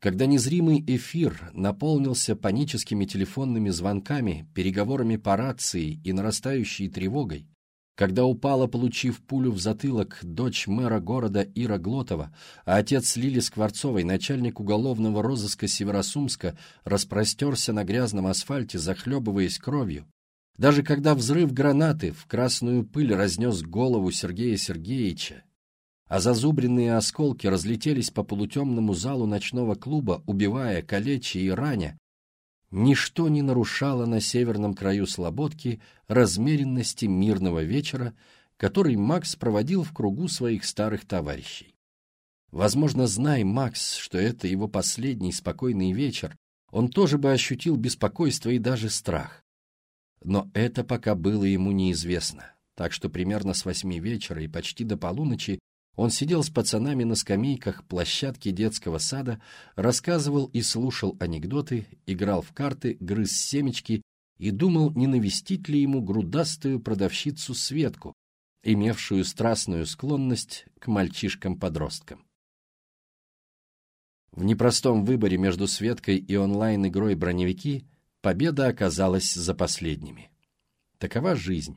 Когда незримый эфир наполнился паническими телефонными звонками, переговорами по рации и нарастающей тревогой, когда упала, получив пулю в затылок, дочь мэра города Ира Глотова, а отец Лили Скворцовой, начальник уголовного розыска Северосумска, распростерся на грязном асфальте, захлебываясь кровью, даже когда взрыв гранаты в красную пыль разнес голову Сергея Сергеевича, а зазубренные осколки разлетелись по полутемному залу ночного клуба, убивая, калеча и раня, ничто не нарушало на северном краю Слободки размеренности мирного вечера, который Макс проводил в кругу своих старых товарищей. Возможно, зная Макс, что это его последний спокойный вечер, он тоже бы ощутил беспокойство и даже страх. Но это пока было ему неизвестно, так что примерно с восьми вечера и почти до полуночи он сидел с пацанами на скамейках площадки детского сада, рассказывал и слушал анекдоты, играл в карты, грыз семечки и думал, не навестить ли ему грудастую продавщицу Светку, имевшую страстную склонность к мальчишкам-подросткам. В непростом выборе между Светкой и онлайн-игрой «Броневики» победа оказалась за последними. Такова жизнь.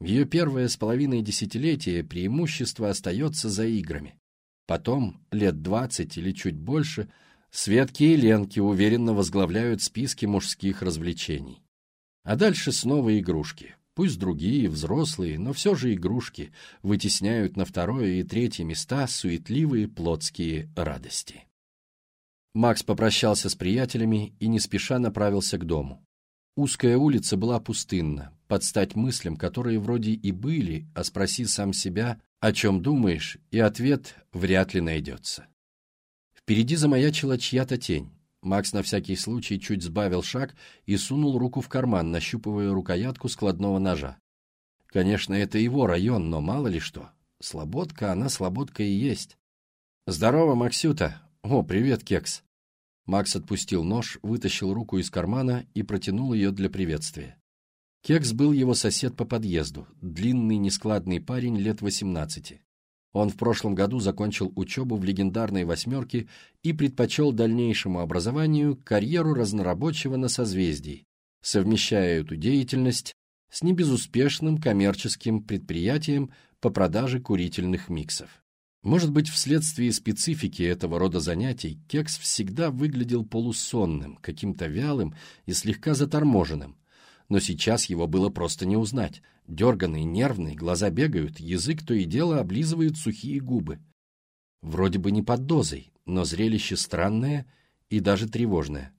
В ее первое с половиной десятилетие преимущество остается за играми. Потом, лет двадцать или чуть больше, Светки и Ленки уверенно возглавляют списки мужских развлечений. А дальше снова игрушки. Пусть другие, взрослые, но все же игрушки вытесняют на второе и третье места суетливые плотские радости. Макс попрощался с приятелями и не спеша направился к дому. Узкая улица была пустынна, под стать мыслям, которые вроде и были, а спроси сам себя, о чем думаешь, и ответ вряд ли найдется. Впереди замаячила чья-то тень. Макс на всякий случай чуть сбавил шаг и сунул руку в карман, нащупывая рукоятку складного ножа. Конечно, это его район, но мало ли что. Слободка, она слободка и есть. «Здорово, Максюта!» «О, привет, Кекс!» Макс отпустил нож, вытащил руку из кармана и протянул ее для приветствия. Кекс был его сосед по подъезду, длинный нескладный парень лет 18. Он в прошлом году закончил учебу в легендарной «восьмерке» и предпочел дальнейшему образованию карьеру разнорабочего на созвездии, совмещая эту деятельность с небезуспешным коммерческим предприятием по продаже курительных миксов. Может быть, вследствие специфики этого рода занятий Кекс всегда выглядел полусонным, каким-то вялым и слегка заторможенным, но сейчас его было просто не узнать. Дерганный, нервный, глаза бегают, язык то и дело облизывает сухие губы. Вроде бы не под дозой, но зрелище странное и даже тревожное.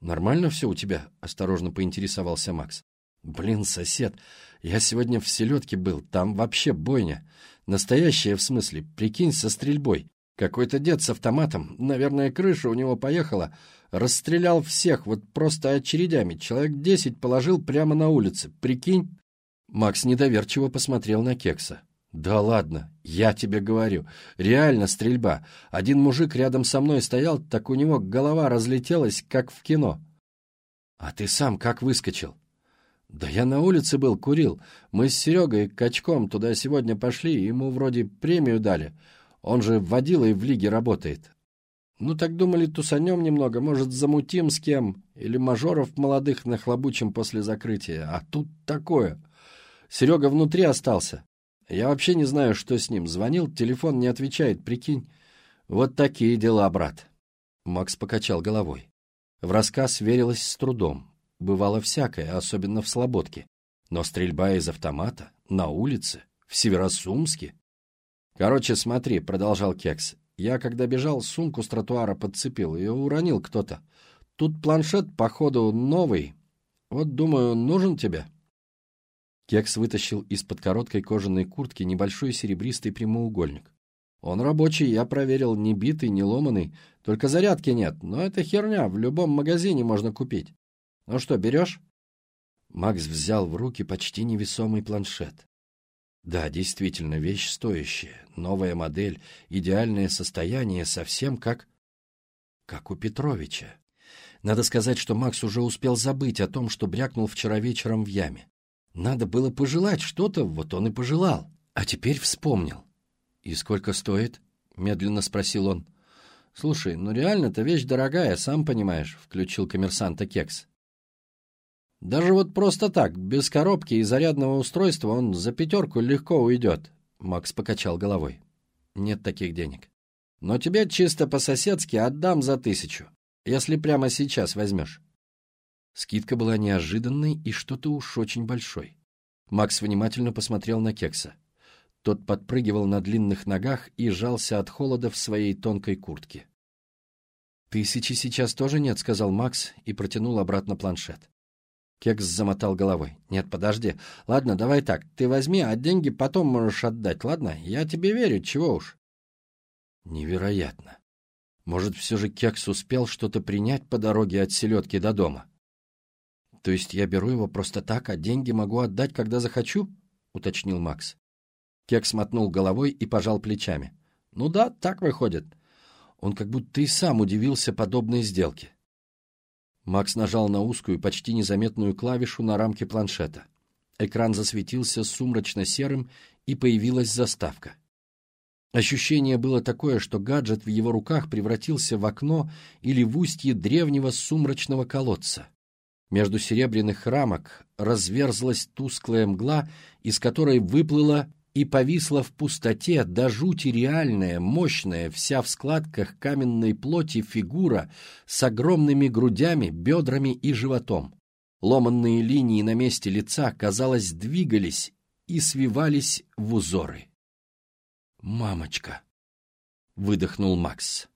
«Нормально все у тебя?» — осторожно поинтересовался Макс. «Блин, сосед, я сегодня в селедке был, там вообще бойня. Настоящая в смысле, прикинь, со стрельбой. Какой-то дед с автоматом, наверное, крыша у него поехала, расстрелял всех, вот просто очередями, человек десять положил прямо на улице, прикинь?» Макс недоверчиво посмотрел на Кекса. «Да ладно, я тебе говорю, реально стрельба. Один мужик рядом со мной стоял, так у него голова разлетелась, как в кино». «А ты сам как выскочил?» «Да я на улице был, курил. Мы с Серегой качком туда сегодня пошли, ему вроде премию дали. Он же водилой в лиге работает. Ну так думали, тусанем немного, может, замутим с кем, или мажоров молодых нахлобучим после закрытия. А тут такое. Серега внутри остался. Я вообще не знаю, что с ним. Звонил, телефон не отвечает, прикинь. Вот такие дела, брат. Макс покачал головой. В рассказ верилось с трудом. Бывало всякое, особенно в Слободке. Но стрельба из автомата, на улице, в Северосумске, «Короче, смотри», — продолжал Кекс. «Я, когда бежал, сумку с тротуара подцепил, ее уронил кто-то. Тут планшет, походу, новый. Вот, думаю, нужен тебе?» Кекс вытащил из-под короткой кожаной куртки небольшой серебристый прямоугольник. «Он рабочий, я проверил, не битый, не ломанный, только зарядки нет, но это херня, в любом магазине можно купить. Ну что, берешь?» Макс взял в руки почти невесомый планшет. Да, действительно, вещь стоящая, новая модель, идеальное состояние, совсем как... как у Петровича. Надо сказать, что Макс уже успел забыть о том, что брякнул вчера вечером в яме. Надо было пожелать что-то, вот он и пожелал. А теперь вспомнил. «И сколько стоит?» — медленно спросил он. «Слушай, ну реально-то вещь дорогая, сам понимаешь», — включил коммерсанта Кекс. Даже вот просто так, без коробки и зарядного устройства, он за пятерку легко уйдет. Макс покачал головой. Нет таких денег. Но тебе чисто по-соседски отдам за тысячу, если прямо сейчас возьмешь. Скидка была неожиданной и что-то уж очень большой. Макс внимательно посмотрел на Кекса. Тот подпрыгивал на длинных ногах и жался от холода в своей тонкой куртке. «Тысячи сейчас тоже нет», — сказал Макс и протянул обратно планшет. Кекс замотал головой. «Нет, подожди. Ладно, давай так. Ты возьми, а деньги потом можешь отдать, ладно? Я тебе верю, чего уж». Невероятно. Может, все же Кекс успел что-то принять по дороге от селедки до дома? То есть я беру его просто так, а деньги могу отдать, когда захочу? Уточнил Макс. Кекс мотнул головой и пожал плечами. Ну да, так выходит. Он как будто и сам удивился подобной сделке. Макс нажал на узкую, почти незаметную клавишу на рамке планшета. Экран засветился сумрачно-серым, и появилась заставка. Ощущение было такое, что гаджет в его руках превратился в окно или в устье древнего сумрачного колодца. Между серебряных рамок разверзлась тусклая мгла, из которой выплыла и повисла в пустоте до жути реальная, мощная, вся в складках каменной плоти фигура с огромными грудями, бедрами и животом. Ломанные линии на месте лица, казалось, двигались и свивались в узоры. «Мамочка!» — выдохнул Макс.